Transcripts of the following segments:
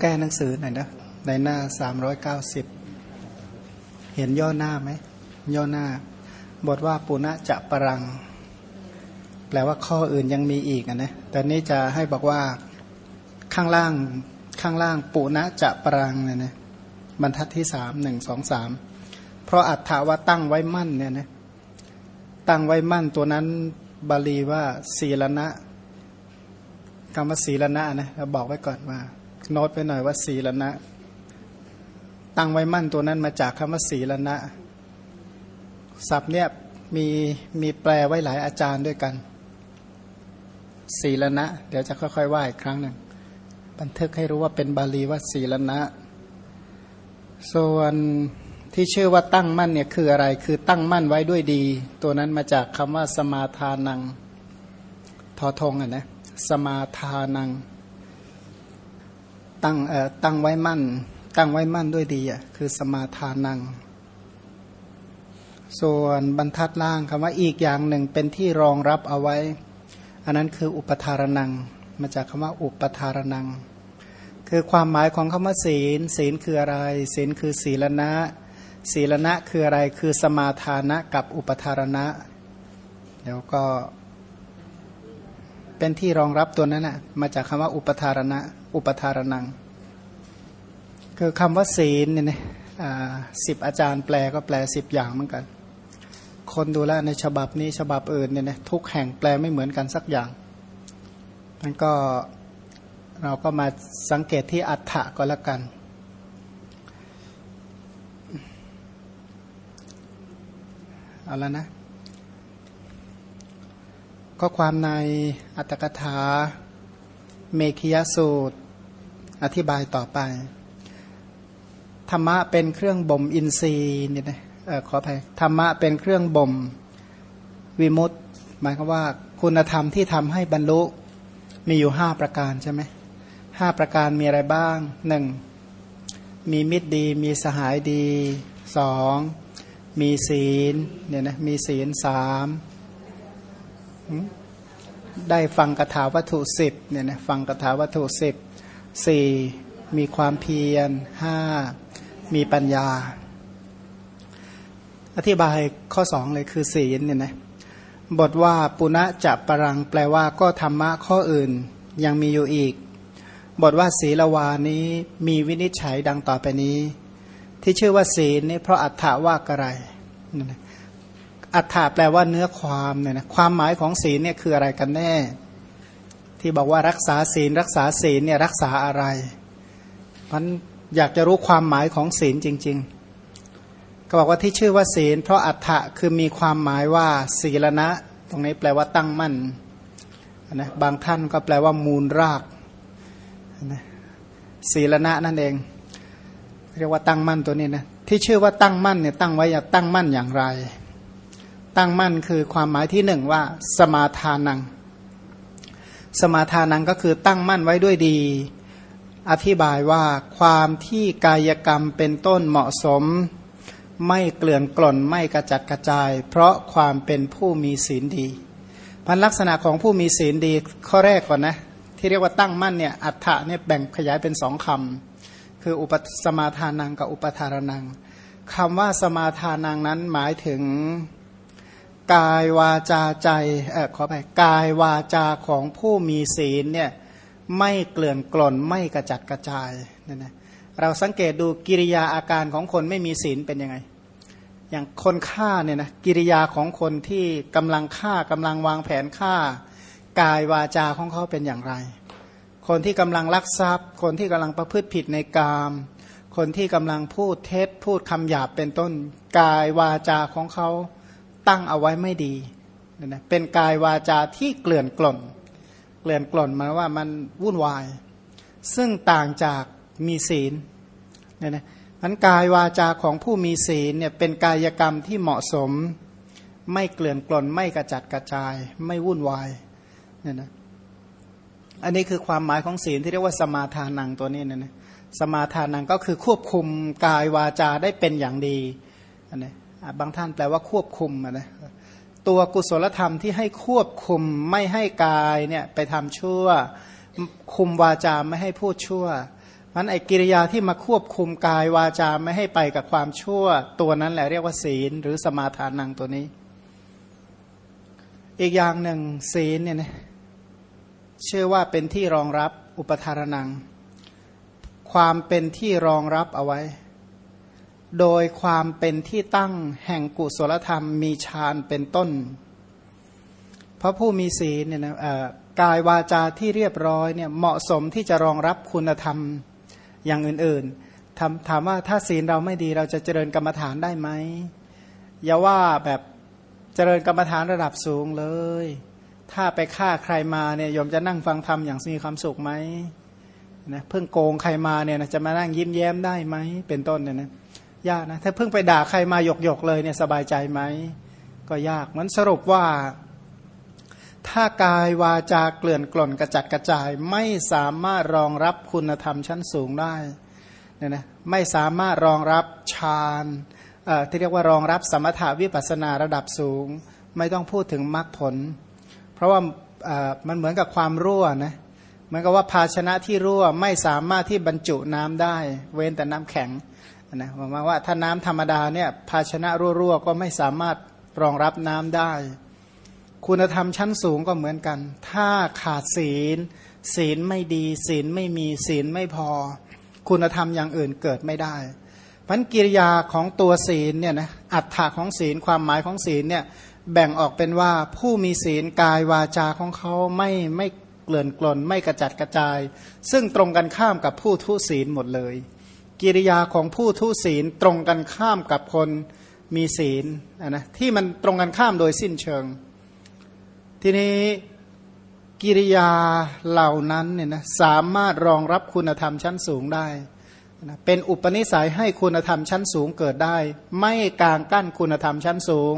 แก้หนังสือหน่อยนะในหน้าสามร้อยเก้าสิบเห็นย่อหน้าไหมย่อหน้า บทว่าปุณะจะปรัง แปลว่าข้ออื่นยังมีอีกนะแต่นี้จะให้บอกว่าข้างล่างข้างล่างปุณะจะปรังเนี่ยนะบรรทัดที่สามหนึ่งสองสามเพราะอัฏฐาว่าตั้งไว้มั่นเนี่ยนะตั้งไว้มั่นตัวนั้นบาลีว่าศีลนะคำว่าศีลนะนะเราบอกไว้ก่อนว่า โน้ตไปหน่อยว่าศีลนะ ตั้งไว้มั่นตัวนั้นมาจากคำว่าศีลนะศัพท์เนี่ยมีมีแปลไว้หลายอาจารย์ด้วยกันศีลนะ เดี๋ยวจะค่อยๆว่าอีกครั้งหนึ่งบันทึกให้รู้ว่าเป็นบาลีว่าศีลนะ ส่วนที่ชื่อว่าตั้งมั่นเนี่ยคืออะไร คือตั้งมั่นไว้ด้วยดี ตัวนั้นมาจากคำว่าสมาทานัง ทอทงอะนะ สมาทานัง ตั้งเอ่อตั้งไว้มั่น ตั้งไว้มั่นด้วยดีอะคือสมาทานัง ส่วนบรรทัดล่างคำว่าอีกอย่างหนึ่งเป็นที่รองรับเอาไว้ อันนั้นคืออุปทารนัง มาจากคำว่าอุปทารนัง คือความหมายของคำว่าศีล ศีลคืออะไร ศีลคือศีลนะศีลณะคืออะไรคือสมาทานะกับอุปทารณะเดี๋ยวก็เป็นที่รองรับตัวนั้นนะมาจากคำว่าอุปทารณะ อุปทารนัง คือคำว่าศีลเนี่ยนะสิบอาจารย์แปลก็แปลสิบอย่างเหมือนกัน คนดูแลในฉบับนี้ฉบับอื่นเนี่ยนะทุกแห่งแปลไม่เหมือนกันสักอย่างมันก็เราก็มาสังเกตที่อัฏฐะก็แล้วกัน เอาแล้วนะก็ความในอัตถกถาเมขิยสูตร อธิบายต่อไป ธรรมะเป็นเครื่องบ่มอินทรีย์นี่นะออขออภัยธรรมะเป็นเครื่องบ่มวิมุตต์หมายความว่าคุณธรรมที่ทำให้บรรลุมีอยู่ห้าประการใช่ไหมห้าประการมีอะไรบ้างหนึ่งมีมิตรดีมีสหายดีสองมีศีลเนี่ยนะมีศีลสามได้ฟังคาถาวัตถุสิบเนี่ยนะฟังคาถาวัตถุสิบสี่มีความเพียรห้า มีปัญญา อธิบายข้อสองเลยคือศีลเนี่ยนะบทว่าปุณะจะปรังแปลว่าก็ธรรมะข้ออื่นยังมีอยู่อีก บทว่าศีลวานี้มีวินิจฉัยดังต่อไปนี้ ที่ชื่อว่าศีลนี่เพราะอัฏฐว่ากระไรอัฏฐแปลว่าเนื้อความเนี่ยนะความหมายของศีลเนี่ยคืออะไรกันแน่ ที่บอกว่ารักษาศีลรักษาศีลเนี่ยรักษาอะไรมัน อยากจะรู้ความหมายของศีลจริง ๆ ก็บอกว่าที่ชื่อว่าศีล เพราะอัฏฐะคือมีความหมายว่าศีลนะ ตรงนี้แปลว่าตั้งมั่นนะบางท่านก็แปลว่ามูลรากนะศีลนะนั่นเอง เรียกว่าตั้งมั่นตัวนี้นะที่ชื่อว่าตั้งมั่นเนี่ยตั้งไว้อย่าตั้งมั่นอย่างไร ตั้งมั่นคือความหมายที่หนึ่งว่า สมาทานัง สมาทานังก็คือตั้งมั่นไว้ด้วยดี อธิบายว่าความที่กายกรรมเป็นต้นเหมาะสม ไม่เกลื่อนกล่นไม่กระจัดกระจาย เพราะความเป็นผู้มีศีลดีพันลักษณะของผู้มีศีลดีข้อแรกก่อนนะ ที่เรียกว่าตั้งมั่นเนี่ยอัฏฐะเนี่ยแบ่งขยายเป็นสองคำคืออุปสมาทานังกับอุปทารนังคำว่าสมาทานังนั้นหมายถึงกายวาจาใจเออขอไปกายวาจาของผู้มีศีลเนี่ย ไม่เกลื่อนกล่นไม่กระจัดกระจายเนี่ยนะเราสังเกตดูกิริยาอาการของคนไม่มีศีลเป็นยังไง อย่างคนฆ่าเนี่ยนะกิริยาของคนที่กำลังฆ่ากำลังวางแผนฆ่ากายวาจาของเขาเป็นอย่างไร คนที่กำลังลักทรัพย์ คนที่กำลังประพฤติผิดในกาม คนที่กำลังพูดเท็จพูดคำหยาบเป็นต้น กายวาจาของเขาตั้งเอาไว้ไม่ดีนะเป็นกายวาจาที่เกลื่อนกล่น เกลื่อนกล่นมาว่ามันวุ่นวาย ซึ่งต่างจากมีศีลเนี่ยนะมันกายวาจาของผู้มีศีลเนี่ยเป็นกายกรรมที่เหมาะสม ไม่เกลื่อนกล่นไม่กระจัดกระจาย ไม่วุ่นวายเนี่ยนะอันนี้คือความหมายของศีลที่เรียกว่าสมาทานังตัวนี้นะนะสมาทานังก็คือควบคุมกายวาจาได้เป็นอย่างดีอันนี้บางท่านแปลว่าควบคุมนะ ตัวกุศลธรรมที่ให้ควบคุมไม่ให้กายเนี่ยไปทำชั่ว คุมวาจาไม่ให้พูดชั่วมันไอกิริยาที่มาควบคุมกายวาจาไม่ให้ไปกับความชั่ว ตัวนั้นแหละเรียกว่าศีลหรือสมาทานังตัวนี้ อีกอย่างหนึ่งศีลเนี่ยนะเชื่อว่าเป็นที่รองรับอุปทานนัง ความเป็นที่รองรับเอาไว้ โดยความเป็นที่ตั้งแห่งกุศลธรรมมีฌานเป็นต้น พระผู้มีศีลเนี่ยนะกายวาจาที่เรียบร้อยเนี่ยเหมาะสมที่จะรองรับคุณธรรมอย่างอื่นๆถามถามว่าถ้าศีลเราไม่ดีเราจะเจริญกรรมฐานได้ไหมอย่าว่าแบบเจริญกรรมฐานระดับสูงเลย ถ้าไปฆ่าใครมาเนี่ยยมจะนั่งฟังธรรมอย่างมีความสุขไหมนะเพิ่งโกงใครมาเนี่ยจะมานั่งยิ้มแย้มได้ไหมเป็นต้นเนี่ยนะ ยากนะถ้าเพิ่งไปด่าใครมาหยกหยกเลยเนี่ยสบายใจไหมก็ยากมันสรุปว่า ถ้ากายวาจาเกลื่อนกล่นกระจัดกระจาย ไม่สามารถรองรับคุณธรรมชั้นสูงได้เนี่ยนะไม่สามารถรองรับฌานที่เรียกว่ารองรับสมถาวิปัสนาระดับสูง ไม่ต้องพูดถึงมรรคผล เพราะว่ามันเหมือนกับความรั่วนะเหมือนกับว่าภาชนะที่รั่วไม่สามารถที่บรรจุน้ำได้ เว้นแต่น้ำแข็ง นะหมายว่าถ้าน้ำธรรมดาเนี่ยภาชนะรั่วๆก็ไม่สามารถรองรับน้ำได้ คุณธรรมชั้นสูงก็เหมือนกัน ถ้าขาดศีล ศีลไม่ดี ศีลไม่มีศีลไม่พอ คุณธรรมอย่างอื่นเกิดไม่ได้พันกิริยาของตัวศีลเนี่ยนะอัตถะของศีลความหมายของศีลเนี่ยแบ่งออกเป็นว่าผู้มีศีลกายวาจาของเขาไม่ไม่เกลื่อนกลนไม่กระจัดกระจาย ซึ่งตรงกันข้ามกับผู้ทุศีลหมดเลย กิริยาของผู้ทุศีลตรงกันข้ามกับคนมีศีลนะที่มันตรงกันข้ามโดยสิ้นเชิง ทีนี้กิริยาเหล่านั้นเนี่ยนะสามารถรองรับคุณธรรมชั้นสูงได้นะเป็นอุปนิสัยให้คุณธรรมชั้นสูงเกิดได้ ไม่กางกั้นคุณธรรมชั้นสูง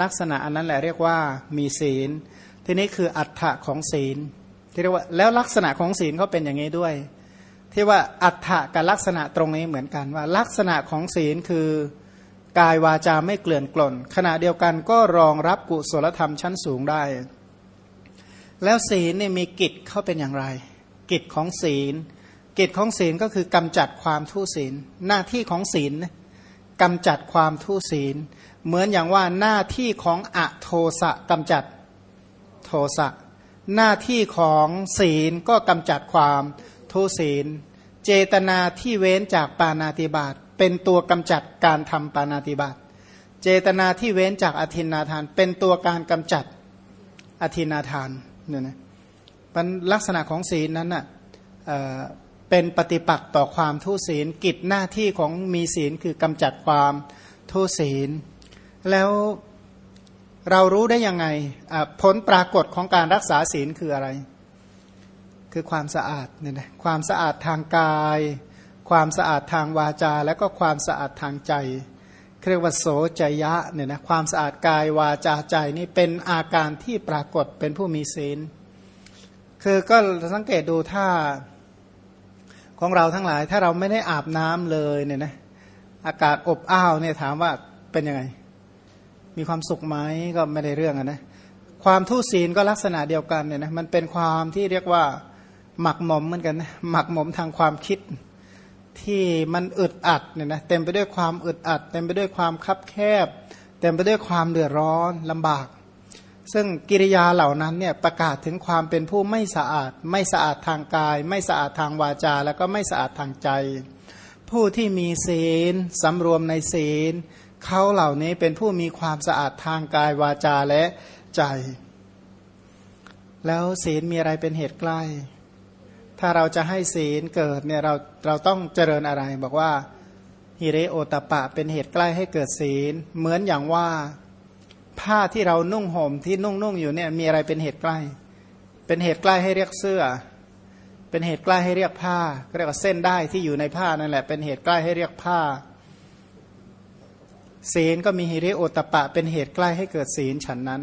ลักษณะอันนั้นแหละเรียกว่ามีศีล ทีนี้คืออัฏฐะของศีลที่เรียกว่าแล้วลักษณะของศีลเขาเป็นอย่างนี้ด้วย ที่ว่าอัฏฐะกับลักษณะตรงนี้เหมือนกันว่า ลักษณะของศีลคือกายวาจาไม่เกลื่อนกล่น ขณะเดียวกันก็รองรับกุศลธรรมชั้นสูงได้ แล้วศีลเนี่ยมีกิจเขาเป็นอย่างไร กิจของศีล กิจของศีลก็คือกำจัดความทุศีล หน้าที่ของศีลกำจัดความทุศีล เหมือนอย่างว่าหน้าที่ของอะโทสะกำจัดโทสะหน้าที่ของศีลก็กำจัดความ ทุศีล เจตนาที่เว้นจากปานาติบาตเป็นตัวกำจัดการทำปานาติบาตเจตนาที่เว้นจากอธินาทาน เป็นตัวการกำจัดอธินาทานเนี่ยนะเป็นลักษณะของศีลนั้นน่ะเป็นปฏิปักษ์ต่อความทุศีลกิจหน้าที่ของมีศีลคือกำจัดความทุศีล แล้วเรารู้ได้ยังไงผลปรากฏของการรักษาศีลคืออะไร คือความสะอาดเนี่ยนะความสะอาดทางกาย ความสะอาดทางวาจา และก็ความสะอาดทางใจเรียกว่าโสจยะเนี่ยนะความสะอาดกายวาจาใจนี่เป็นอาการที่ปรากฏเป็นผู้มีศีล คือก็สังเกตดูถ้าของเราทั้งหลายถ้าเราไม่ได้อาบน้ำเลยเนี่ยนะอากาศอบอ้าวเนี่ยถามว่าเป็นยังไง มีความสุขไหมก็ไม่ได้เรื่องนะความทุศีลก็ลักษณะเดียวกันเนี่ยนะมันเป็นความที่เรียกว่า หมักหมมเหมือนกันนะหมักหมมทางความคิดที่มันอึดอัดเนี่ยนะเต็มไปด้วยความอึดอัด เต็มไปด้วยความคับแคบ เต็มไปด้วยความเดือดร้อนลำบาก ซึ่งกิริยาเหล่านั้นเนี่ยประกาศถึงความเป็นผู้ไม่สะอาด ไม่สะอาดทางกาย ไม่สะอาดทางวาจา แล้วก็ไม่สะอาดทางใจ ผู้ที่มีศีลสำรวมในศีลเขาเหล่านี้เป็นผู้มีความสะอาดทางกายวาจาและใจ แล้วศีลมีอะไรเป็นเหตุใกล้ ถ้าเราจะให้ศีลเกิดเนี่ยเราเราต้องเจริญอะไร บอกว่าฮิเรโอตปะเป็นเหตุใกล้ให้เกิดศีล เหมือนอย่างว่าผ้าที่เรานุ่งห่มที่นุ่งนุ่งอยู่เนี่ยมีอะไรเป็นเหตุใกล้ เป็นเหตุใกล้ให้เรียกเสื้อ เป็นเหตุใกล้ให้เรียกผ้าเรียกว่าเส้นได้ที่อยู่ในผ้านั่นแหละ เป็นเหตุใกล้ให้เรียกผ้า ศีลก็มีฮิริโอตปะ เป็นเหตุใกล้ให้เกิดศีลฉันนั้น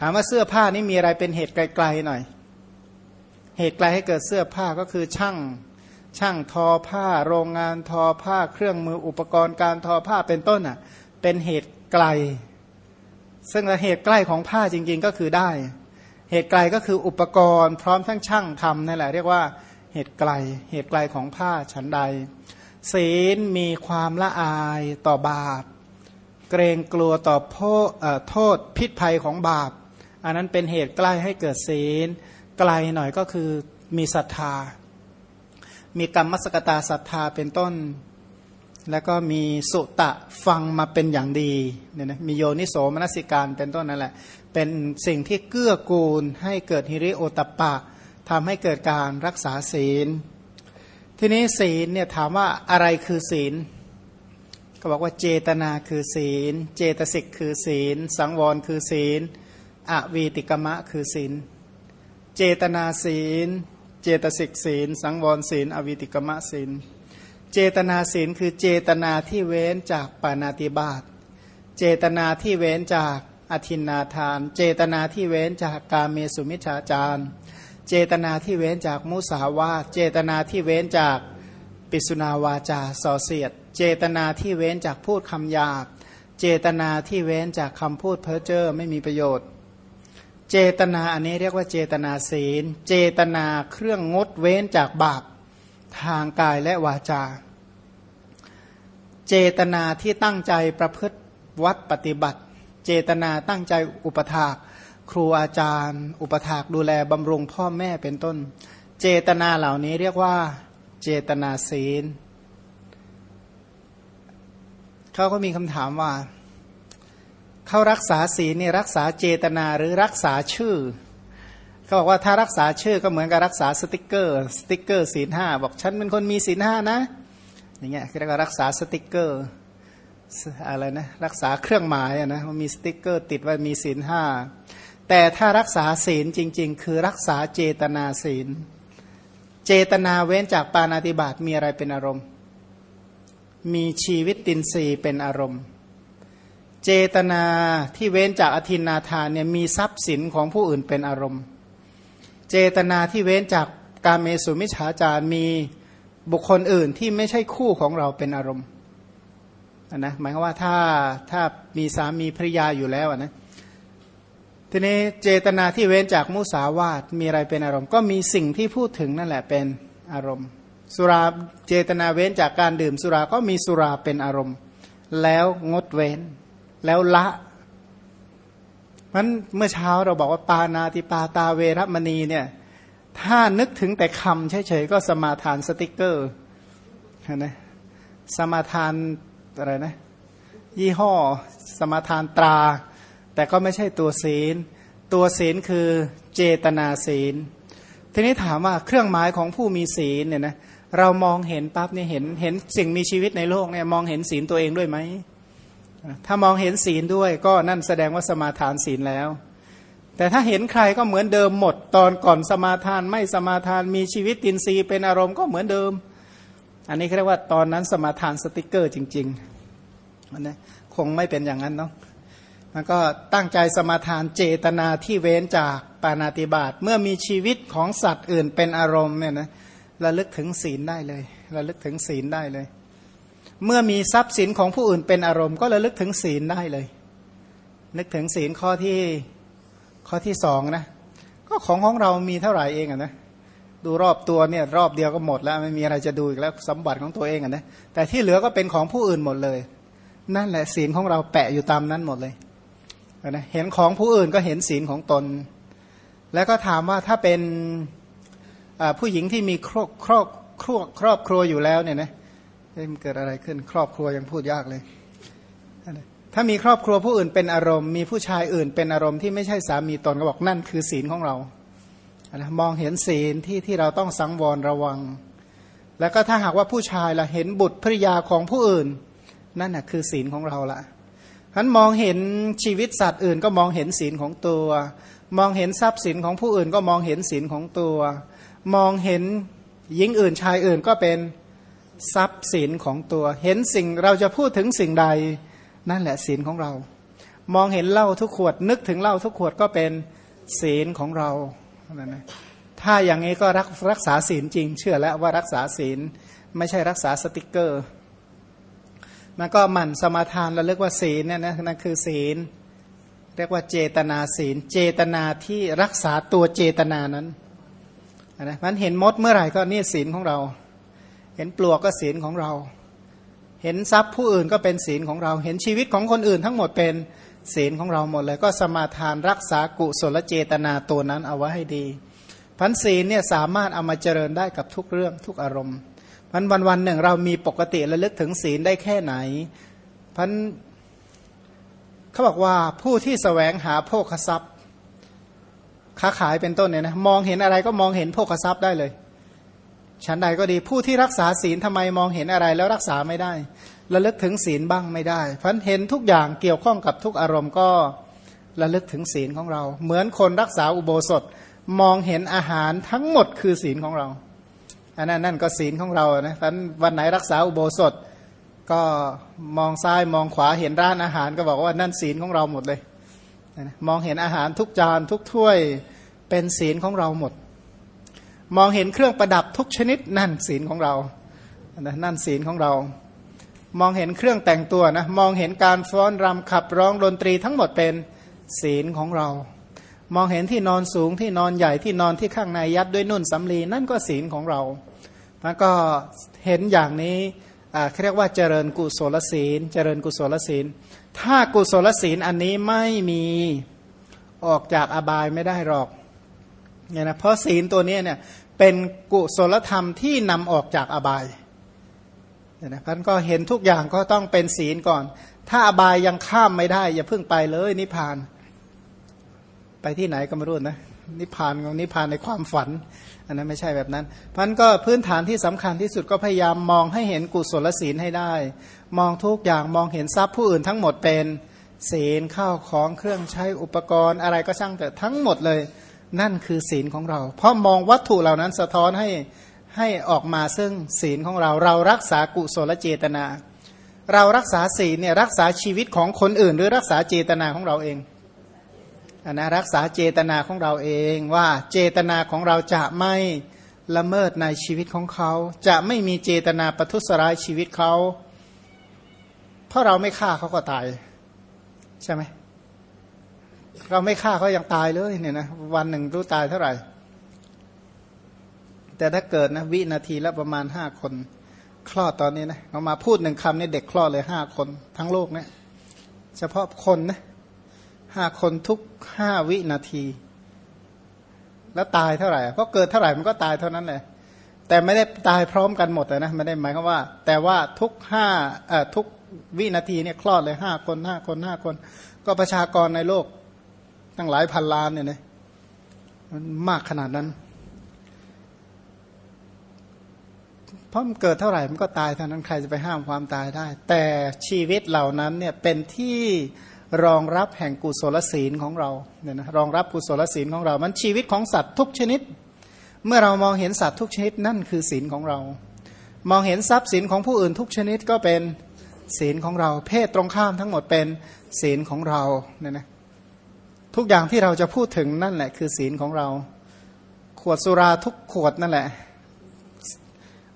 ถามว่าเสื้อผ้านี่มีอะไรเป็นเหตุไกลๆหน่อย เหตุไกลให้เกิดเสื้อผ้าก็คือช่างช่างทอผ้า โรงงานทอผ้าเครื่องมืออุปกรณ์การทอผ้าเป็นต้นอะเป็นเหตุไกล ซึ่งเหตุใกล้ของผ้าจริง ๆก็คือได้ เหตุไกลก็คืออุปกรณ์ พร้อมทั้งช่างทำนั่นแหละเรียกว่าเหตุไกล เหตุไกลของผ้าฉันใด ศีลมีความละอายต่อบาป เกรงกลัวต่อโทษพิษภัยของบาป อันนั้นเป็นเหตุใกล้ให้เกิดศีล ไกลหน่อยก็คือมีศรัทธา มีกรรมสกตาศรัทธาเป็นต้น แล้วก็มีสุตะฟังมาเป็นอย่างดีเนี่ยนะมีโยนิโสมนสิการเป็นต้นนั่นแหละ เป็นสิ่งที่เกื้อกูลให้เกิดฮิริโอตปะทำให้เกิดการรักษาศีล ทีนี้ศีลเนี่ยถามว่าอะไรคือศีล ก็บอกว่าเจตนาคือศีล เจตสิกคือศีล สังวรคือศีล อวีติกมะคือศีล เจตนาศีล เจตสิกศีล สังวรศีล อวีติกมะศีล เจตนาศีลคือเจตนาที่เว้นจากปานาติบาตเจตนาที่เว้นจากอธินนาทาน เจตนาที่เว้นจากกาเมสุมิชฌาจารเจตนาที่เว้นจากมุสาวาเจตนาที่เว้นจากปิสุนาวาจาส่อเสียด เจตนาที่เว้นจากพูดคำหยาบ เจตนาที่เว้นจากคำพูดเพ้อเจ้อไม่มีประโยชน์ เจตนาอันนี้เรียกว่าเจตนาศีล เจตนาเครื่องงดเว้นจากบาปทางกายและวาจา เจตนาที่ตั้งใจประพฤติวัดปฏิบัติ เจตนาตั้งใจอุปถากครูอาจารย์ อุปถากดูแลบำรุงพ่อแม่เป็นต้น เจตนาเหล่านี้เรียกว่า เจตนาศีลเขาก็มีคำถามว่า เขารักษาศีลนี่รักษาเจตนาหรือรักษาชื่อเขาบอกว่าถ้ารักษาชื่อก็เหมือนกับรักษาสติกเกอร์ สติกเกอร์ศีลห้าบอกฉันเป็นคนมีศีลห้านะอย่างเงี้ยเรียกว่ารักษาสติกเกอร์อะไรนะรักษาเครื่องหมายนะมันมีสติกเกอร์ติดว่ามีศีลห้าแต่ถ้ารักษาศีลจริง ๆ คือรักษาเจตนาศีล เจตนาเว้นจากปาณาติบาตมีอะไรเป็นอารมณ์ มีชีวิตตินรีเป็นอารมณ์ เจตนาที่เว้นจากอธินาทานเนี่ยมีทรัพย์สินของผู้อื่นเป็นอารมณ์ เจตนาที่เว้นจากการเมสุมิฉาจารมีบุคคลอื่นที่ไม่ใช่คู่ของเราเป็นอารมณ์นะหมายความว่าถ้าถ้ามีสามีภรรยาอยู่แล้วนะทีนี้เจตนาที่เว้นจากมุสาวาทมีอะไรเป็นอารมณ์ ก็มีสิ่งที่พูดถึงนั่นแหละเป็นอารมณ์ สุราเจตนาเว้นจากการดื่มสุราก็มีสุราเป็นอารมณ์ แล้วงดเว้น แล้วละมันเมื่อเช้าเราบอกว่าปานาติปาตาเวรมณีเนี่ย ถ้านึกถึงแต่คำเฉยๆก็สมาทานสติกเกอร์นะสมาทานอะไรนะ ยี่ห้อ สมาทานตรา แต่ก็ไม่ใช่ตัวศีล ตัวศีลคือเจตนาศีล ทีนี้ถามว่าเครื่องหมายของผู้มีศีลเนี่ยนะเรามองเห็นปั๊บเนี่ยเห็นเห็นสิ่งมีชีวิตในโลกเนี่ยมองเห็นศีลตัวเองด้วยไหม ถ้ามองเห็นศีลด้วยก็นั่นแสดงว่าสมาทานศีลแล้ว แต่ถ้าเห็นใครก็เหมือนเดิมหมด ตอนก่อนสมาทานไม่สมาทานมีชีวิตตินซีเป็นอารมณ์ก็เหมือนเดิม อันนี้เรียกว่าตอนนั้นสมาทานสติกเกอร์จริงๆมันนะคงไม่เป็นอย่างนั้นเนาะมันก็ตั้งใจสมาทานเจตนาที่เว้นจากปานาติบาตเมื่อมีชีวิตของสัตว์อื่นเป็นอารมณ์เนี่ยนะระลึกถึงศีลได้เลยระลึกถึงศีลได้เลย เมื่อมีทรัพย์สินของผู้อื่นเป็นอารมณ์ ก็ระลึกถึงศีลได้เลย นึกถึงศีลข้อที่ข้อที่สองนะก็ของของเรามีเท่าไหร่เองอะนะดูรอบตัวเนี่ยรอบเดียวก็หมดแล้วไม่มีอะไรจะดูอีกแล้วสมบัติของตัวเองอะนะแต่ที่เหลือก็เป็นของผู้อื่นหมดเลย นั่นแหละศีลของเราแปะอยู่ตามนั้นหมดเลยนะเห็นของผู้อื่นก็เห็นศีลของตน แล้วก็ถามว่าถ้าเป็นผู้หญิงที่มีครอบครอบครัวครอบครัวอยู่แล้วเนี่ยนะ มันเกิดอะไรขึ้น ครอบครัวยังพูดยากเลย ถ้ามีครอบครัวผู้อื่นเป็นอารมณ์ มีผู้ชายอื่นเป็นอารมณ์ที่ไม่ใช่สามีตนก็บอกนั่นคือศีลของเรานะมองเห็นศีลที่ที่เราต้องสังวรระวัง แล้วก็ถ้าหากว่าผู้ชายละเห็นบุตรภริยาของผู้อื่น นั่นนะคือศีลของเราละฉันมองเห็นชีวิตสัตว์อื่นก็มองเห็นศีลของตัว มองเห็นทรัพย์สินของผู้อื่นก็มองเห็นศีลของตัว มองเห็นหญิงอื่นชายอื่นก็เป็น ทรัพย์สินของตัว เห็นสิ่งเราจะพูดถึงสิ่งใด นั่นแหละศีลของเรา มองเห็นเหล้าทุกขวด นึกถึงเหล้าทุกขวดก็เป็นศีลของเรานะถ้าอย่างนี้ก็รักรักษาศีลจริง เชื่อแล้วว่ารักษาศีลไม่ใช่รักษาสติกเกอร์มันก็หมั่นสมาทานเราเรียกว่าศีลเนี่ยนะนั่นคือศีล เรียกว่าเจตนาศีล เจตนาที่รักษาตัวเจตนานั้นนะมันเห็นมดเมื่อไหร่ก็นี่ศีลของเรา ห็นปลวกก็ศีลของเรา เห็นทรัพย์ผู้อื่นก็เป็นศีลของเรา เห็นชีวิตของคนอื่นทั้งหมดเป็นศีลของเราหมดเลย ก็สมาทานรักษากุศลเจตนาตัวนั้นเอาไว้ให้ดีพันศีลเนี่ยสามารถเอามาเจริญได้กับทุกเรื่องทุกอารมณ์พันวันวันหนึ่งเรามีปกติระลึกถึงศีลได้แค่ไหนพันเขาบอกว่าผู้ที่สแสวงหาโภคทรัพย์ ค้าขายเป็นต้นเนี่ยนะมองเห็นอะไรก็มองเห็นโภคทรัพย์ได้เลย ฉันใดก็ดีผู้ที่รักษาศีลทำไมมองเห็นอะไรแล้วรักษาไม่ได้ระลึกถึงศีลบ้างไม่ได้เพราะเห็นทุกอย่างเกี่ยวข้องกับทุกอารมณ์ก็ระลึกถึงศีลของเรา เหมือนคนรักษาอุโบสถมองเห็นอาหารทั้งหมดคือศีลของเราอันนั้นนั่นก็ศีลของเรานะท่านวันไหนรักษาอุโบสถ ก็มองซ้ายมองขวาเห็นร้านอาหารก็บอกว่านั่นศีลของเราหมดเลย มองเห็นอาหารทุกจานทุกถ้วยเป็นศีลของเราหมด มองเห็นเครื่องประดับทุกชนิดนั่นศีลของเรานั่นศีลของเรา มองเห็นเครื่องแต่งตัวนะมองเห็นการฟ้อนรำขับร้องดนตรีทั้งหมดเป็นศีลของเรา มองเห็นที่นอนสูงที่นอนใหญ่ที่นอนที่ข้างในยัดด้วยนุ่นสำลีนั่นก็ศีลของเราแล้วก็เห็นอย่างนี้เรียกว่าเจริญกุศลศีล เจริญกุศลศีล ถ้ากุศลศีลอันนี้ไม่มีออกจากอบายไม่ได้หรอกเนี่ยนะเพราะศีลตัวนี้เนี่ย เป็นกุศลธรรมที่นำออกจากอบายเนี่ยนะพันก็เห็นทุกอย่างก็ต้องเป็นศีลก่อน ถ้าอบายยังข้ามไม่ได้ อย่าเพิ่งไปเลยนิพพาน ไปที่ไหนก็ไม่รู้นะ นิพพานของนิพพานในความฝัน อันนั้นไม่ใช่แบบนั้นพันก็พื้นฐานที่สำคัญที่สุดก็พยายามมองให้เห็นกุศลศีลให้ได้ มองทุกอย่างมองเห็นทรัพย์ผู้อื่นทั้งหมดเป็นศีลข้าวของเครื่องใช้อุปกรณ์อะไรก็ช่างแต่ทั้งหมดเลย นั่นคือศีลของเรา เพราะมองวัตถุเหล่านั้นสะท้อนให้ให้ออกมาซึ่งศีลของเรา เรารักษากุศลเจตนา เรารักษาศีลเนี่ยรักษาชีวิตของคนอื่น หรือรักษาเจตนาของเราเองอนนะรักษาเจตนาของเราเองว่าเจตนาของเราจะไม่ละเมิดในชีวิตของเขา จะไม่มีเจตนาประทุษร้ายชีวิตเขา เพราะเราไม่ฆ่าเขาก็ตาย ใช่ไหม เราไม่ฆ่าเขายังตายเลยเนี่ยนะวันหนึ่งรู้ตายเท่าไหร่ แต่ถ้าเกิดนะวินาทีละประมาณห้าคน คลอดตอนนี้นะเรามาพูดหนึ่งคำนี่เด็กคลอดเลยห้าคนทั้งโลกเนะเฉพาะคนนะห้าคนทุกห้าวินาที แล้วตายเท่าไหร่เพราะเกิดเท่าไหร่มันก็ตายเท่านั้นเลยแต่ไม่ได้ตายพร้อมกันหมดนะไม่ได้หมายความว่า แต่ว่าทุกห้าเอ่อทุกวินาทีเนี่ยคลอดเลยห้าคนห้าคนห้าคน ก็ประชากรในโลก ตั้งหลายพันล้านเนี่ยนะมันมากขนาดนั้น เพราะมันเกิดเท่าไหร่มันก็ตายเท่านั้นใครจะไปห้ามความตายได้ แต่ชีวิตเหล่านั้นเนี่ยเป็นที่รองรับแห่งกุศลศีลของเราเนี่ยนะรองรับกุศลศีลของเรา มันชีวิตของสัตว์ทุกชนิด เมื่อเรามองเห็นสัตว์ทุกชนิดนั่นคือศีลของเรา มองเห็นทรัพย์สินของผู้อื่นทุกชนิดก็เป็นศีลของเรา เพศตรงข้ามทั้งหมดเป็นศีลของเราเนี่ยนะ ทุกอย่างที่เราจะพูดถึงนั่นแหละ คือศีลของเรา ขวดสุราทุกขวดนั่นแหละ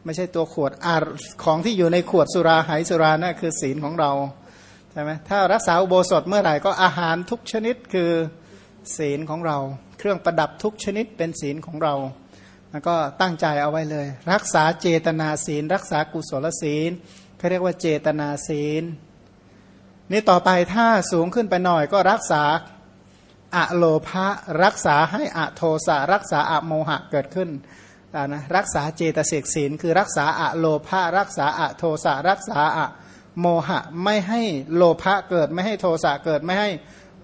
ไม่ใช่ตัวขวดอของที่อยู่ในขวดสุราหายสุรานั่นคือศีลของเราใช่ไหมถ้ารักษาอุโบสถเมื่อไหร่ก็อาหารทุกชนิดคือศีลของเรา เครื่องประดับทุกชนิดเป็นศีลของเราแล้วก็ตั้งใจเอาไว้เลย รักษาเจตนาศีล รักษากุศลศีลเขาเรียกว่าเจตนาศีล นี่ต่อไปถ้าสูงขึ้นไปหน่อยก็รักษา อะโลภะรักษาให้อโทสะรักษาอะโมหะเกิดขึ้นนะรักษาเจตสิกศีลคือรักษาอะโลภะรักษาอโทสะรักษาอะโมหะไม่ให้โลภะเกิดไม่ให้โทสะเกิดไม่ให้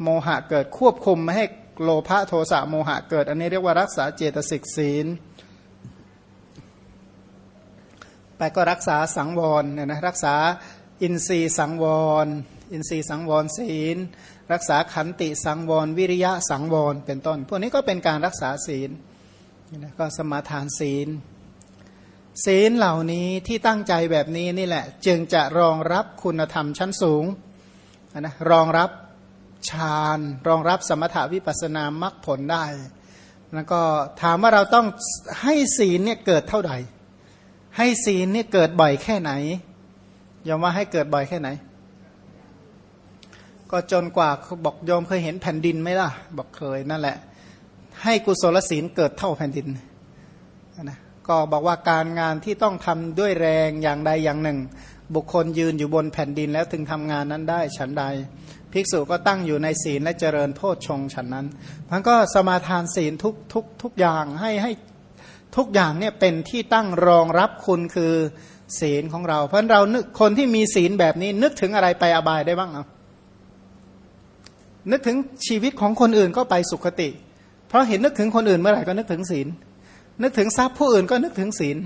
โมหะเกิดควบคุมไม่ให้โลภะโทสะโมหะเกิด อันนี้เรียกว่ารักษาเจตสิกศีลไปก็รักษาสังวรเนี่ยนะรักษาอินทรีย์สังวร อินทรีย์สังวรศีล รักษาขันติสังวร วิริยะสังวรเป็นต้น พวกนี้ก็เป็นการรักษาศีลก็สมาทานศีล ศีลเหล่านี้ที่ตั้งใจแบบนี้นี่แหละ จึงจะรองรับคุณธรรมชั้นสูงนะรองรับฌานรองรับสมถาวิปัสนามรรคผลได้ แล้วก็ถามว่าเราต้องให้ศีลเนี่ยเกิดเท่าไหร่ ให้ศีลเนี่ยเกิดบ่อยแค่ไหนยอมว่าให้เกิดบ่อยแค่ไหน ก็จนกว่าบอกยอมเคยเห็นแผ่นดินไหมล่ะ บอกเคยนั่นแหละ ให้กุศลศีลเกิดเท่าแผ่นดินนะก็บอกว่าการงานที่ต้องทำด้วยแรงอย่างใดอย่างหนึ่ง บุคคลยืนอยู่บนแผ่นดินแล้วถึงทำงานนั้นได้ฉันใด ภิกษุก็ตั้งอยู่ในศีลและเจริญโพชฌงฉันนั้นมันก็สมาทานศีลทุกทุกทุกอย่างให้ให้ทุกอย่างเนี่ยเป็นที่ตั้งรองรับคุณคือศีลของเรา เพราะเรานึกคนที่มีศีลแบบนี้นึกถึงอะไรไปอบายได้บ้างเอา นึกถึงชีวิตของคนอื่นก็ไปสุขติ เพราะเห็นนึกถึงคนอื่นเมื่อไหร่ก็นึกถึงศีล นึกถึงทรัพย์ผู้อื่นก็นึกถึงศีล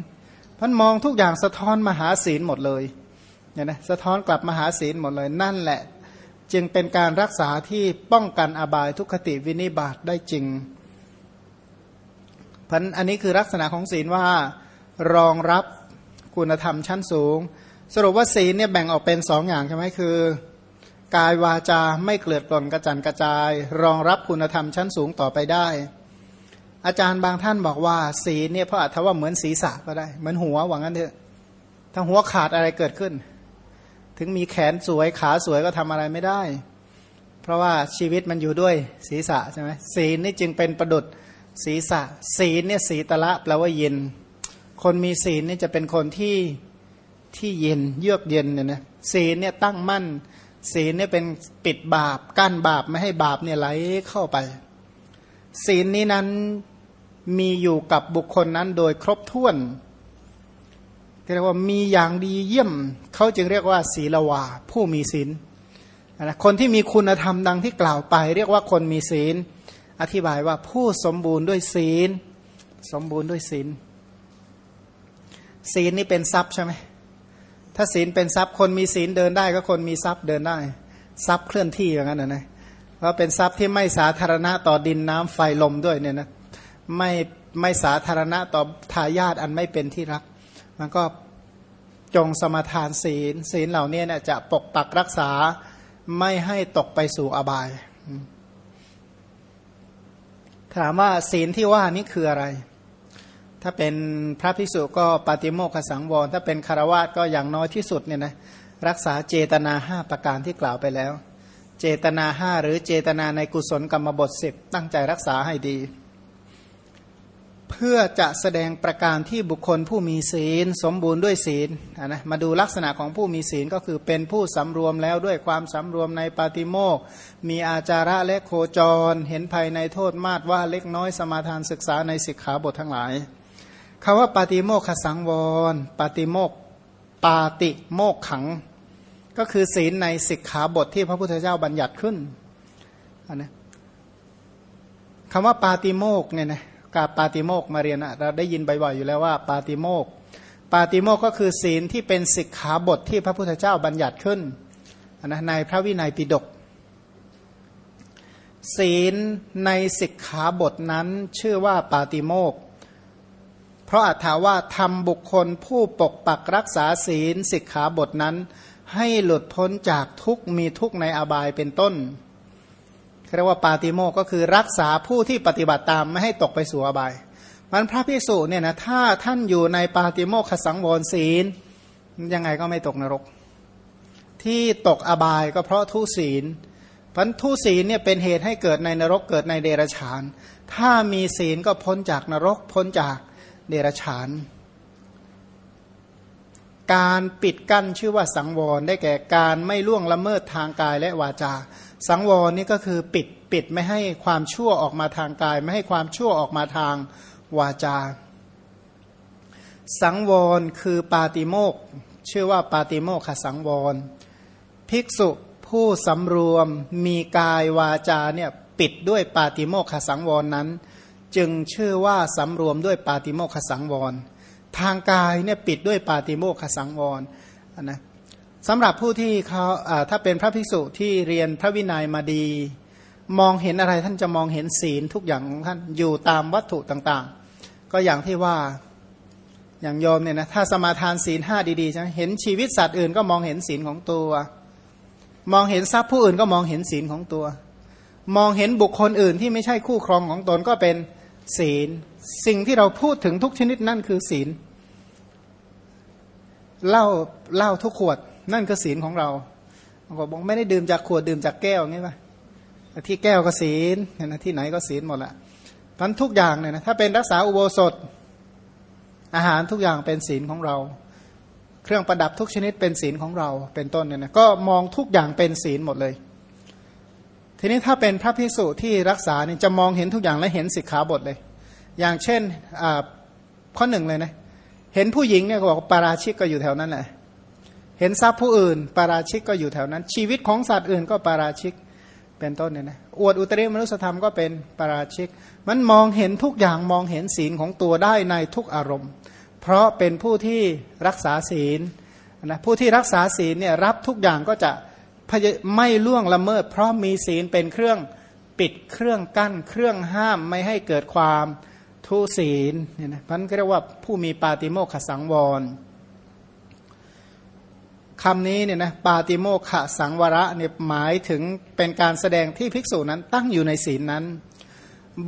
พันมองทุกอย่างสะท้อนมหาศีลหมดเลยเนี่ยนะสะท้อนกลับมหาศีลหมดเลยนั่นแหละ จึงเป็นการรักษาที่ป้องกันอบายทุกขติวินิบาตได้จริงพันอันนี้คือลักษณะของศีลว่ารองรับคุณธรรมชั้นสูง สรุปว่าศีลเนี่ยแบ่งออกเป็นสองอย่างใช่ไหมคือ กายวาจาไม่เกลือกล่นกระจันกระจาย รองรับคุณธรรมชั้นสูงต่อไปได้ อาจารย์บางท่านบอกว่า ศีลเนี่ยพระอาจจะว่าเหมือนศีรษะก็ได้ เหมือนหัวหวังงั้นเถอะถ้าหัวขาดอะไรเกิดขึ้น ถึงมีแขนสวยขาสวยก็ทำอะไรไม่ได้ เพราะว่าชีวิตมันอยู่ด้วยศีรษะใช่ไหมศีลนี่จึงเป็นประดุษศีรษะ ศีลเนี่ยศีตละแปลว่าเย็น คนมีศีลนี่จะเป็นคนที่ที่เย็นเยือกเย็นเนี่ยนะศีลเนี่ยตั้งมั่น ศีลเนี่ยเป็นปิดบาปกั้นบาปไม่ให้บาปเนี่ยไหลเข้าไป ศีลนี้นั้นมีอยู่กับบุคคลนั้นโดยครบถ้วนเรียกว่ามีอย่างดีเยี่ยม เขาจึงเรียกว่า ศีลวาผู้มีศีลนะคนที่มีคุณธรรมดังที่กล่าวไป เรียกว่าคนมีศีล อธิบายว่าผู้สมบูรณ์ด้วยศีล สมบูรณ์ด้วยศีลศีลนี่เป็นทรัพย์ใช่ไหม ถ้าศีลเป็นทรัพย์คนมีศีลเดินได้ก็คนมีทรัพย์เดินได้ ทรัพย์เคลื่อนที่อย่างนั้นนะเพราะเป็นทรัพย์ที่ไม่สาธารณะต่อดินน้ำไฟลมด้วยเนี่ยนะไม่ไม่สาธารณะต่อทายาทอันไม่เป็นที่รัก มันก็จงสมาทานศีล ศีลเหล่านี้เนี่ยจะปกปักรักษาไม่ให้ตกไปสู่อบาย ถามว่าศีลที่ว่านี้คืออะไร ถ้าเป็นพระภิกษุก็ปฏิโมกขสังวร ถ้าเป็นคารวะก็อย่างน้อยที่สุดเนี่ยนะรักษาเจตนาห้าประการที่กล่าวไปแล้ว เจตนาห้าหรือเจตนาในกุศลกรรมบทสิบตั้งใจรักษาให้ดี เพื่อจะแสดงประการที่บุคคลผู้มีศีล สมบูรณ์ด้วยศีลนะมาดูลักษณะของผู้มีศีลก็คือเป็นผู้สำรวมแล้วด้วยความสำรวมในปาติโมกมีอาจาระและโคจร เห็นภัยในโทษมาตว่าเล็กน้อยสมาทานศึกษาในสิกขาบททั้งหลาย คำว่าปาติโมกขสังวร ปาติโมกปาติโมกขัง ก็คือศีลในสิกขาบทที่พระพุทธเจ้าบัญญัติขึ้นนะคำว่าปาติโมกเนี่ยนะกาปาติโมกมาเรียนเราได้ยินบ่อยๆอยู่แล้วว่าปาติโมกปาติโมกก็คือศีลที่เป็นสิกขาบทที่พระพุทธเจ้าบัญญัติขึ้นนะในพระวินัยปิฎกศีลในสิกขาบทนั้นชื่อว่าปาติโมก เพราะอัถาว่าทำบุคคลผู้ปกปักรักษาศีลสิกขาบทนั้น ให้หลุดพ้นจากทุกมีทุกในอบายเป็นต้นเรียกว่าปาติโมก็คือรักษาผู้ที่ปฏิบัติตามไม่ให้ตกไปสู่อบายมันพระพิสุเนี่ยนะถ้าท่านอยู่ในปาติโมขสังวรศีล ยังไงก็ไม่ตกนรก ที่ตกอบายก็เพราะทุศีลพันทุศีลเนี่ยเป็นเหตุให้เกิดในนรกเกิดในเดรัจฉาน ถ้ามีศีลก็พ้นจากนรกพ้นจาก เดรฉาน การปิดกั้นชื่อว่าสังวรได้แก่การไม่ล่วงละเมิดทางกายและวาจา สังวรนี่ก็คือปิดปิดไม่ให้ความชั่วออกมาทางกาย ไม่ให้ความชั่วออกมาทางวาจา สังวรคือปาติโมกชื่อว่าปาติโมกขสังวร ภิกษุผู้สำรวมมีกายวาจาเนี่ยปิดด้วยปาติโมกขสังวรนั้น จึงชื่อว่าสำรวมด้วยปาติโมขสังวร ทางกายเนี่ยปิดด้วยปาติโมขสังวรนะสำหรับผู้ที่เขาถ้าเป็นพระภิกษุที่เรียนพระวินัยมาดี มองเห็นอะไรท่านจะมองเห็นศีลทุกอย่างของท่านอยู่ตามวัตถุต่างๆ ก็อย่างที่ว่าอย่างโยมเนี่ยนะถ้าสมาทานศีลห้าดีๆใช่ไหมเห็นชีวิตสัตว์อื่นก็มองเห็นศีลของตัว มองเห็นทรัพย์ผู้อื่นก็มองเห็นศีลของตัว มองเห็นบุคคลอื่นที่ไม่ใช่คู่ครองของตนก็เป็น ศีล สิ่งที่เราพูดถึงทุกชนิดนั่นคือศีลเหล้าเหล้าทุกขวด นั่นคือศีลของเราบอกไม่ได้ดื่มจากขวดดื่มจากแก้วงี้ป่ะที่แก้วก็ศีลเห็นะที่ไหนก็ศีลหมดละพันทุกอย่างเนี่ยนะถ้าเป็นรักษาอุโบสถ อาหารทุกอย่างเป็นศีลของเรา เครื่องประดับทุกชนิดเป็นศีลของเรา เป็นต้นเนี่ยนะก็มองทุกอย่างเป็นศีลหมดเลย ทีนี้ถ้าเป็นพระพิสุที่รักษาเนี่ยจะมองเห็นทุกอย่างและเห็นสิกขาบทเลย อย่างเช่นข้อหนึ่งเลยนะเห็นผู้หญิงเนี่ยก็บอกปาราชิกก็อยู่แถวนั้นแหละเห็นทรัพย์ผู้อื่น ปาราชิกก็อยู่แถวนั้น ชีวิตของสัตว์อื่นก็ปาราชิกเป็นต้นเนี่ยนะอวดอุตริมนุสธรรมก็เป็นปาราชิก มันมองเห็นทุกอย่างมองเห็นศีลของตัวได้ในทุกอารมณ์ เพราะเป็นผู้ที่รักษาศีลนะผู้ที่รักษาศีลเนี่ยรับทุกอย่างก็จะ ไม่ล่วงละเมิด เพราะมีศีลเป็นเครื่องปิดเครื่องกั้น เครื่องห้ามไม่ให้เกิดความทุศีลเนี่ยนะพันก็เรียกว่าผู้มีปาติโมขสังวรคำนี้เนี่ยนะปาติโมขะสังวระเนี่ยหมายถึงเป็นการแสดงที่ภิกษุนั้นตั้งอยู่ในศีลนั้น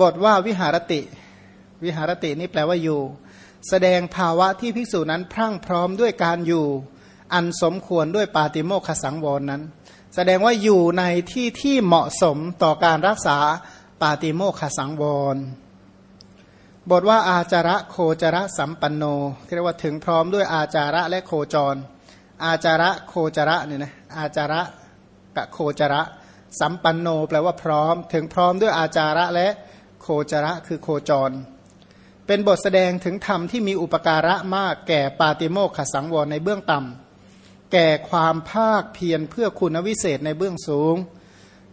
บทว่าวิหารติ วิหารตินี่แปลว่าอยู่ แสดงภาวะที่ภิกษุนั้นพรั่งพร้อมด้วยการอยู่ อันสมควรด้วยปาติโมขสังวรนั้น แสดงว่าอยู่ในที่ที่เหมาะสมต่อการรักษาปาติโมขสังวร บทว่าอาจาระโคจระสัมปันโนเรียกว่าถึงพร้อมด้วยอาจาระและโคจร อาจาระโคจระเนี่ยนะอาจาระกะโคจระ สัมปันโน แปลว่าพร้อม ถึงพร้อมด้วยอาจาระและโคจระคือโคจร เป็นบทแสดงถึงธรรมที่มีอุปการะมากแก่ปาติโมขสังวรในเบื้องต่ำ แก่ความภาคเพียรเพื่อคุณวิเศษในเบื้องสูง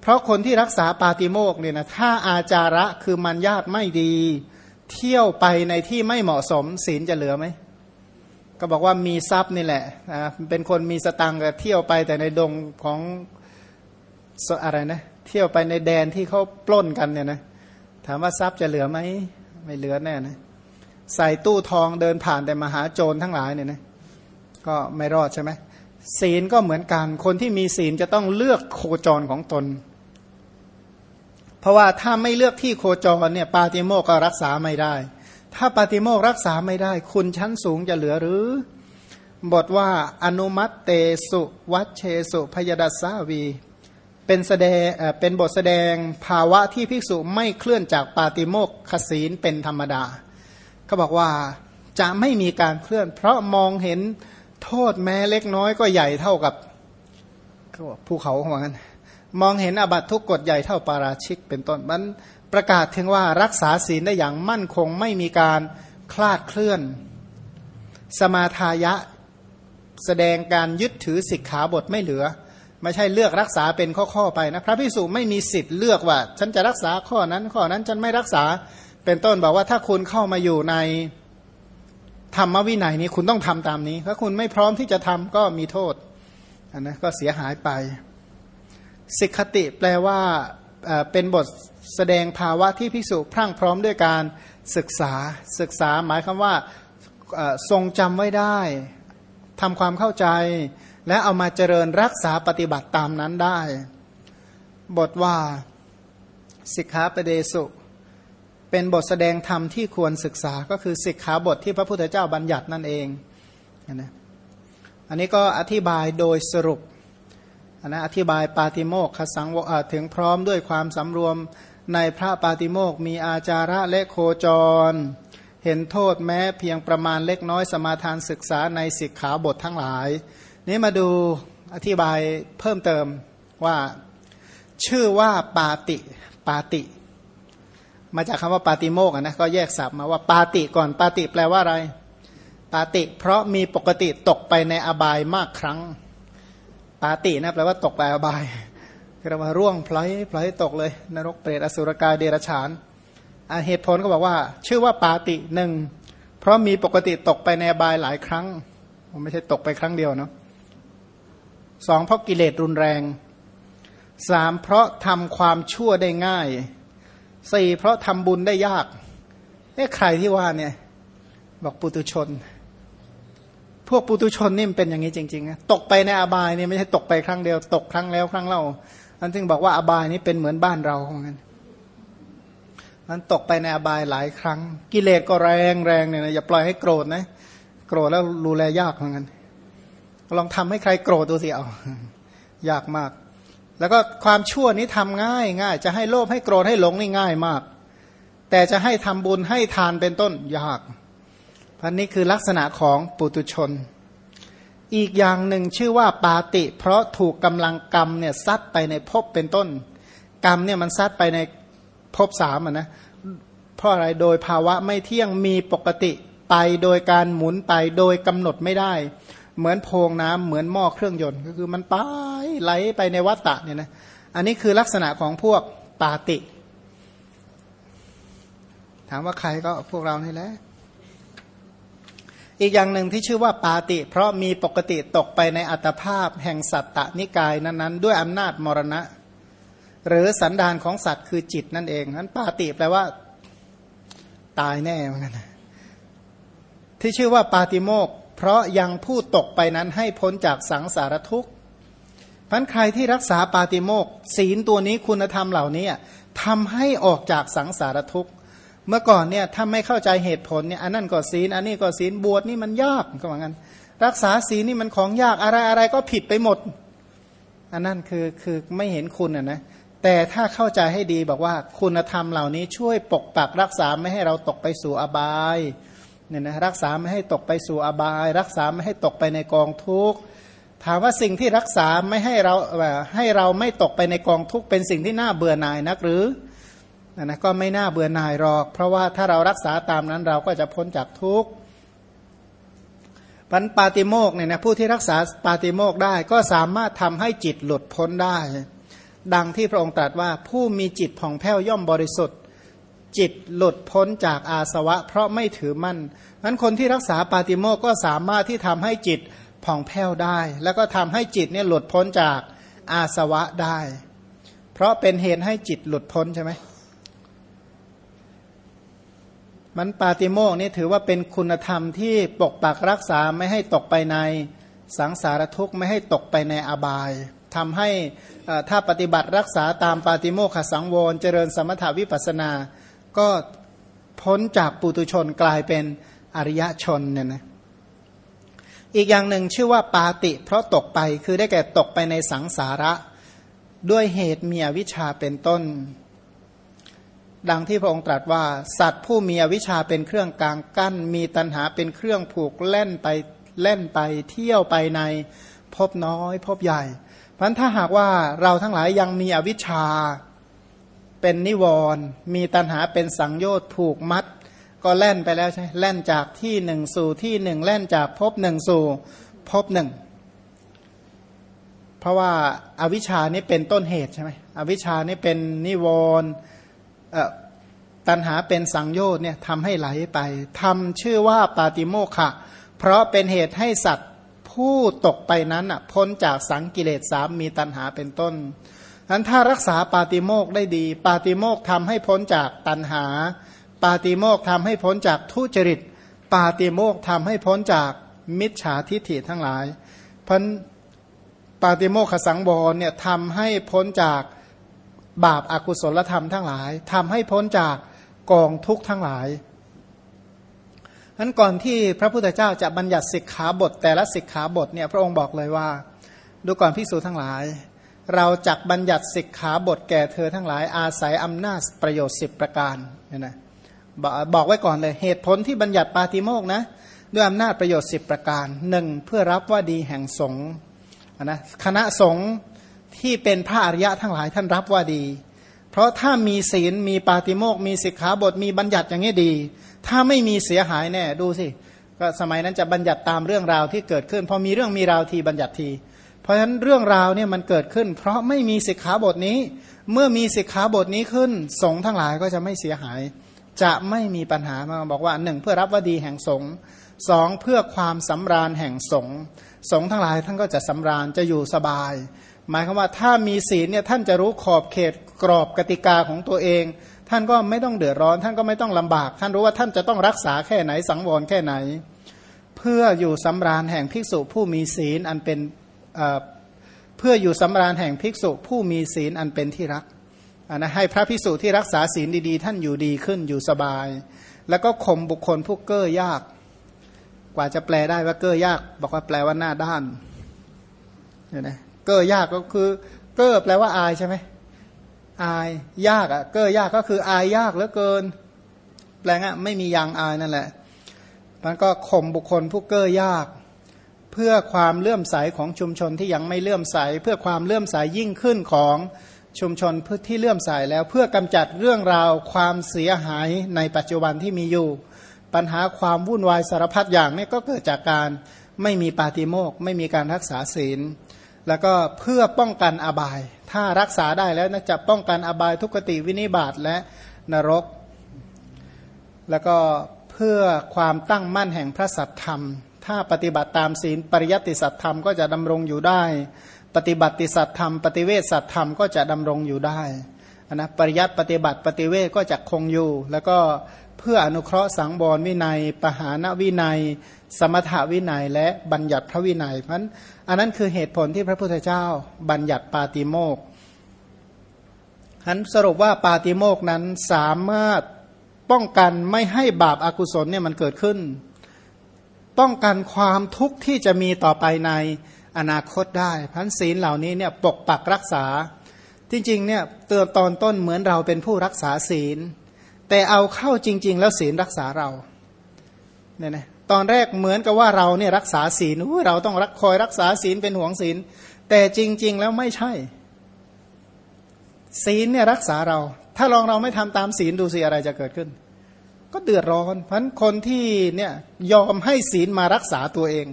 เพราะคนที่รักษาปาติโมกเนี่ยนะถ้าอาจาระคือมันญาติไม่ดี เที่ยวไปในที่ไม่เหมาะสมศีลจะเหลือไหมก็บอกว่ามีทรัพย์นี่แหละนะเป็นคนมีสตังก็เที่ยวไปแต่ในดงของอะไรนะ เที่ยวไปในแดนที่เขาปล้นกันเนี่ยนะถามว่าทรัพย์จะเหลือไหมไม่เหลือแน่นะใส่ตู้ทองเดินผ่านแต่มหาโจรทั้งหลายเนี่ยนะก็ไม่รอดใช่ไหม ศีลก็เหมือนกัน คนที่มีศีลจะต้องเลือกโคจรของตน เพราะว่าถ้าไม่เลือกที่โคจรเนี่ยปาติโมกก็รักษาไม่ได้ ถ้าปาฏิโมกรักษาไม่ได้ คุณชั้นสูงจะเหลือหรือ บทว่าอนุมัตเตสุวัชเชสุพยดัสสาวี เป็นแสดงเป็นบทแสดงภาวะที่ภิกษุไม่เคลื่อนจากปาติโมกขศีลเป็นธรรมดาเขาบอกว่าจะไม่มีการเคลื่อน เพราะมองเห็น โทษแม้เล็กน้อยก็ใหญ่เท่ากับภูเขาของมันมองเห็นอบัตทุกกฎใหญ่เท่าปาราชิก เป็นต้นมันประกาศถึงว่ารักษาศีลได้อย่างมั่นคงไม่มีการคลาดเคลื่อน สมาทายะแสดงการยึดถือสิกขาบทไม่เหลือ ไม่ใช่เลือกรักษาเป็นข้อๆไปนะพระพิสุไม่มีสิทธิ์เลือกว่า ฉันจะรักษาข้อนั้นข้อนั้นฉันไม่รักษาเป็นต้นบอกว่าถ้าคุณเข้ามาอยู่ใน ธรรมวินัยนี้คุณต้องทำตามนี้ ถ้าคุณไม่พร้อมที่จะทำก็มีโทษอันนะก็เสียหายไป สิกขติแปลว่าเป็นบทแสดงภาวะที่ภิกษุพรั่งพร้อมด้วยการศึกษาศึกษาหมายคำว่าทรงจำไว้ได้ทำความเข้าใจ และเอามาเจริญรักษาปฏิบัติตามนั้นได้ บทว่าสิกขาปเดสุ เป็นบทแสดงธรรมที่ควรศึกษาก็คือสิกขาบทที่พระพุทธเจ้าบัญญัตินั่นเองนะอันนี้ก็อธิบายโดยสรุปนนะอธิบายปาติโมกขสังวถึงพร้อมด้วยความสำรวมในพระปาติโมกมีอาจาระและโคจร เห็นโทษแม้เพียงประมาณเล็กน้อยสมาทานศึกษาในสิกขาบททั้งหลาย นี้มาดูอธิบายเพิ่มเติมว่าชื่อว่าปาติปาติ มาจากคำว่าปาติโมกนะก็แยกศัพท์มาว่าปาติก่อนปาติแปลว่าอะไร ปาติเพราะมีปกติตกไปในอบายมากครั้ง ปาตินะแปลว่าตกไปอบายเรียกว่าร่วงพลอยพลอยตกเลย นรกเปรตอสุรกายเดรัจฉานเหตุผลก็บอกว่า ชื่อว่าปาติหนึ่งเพราะมีปกติตกไปในอบายหลายครั้งไม่ใช่ตกไปครั้งเดียวเนาะสองเพราะกิเลสรุนแรงสามเพราะทำความชั่วได้ง่าย สี่เพราะทำบุญได้ยากเอ้ใครที่ว่าเนี่ยบอกปุตุชน พวกปุตุชนนี่มันเป็นอย่างนี้จริงๆตกไปในอบายเนี่ยไม่ใช่ตกไปครั้งเดียว ตกครั้งแล้วครั้งเล่าอันจึงบอกว่าอบายนี้เป็นเหมือนบ้านเราเหมือนกันมันตกไปในอบายหลายครั้ง กิเลสก็แรงแรงเนี่ยนะอย่าปล่อยให้โกรธนะโกรธแล้วรูแลยากเหมือนกันลองทำให้ใครโกรธดูสิเอายากมาก แล้วก็ความชั่วนี้ทำง่ายง่าย จะให้โลภให้โกรธให้หลงนี่ง่ายมาก แต่จะให้ทำบุญให้ทานเป็นต้นยากพันนี้คือลักษณะของปุตุชน อีกอย่างหนึ่งชื่อว่าปาติ เพราะถูกกำลังกรรมเนี่ยซัดไปในภพเป็นต้น กรรมเนี่ยมันซัดไปในภพสามอะนะเพราะอะไรโดยภาวะไม่เที่ยงมีปกติไปโดยการหมุนไปโดยกำหนดไม่ได้ เหมือนโพงน้ำเหมือนหม้อเครื่องยนต์ก็คือมันไป ไหลไปในวัฏฏะเนี่ยนะอันนี้คือลักษณะของพวกปาติ ถามว่าใครก็พวกเรานี่แหละอีกอย่างหนึ่งที่ชื่อว่าปาติ เพราะมีปกติตกไปในอัตภาพแห่งสัตตนิกายนั้นๆ ด้วยอำนาจมรณะ หรือสันดานของสัตว์คือจิตนั่นเองนั้นปาติแปลว่า ตายแน่เหมือนกันที่ชื่อว่าปาติโมกเพราะยังผู้ตกไปนั้นให้พ้นจากสังสารทุกข์ พันใครที่รักษาปาติโมกศีลตัวนี้คุณธรรมเหล่านี้ทำให้ออกจากสังสารทุกข์ เมื่อก่อนเนี่ยถ้าไม่เข้าใจเหตุผลเนี่ยอันนั้นก็ศีลอันนี้ก็ศีลบวชนี่มันยากก็เหมือนกันรักษาศีลนี่มันของยากอะไรอะไรก็ผิดไปหมด อันนั้นคือคือไม่เห็นคุณอะนะแต่ถ้าเข้าใจให้ดีบอกว่าคุณธรรมเหล่านี้ช่วยปกปักรักษาไม่ให้เราตกไปสู่อบายเนี่ยนะรักษาไม่ให้ตกไปสู่อบาย รักษาไม่ให้ตกไปในกองทุกข์ ถามว่าสิ่งที่รักษาไม่ให้เราให้เราไม่ตกไปในกองทุกข์เป็นสิ่งที่น่าเบื่อหน่ายนักหรือนะก็ไม่น่าเบื่อหน่ายหรอก เพราะว่าถ้าเรารักษาตามนั้นเราก็จะพ้นจากทุกข์ปันปาติโมกเนี่ยนะผู้ที่รักษาปาติโมกได้ก็สามารถทำให้จิตหลุดพ้นได้ ดังที่พระองค์ตรัสว่าผู้มีจิตผ่องแผ้วย่อมบริสุทธิ์ จิตหลุดพ้นจากอาสวะ เพราะไม่ถือมั่นนั้นคนที่รักษาปาติโมกก็สามารถที่ทำให้จิต ผ่องแผ้วได้ แล้วก็ทำให้จิตเนี่ยหลุดพ้นจากอาสวะได้ เพราะเป็นเหตุให้จิตหลุดพ้นใช่ไหมมันปาติโมกนี่ถือว่าเป็นคุณธรรมที่ปกปักรักษาไม่ให้ตกไปในสังสารทุกข์ไม่ให้ตกไปในอบายทำให้ถ้าปฏิบัติรักษาตามปาติโมกขสังวรเจริญสมถาวิปัสนา ก็พ้นจากปุตุชนกลายเป็นอริยชนเนี่ยนะ อีกอย่างหนึ่งชื่อว่าปาติ เพราะตกไปคือได้แก่ตกไปในสังสาระ ด้วยเหตุมีอวิชชาเป็นต้น ดังที่พระองค์ตรัสว่า สัตว์ผู้มีอวิชชาเป็นเครื่องกลางกั้น มีตัณหาเป็นเครื่องผูกเล่นไปเล่นไปเที่ยวไปในพบน้อยพบใหญ่เพราะถ้าหากว่าเราทั้งหลายยังมีอวิชชาเป็นนิวรณ์มีตัณหาเป็นสังโยชน์ผูกมัด ก็แล่นไปแล้วใช่แล่นจากที่หนึ่งสู่ที่หนึ่งแล่นจากพบหนึ่งสู่พบหนึ่งเพราะว่าอาวิชานี่เป็นต้นเหตุใช่ไหมอวิชานี่เป็นนิวรณ์ตันหาเป็นสังโยชน์เนี่ยทำให้ไหลไปทำชื่อว่าปาติโมขะ เพราะเป็นเหตุให้สัตว์ผู้ตกไปนั้นพ้นจากสังกิเลสสามมีตันหาเป็นต้นนั้นถ้ารักษาปาติโมกได้ดี ปาติโมกทำให้พ้นจากตันหา ปาติโมกทำให้พ้นจากทุจริต ปาติโมกทำให้พ้นจากมิจฉาทิฏฐิทั้งหลาย พันปาติโมกขสังวรเนี่ยทำให้พ้นจากบาปอากุศลธรรมทั้งหลายทำให้พ้นจากกองทุกข์ทั้งหลายนั้นก่อนที่พระพุทธเจ้าจะบัญญัติสิกขาบท แต่ละสิกขาบทเนี่ยพระองค์บอกเลยว่า ดูก่อนพิสูจทั้งหลาย เราจักบัญญัติสิกขาบทแก่เธอทั้งหลายอาศัยอำนาจประโยชน์สิบประการเนี่ยนะ บอกไว้ก่อนเลยเหตุผลที่บัญญัติปาติโมกนะด้วยอำนาจประโยชน์สิบประการหนึ่งเพื่อรับว่าดีแห่งสงฆ์นะคณะสงฆ์ที่เป็นพระอริยะทั้งหลายท่านรับว่าดี เพราะถ้ามีศีลมีปาติโมกมีสิกขาบทมีบัญญัติอย่างนี้ดี ถ้าไม่มีเสียหายแน่ดูสิก็สมัยนั้นจะบัญญัติตามเรื่องราวที่เกิดขึ้น พอมีเรื่องมีราวทีบัญญัติที เพราะฉะนั้นเรื่องราวเนี่ยมันเกิดขึ้น เพราะไม่มีสิกขาบทนี้ เมื่อมีสิกขาบทนี้ขึ้นสงฆ์ทั้งหลายก็จะไม่เสียหาย จะไม่มีปัญหามาบอกว่าหนึ่งเพื่อรับว่าดีแห่งสงฆ์สองเพื่อความสำราญแห่งสงฆ์สงฆ์ทั้งหลายท่านก็จะสำราญจะอยู่สบาย หมายความว่าถ้ามีศีลเนี่ยท่านจะรู้ขอบเขตกรอบกติกาของตัวเอง ท่านก็ไม่ต้องเดือดร้อน ท่านก็ไม่ต้องลำบาก ท่านรู้ว่าท่านจะต้องรักษาแค่ไหนสังวรแค่ไหน เพื่ออยู่สำราญแห่งภิกษุผู้มีศีลอันเป็นเพื่ออยู่สำราญแห่งภิกษุผู้มีศีลอันเป็นที่รัก นะให้พระภิกษุที่รักษาศีลดีๆ ท่านอยู่ดีขึ้นอยู่สบาย แล้วก็ข่มบุคคลผู้เก้อยาก กว่าจะแปลได้ว่าเก้อยาก บอกว่าแปลว่าหน้าด้านเนี่ยนะเก้อยากก็คือ เก้อแปลว่าอายใช่ไหมอายยากอะ่ะ เก้อยากก็คืออายยากเหลือเกิน แปลงอะไม่มียางอายนั่นแหละมันก็ข่มบุคคลผู้เก้อยาก เพื่อความเลื่อมใสของชุมชนที่ยังไม่เลื่อมใส เพื่อความเลื่อมใสยิ่งขึ้นของ ชุมชนพื้ที่เลื่อมใสแล้วเพื่อกำจัดเรื่องราวความเสียหายในปัจจุบันที่มีอยู่ ปัญหาความวุ่นวายสารพัดอย่างนี้ก็เกิดจากการไม่มีปาติโมกไม่มีการรักษาศีล แล้วก็เพื่อป้องกันอบาย ถ้ารักษาได้แล้วนะจะป้องกันอบายทุกติวินิบาตและนรก แล้วก็เพื่อความตั้งมั่นแห่งพระสัตธรรม ถ้าปฏิบัติตามศีลปริยัติสัตธรรมก็จะดำรงอยู่ได้ ปฏิบัติสัตธรรมปฏิเวทสัตธรรมก็จะดำรงอยู่ได้นะปริยัติปฏิบัติปฏิเวทก็จะคงอยู่ แล้วก็เพื่ออนุเคราะห์สังบรวินัย ปหานวินัย สมถวินัย และบัญญัติพระวินัยเพราะนั้นอันนั้นคือเหตุผลที่พระพุทธเจ้า บัญญัติปาติโมกฉันสรุปว่าปาติโมกนั้นสามารถป้องกันไม่ให้บาปอากุศลเนี่ยมันเกิดขึ้น ป้องกันความทุกข์ที่จะมีต่อไปใน อนาคตได้พันศีลเหล่านี้เนี่ยปกปักรักษา จริงๆเนี่ยเตือนตอนต้นเหมือนเราเป็นผู้รักษาศีล แต่เอาเข้าจริง ๆ แล้วศีลรักษาเราเนี่ยนะตอนแรกเหมือนกับว่าเราเนี่ยรักษาศีลเราต้องรักคอยรักษาศีลเป็นห่วงศีล แต่จริง ๆ แล้วไม่ใช่ ศีลเนี่ยรักษาเรา ถ้าลองเราไม่ทำตามศีลดูสิอะไรจะเกิดขึ้น ก็เดือดร้อนเพราะคนที่เนี่ยยอมให้ศีลมารักษาตัวเอง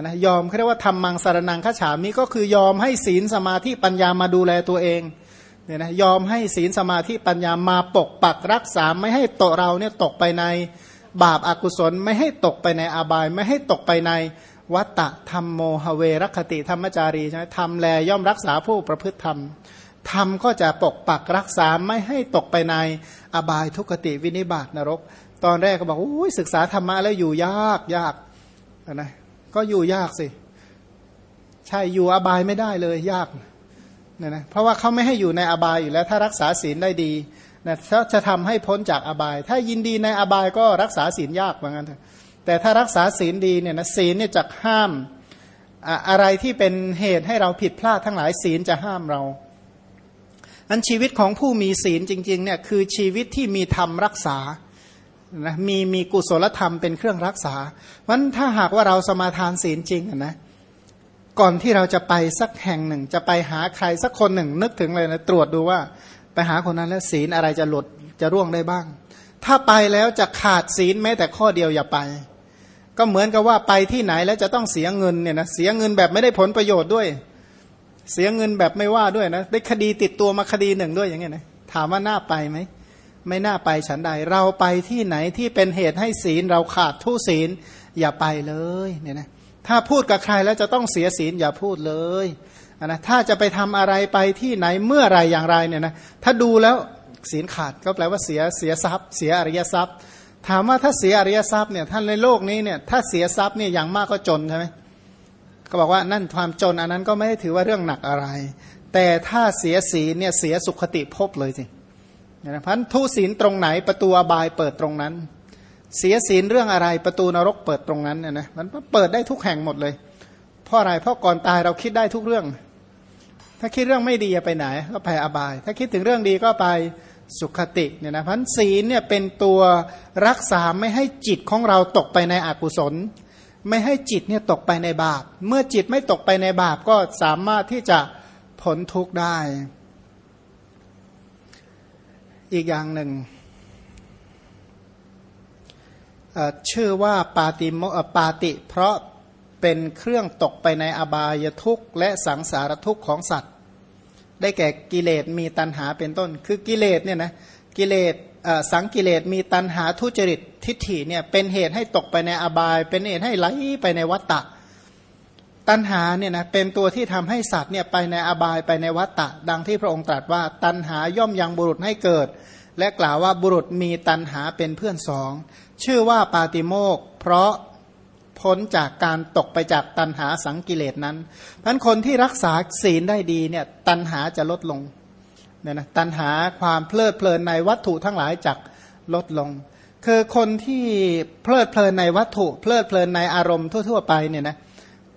นะยอมเขาเรียกว่าทำมังสารนังขฉามิก็คือยอมให้ศีลสมาธิปัญญามาดูแลตัวเองเนี่ยนะยอมให้ศีลสมาธิปัญญามาปกปักรักษาไม่ให้ตกเราเนี่ยตกไปในบาปอากุศลไม่ให้ตกไปในอาบาย ไม่ให้ตกไปในวัตตะธรรมโมหเวรคติธรรมจารีใช่ไหมทำแลย่อมรักษาผู้ประพฤติธรรมธรรมก็จะปกปักรักษาไม่ให้ตกไปในอบายทุกติวินิบาตนรก ตอนแรกก็บอกโอ้ยศึกษาธรรมะแล้วอยู่ยากยากนะ ก็อยู่ยากสิ ใช่อยู่อบายไม่ได้เลยยากเนี่ยนะเพราะว่าเขาไม่ให้อยู่ในอบายอยู่แล้ว ถ้ารักษาศีลได้ดีนะถ้าจะทำให้พ้นจากอบาย ถ้ายินดีในอบายก็รักษาศีลยากเหมือนกันแต่ถ้ารักษาศีลดีเนี่ยนะศีลเนี่ยจะห้ามอะไรที่เป็นเหตุให้เราผิดพลาดทั้งหลายศีลจะห้ามเราอันชีวิตของผู้มีศีลจริงๆเนี่ยคือชีวิตที่มีธรรมรักษา นะมีมีกุศลธรรมเป็นเครื่องรักษาวันถ้าหากว่าเราสมาทานศีลจริงนะก่อนที่เราจะไปสักแห่งหนึ่ง จะไปหาใครสักคนหนึ่ง นึกถึงเลยนะตรวจดูว่า ไปหาคนนั้นแล้วศีลอะไรจะหลุดจะร่วงได้บ้าง ถ้าไปแล้วจะขาดศีลแม้แต่ข้อเดียวอย่าไป ก็เหมือนกับว่าไปที่ไหนแล้วจะต้องเสียเงินเนี่ยนะเสียเงินแบบไม่ได้ผลประโยชน์ด้วย เสียเงินแบบไม่ว่าด้วยนะได้คดีติดตัวมาคดีหนึ่งด้วยอย่างเงี้ยนะถามว่าน่าไปไหม ไม่น่าไปฉันใด เราไปที่ไหนที่เป็นเหตุให้ศีลเราขาดทุศีลอย่าไปเลยเนี่ยนะถ้าพูดกับใครแล้วจะต้องเสียศีลอย่าพูดเลยนะถ้าจะไปทำอะไรไปที่ไหนเมื่อไรอย่างไรเนี่ยนะถ้าดูแล้วศีลขาดก็แปลว่าเสียเสียทรัพย์ เสียอริยทรัพย์ ถามว่าถ้าเสียอริยทรัพย์เนี่ยท่านในโลกนี้เนี่ยถ้าเสียทรัพย์เนี่ยอย่างมากก็จนใช่ไหมก็บอกว่านั่นความจนอันนั้นก็ไม่ได้ถือว่าเรื่องหนักอะไร แต่ถ้าเสียศีลเนี่ยเสียสุขติภพเลยสิ นะพันทุศีลตรงไหนประตูอบายเปิดตรงนั้น เสียศีลเรื่องอะไรประตูนรกเปิดตรงนั้นนะนะมันเปิดได้ทุกแห่งหมดเลย เพราะอะไรเพราะก่อนตายเราคิดได้ทุกเรื่อง ถ้าคิดเรื่องไม่ดีไปไหนก็ไปอบาย ถ้าคิดถึงเรื่องดีก็ไปสุขติเนี่ยนะพันศีลเนี่ยเป็นตัวรักษาไม่ให้จิตของเราตกไปในอกุศล ไม่ให้จิตเนี่ยตกไปในบาป เมื่อจิตไม่ตกไปในบาปก็สามารถที่จะพ้นทุกข์ได้ อีกอย่างหนึ่งชื่อว่าปาติโมปาติ เพราะเป็นเครื่องตกไปในอบายทุกข์ และสังสารทุกข์ของสัตว์ ได้แก่กิเลสมีตัณหาเป็นต้น คือกิเลสเนี่ยนะกิเลสสังกิเลสมีตัณหาทุจริตทิฏฐิเนี่ยเป็นเหตุให้ตกไปในอบาย เป็นเหตุให้ไหลไปในวัฏฏะ ตัณหาเนี่ยนะเป็นตัวที่ทำให้สัตว์เนี่ยไปในอบายไปในวัฏฏะดังที่พระองค์ตรัสว่า ตัณหาย่อมยังบุรุษให้เกิด และกล่าวว่าบุรุษมีตัณหาเป็นเพื่อนสอง ชื่อว่าปาติโมกเพราะพ้นจากการตกไปจากตัณหาสังกิเลสนั้นนั้นคนที่รักษาศีลได้ดีเนี่ยตัณหาจะลดลงเนี่ยนะตัณหาความเพลิดเพลินในวัตถุทั้งหลายจากลดลง คือคนที่เพลิดเพลินในวัตถุ เพลิดเพลินในอารมณ์ทั่ว ๆ ไปเนี่ยนะ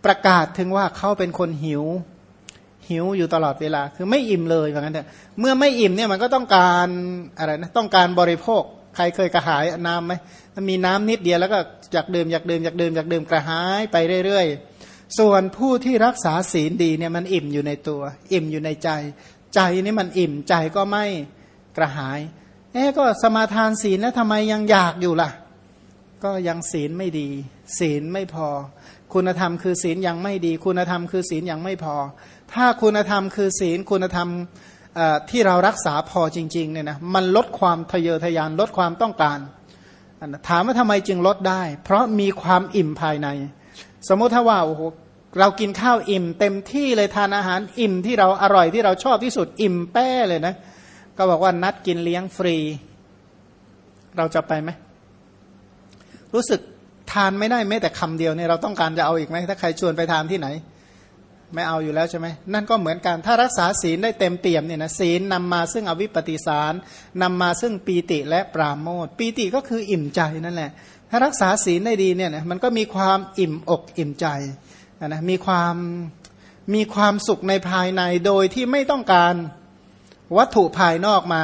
ประกาศถึงว่าเขาเป็นคนหิว หิวอยู่ตลอดเวลา คือไม่อิ่มเลยอย่างนั้นเถอะเมื่อไม่อิ่มเนี่ยมันก็ต้องการอะไรนะต้องการบริโภค ใครเคยกระหายน้ำไหมมีน้ำนิดเดียวแล้วก็อยากดื่มอยากดื่มอยากดื่มอยากดื่มกระหายไปเรื่อยๆ ส่วนผู้ที่รักษาศีลดีเนี่ยมันอิ่มอยู่ในตัว อิ่มอยู่ในใจ ใจนี่มันอิ่มใจก็ไม่กระหายเอ๊ก็สมาทานศีลแล้วทำไมยังอยากอยู่ล่ะ ก็ยังศีลไม่ดี ศีลไม่พอ คุณธรรมคือศีลยังไม่ดี คุณธรรมคือศีลยังไม่พอ ถ้าคุณธรรมคือศีลคุณธรรมที่เรารักษาพอจริงๆเนี่ยนะมันลดความทะเยอทะยานลดความต้องการ ถามว่าทำไมจึงลดได้ เพราะมีความอิ่มภายใน สมมติถ้าว่าโอ้โหเรากินข้าวอิ่ม เต็มที่เลยทานอาหารอิ่มที่เราอร่อยที่เราชอบที่สุดอิ่มแป้เลยนะ ก็บอกว่านัดกินเลี้ยงฟรี เราจะไปไหมรู้สึก ทานไม่ได้แม้แต่คำเดียวเนี่ยเราต้องการจะเอาอีกไหมถ้าใครชวนไปทานที่ไหน ไม่เอาอยู่แล้วใช่ไหมนั่นก็เหมือนกันถ้ารักษาศีลได้เต็มเตี่ยมเนี่ยนะศีลนำมาซึ่งอวิปปิสารนำมาซึ่งปีติและปราโมทปีติก็คืออิ่มใจนั่นแหละ ถ้ารักษาศีลได้ดีเนี่ยนะมันก็มีความอิ่มอกอิ่มใจนะมีความมีความสุขในภายในโดยที่ไม่ต้องการวัตถุภายนอกมา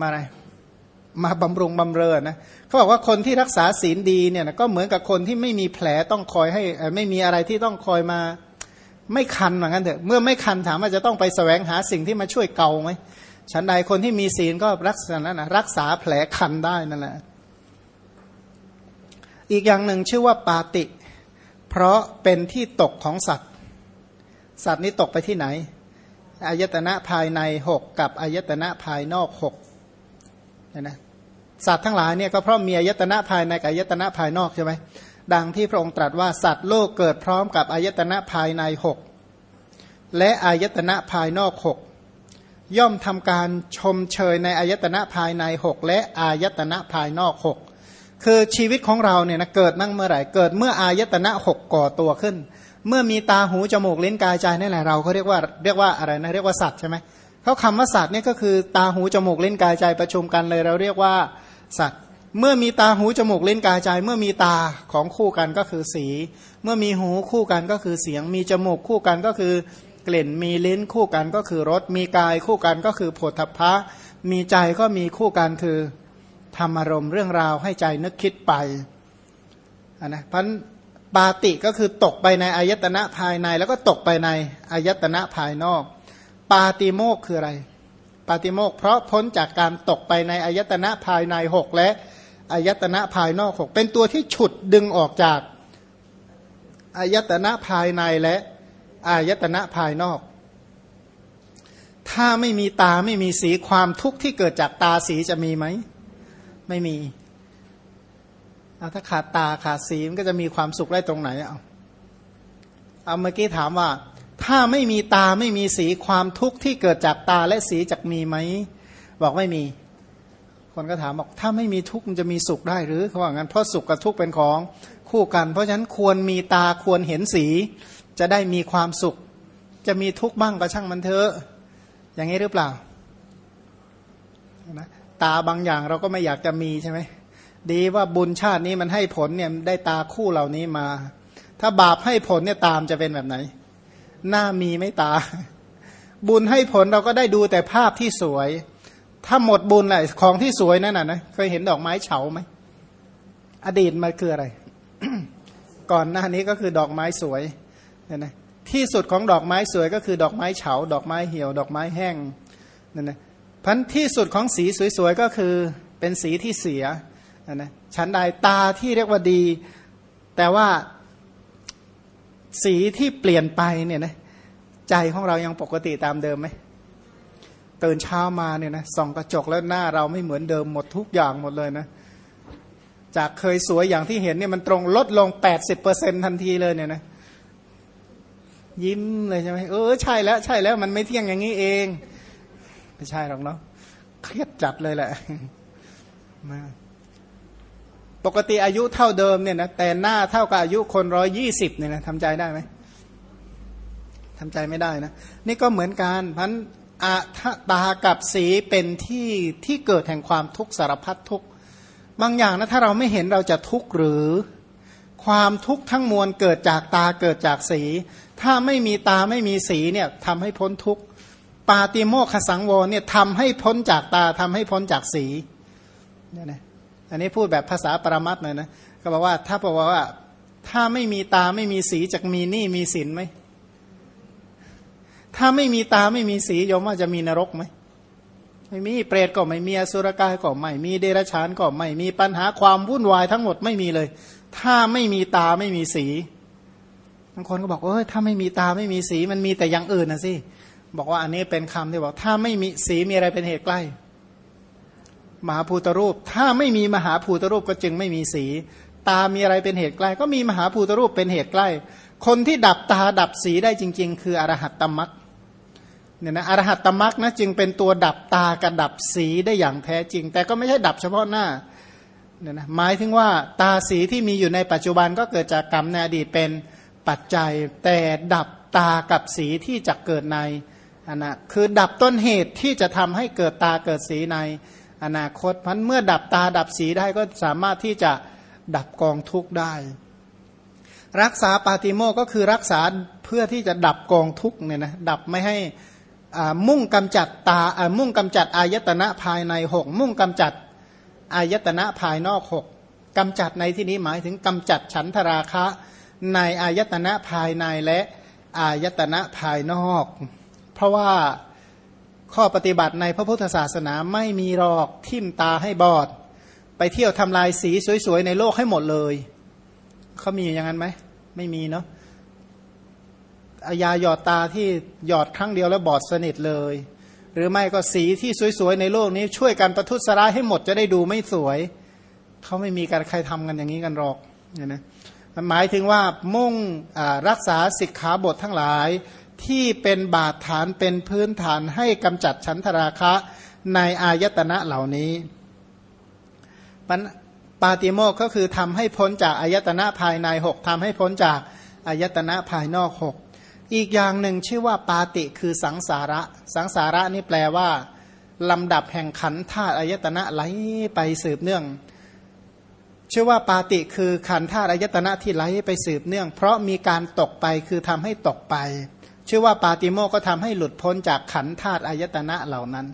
มาอะไรมาบำรุงบำเรอนะ เขาบอกว่าคนที่รักษาศีลดีเนี่ยก็เหมือนกับคนที่ไม่มีแผลต้องคอยให้ไม่มีอะไรที่ต้องคอยมาไม่คันเหมือนกันเถอะเมื่อไม่คันถามว่าจะต้องไปแสวงหาสิ่งที่มาช่วยเกาไหมฉันใดคนที่มีศีลก็รักษานั้นนะรักษาแผลคันได้นั่นแหละอีกอย่างหนึ่งชื่อว่าปาติ เพราะเป็นที่ตกของสัตว์ สัตว์นี้ตกไปที่ไหนอายตนะภายในหกกับอายตนะภายนอกหกนี่นะ สัตว์ทั้งหลายเนี่ยก็เพราะมีอายตนะภายในกับอายตนะภายนอกใช่ไหมดังที่พระองค์ตรัสว่าสัตว์โลกเกิดพร้อมกับอายตนะภายในหกและอายตนะภายนอกหกย่อมทำการชมเชยในอายตนะภายในหกและอายตนะภายนอกหกคือชีวิตของเราเนี่ยนะเกิดนั่งเมื่อไหร่เกิดเมื่ออายตนะหกก่อตัวขึ้น เมื่อมีตาหูจมูกลิ้นกายใจนี่แหละเราเขาเรียกว่าเรียกว่าอะไรนะเรียกว่าสัตว์ใช่ไหมเขาคำว่าสัตว์เนี่ยก็คือตาหูจมูกลิ้นกายใจประชุมกันเลย เราเรียกว่า สัตว์ เมื่อมีตาหูจมูกเลิ้นกายใจ เมื่อมีตาของคู่กันก็คือสี เมื่อมีหูคู่กันก็คือเสียง มีจมูกคู่กันก็คือกลิ่นมีลิ้นคู่กันก็คือรสมีกายคู่กันก็คือโผฏฐัพพะมีใจก็มีคู่กันคือธรรมารมณ์เรื่องราวให้ใจนึกคิดไปนะพันปาติก็คือตกไปในอายตนะภายใน แล้วก็ตกไปในอายตนะภายนอก ปาติโมกคืออะไร ปาติโมกเพราะพ้นจากการตกไปในอายตนะภายในหกและอายตนะภายนอกหกเป็นตัวที่ฉุดดึงออกจากอายตนะภายในและอายตนะภายนอก ถ้าไม่มีตาไม่มีสีความทุกข์ที่เกิดจากตาสีจะมีไหม ไม่มีเอาถ้าขาดตาขาดสีมันก็จะมีความสุขได้ตรงไหนเอาเอาเมื่อกี้ถามว่า ถ้าไม่มีตาไม่มีสีความทุกข์ที่เกิดจากตาและสีจะมีไหม บอกไม่มี คนก็ถามบอกถ้าไม่มีทุกข์มันจะมีสุขได้หรือเขาบอกงั้นเพราะสุขกับทุกข์เป็นของคู่กัน เพราะฉะนั้นควรมีตาควรเห็นสี จะได้มีความสุข จะมีทุกข์บ้างก็ช่างมันเถอะ อย่างนี้หรือเปล่านะตาบางอย่างเราก็ไม่อยากจะมีใช่ไหมดีว่าบุญชาตินี้มันให้ผลเนี่ยได้ตาคู่เหล่านี้มา ถ้าบาปให้ผลเนี่ยตามจะเป็นแบบไหน หน้ามีไม่ตา บุญให้ผลเราก็ได้ดูแต่ภาพที่สวย ถ้าหมดบุญอะไรของที่สวยนั่นน่ะนะเคยเห็นดอกไม้เฉาไหมอดีตมันคืออะไร ก่อนหน้านี้ก็คือดอกไม้สวยเนี่ยนะที่สุดของดอกไม้สวยก็คือดอกไม้เฉา ดอกไม้เหี่ยว ดอกไม้แห้งนั่นนะพันที่สุดของสีสวยๆก็คือเป็นสีที่เสียนะชั้นใดตาที่เรียกว่าดี แต่ว่า สีที่เปลี่ยนไปเนี่ยนะใจของเรายังปกติตามเดิมไหมตื่นเช้ามาเนี่ยนะส่องกระจกแล้วหน้าเราไม่เหมือนเดิมหมดทุกอย่างหมดเลยนะ จากเคยสวยอย่างที่เห็นเนี่ยมันตรงลดลงแปดสิบเปอร์เซ็นทันทีเลยเนี่ยนะยิ้มเลยใช่ไหมเออใช่แล้วใช่แล้วมันไม่เที่ยงอย่างนี้เอง ไม่ใช่หรอกเนาะเครียดจัดเลยแหละมา ปกติอายุเท่าเดิมเนี่ยนะแต่หน้าเท่ากับอายุคนร้อยยี่สิบเนี่ยนะทำใจได้ไหมทำใจไม่ได้นะ นี่ก็เหมือนกันพันอาตากับสีเป็นที่ที่เกิดแห่งความทุกข์สารพัดทุกข์บางอย่างนะถ้าเราไม่เห็นเราจะทุกข์หรือ ความทุกข์ทั้งมวลเกิดจากตาเกิดจากสี ถ้าไม่มีตาไม่มีสีเนี่ยทำให้พ้นทุกข์ปาติโมกขสังวรเนี่ยทำให้พ้นจากตาทำให้พ้นจากสีเนี่ยนะ อันนี้พูดแบบภาษาปรมัตหน่อยนะก็บอกว่าถ้าบอกว่า ถ้าไม่มีตาไม่มีสีจะมีหนี้มีสินไหมถ้าไม่มีตาไม่มีสียมว่าจะมีนรกไหมไม่มีเปรตก็ไม่มีอสุรกายก็ไม่มีเดรัจฉานก็ไม่มีปัญหาความวุ่นวายทั้งหมดไม่มีเลย ถ้าไม่มีตาไม่มีสีบางคนก็บอกเออถ้าไม่มีตาไม่มีสีมันมีแต่อย่างอื่นนะสิบอกว่าอันนี้เป็นคำที่บอก ถ้าไม่มีสีมีอะไรเป็นเหตุใกล้ มหาภูตรูป ถ้าไม่มีมหาภูตรูปก็จึงไม่มีสี ตา มีอะไรเป็นเหตุใกล้ ก็มีมหาภูตรูปเป็นเหตุใกล้ คนที่ดับตาดับสีได้จริง ๆ คืออรหัตตมรักเนี่ยนะอรหัตตมรักนะจึงเป็นตัวดับตากระดับสีได้อย่างแท้จริง แต่ก็ไม่ใช่ดับเฉพาะหน้าเนี่ยนะหมายถึงว่าตาสีที่มีอยู่ในปัจจุบันก็เกิดจากกรรมในอดีตเป็นปัจจัย แต่ดับตากับสีที่จะเกิดในอันาคือดับต้นเหตุที่จะทำให้เกิดตาเกิดสีใน อนาคตพันเมื่อดับตาดับสีได้ก็สามารถที่จะดับกองทุกข์ได้ รักษาปาติโมก็คือรักษาเพื่อที่จะดับกองทุกข์เนี่ยนะดับไม่ให้มุ่งกำจัดตามุ่งกำจัดอายตนะภายในหกมุ่งกำจัดอายตนะภายนอกหกกำจัดในที่นี้หมายถึงกำจัดฉันทราคะในอายตนะภายในและอายตนะภายนอก เพราะว่า ข้อปฏิบัติในพระพุทธศาสนาไม่มีหรอกทิ่มตาให้บอด ไปเที่ยวทำลายสีสวยๆในโลกให้หมดเลยเขามีอย่างนั้นไหมไม่มีเนาะยาหยอดตาที่หยอดครั้งเดียวแล้วบอดสนิทเลย หรือไม่ก็สีที่สวยๆในโลกนี้ช่วยกันประทุษร้ายให้หมดจะได้ดูไม่สวยเขาไม่มีการใครทำกันอย่างนี้กันหรอกเนี่ยนะหมายถึงว่ามุ่งรักษาสิกขาบททั้งหลาย ที่เป็นบาดฐานเป็นพื้นฐานให้กำจัดชั้นทราคะในอายตนะเหล่านี้ปาติโมกก็คือทำให้พ้นจากอายตนะภายในหกทำให้พ้นจากอายตนะภายนอกหกอีกอย่างหนึ่งชื่อว่าปาติคือสังสาระ สังสาระนี่แปลว่า ลำดับแห่งขันธาตุอายตนะไหลไปสืบเนื่อง ชื่อว่าปาติคือขันธาตุอายตนะที่ไหลไปสืบเนื่อง เพราะมีการตกไปคือทำให้ตกไป ชื่อว่าปาติโมก็ทำให้หลุดพ้นจากขันธาตุอายตนะเหล่านั้น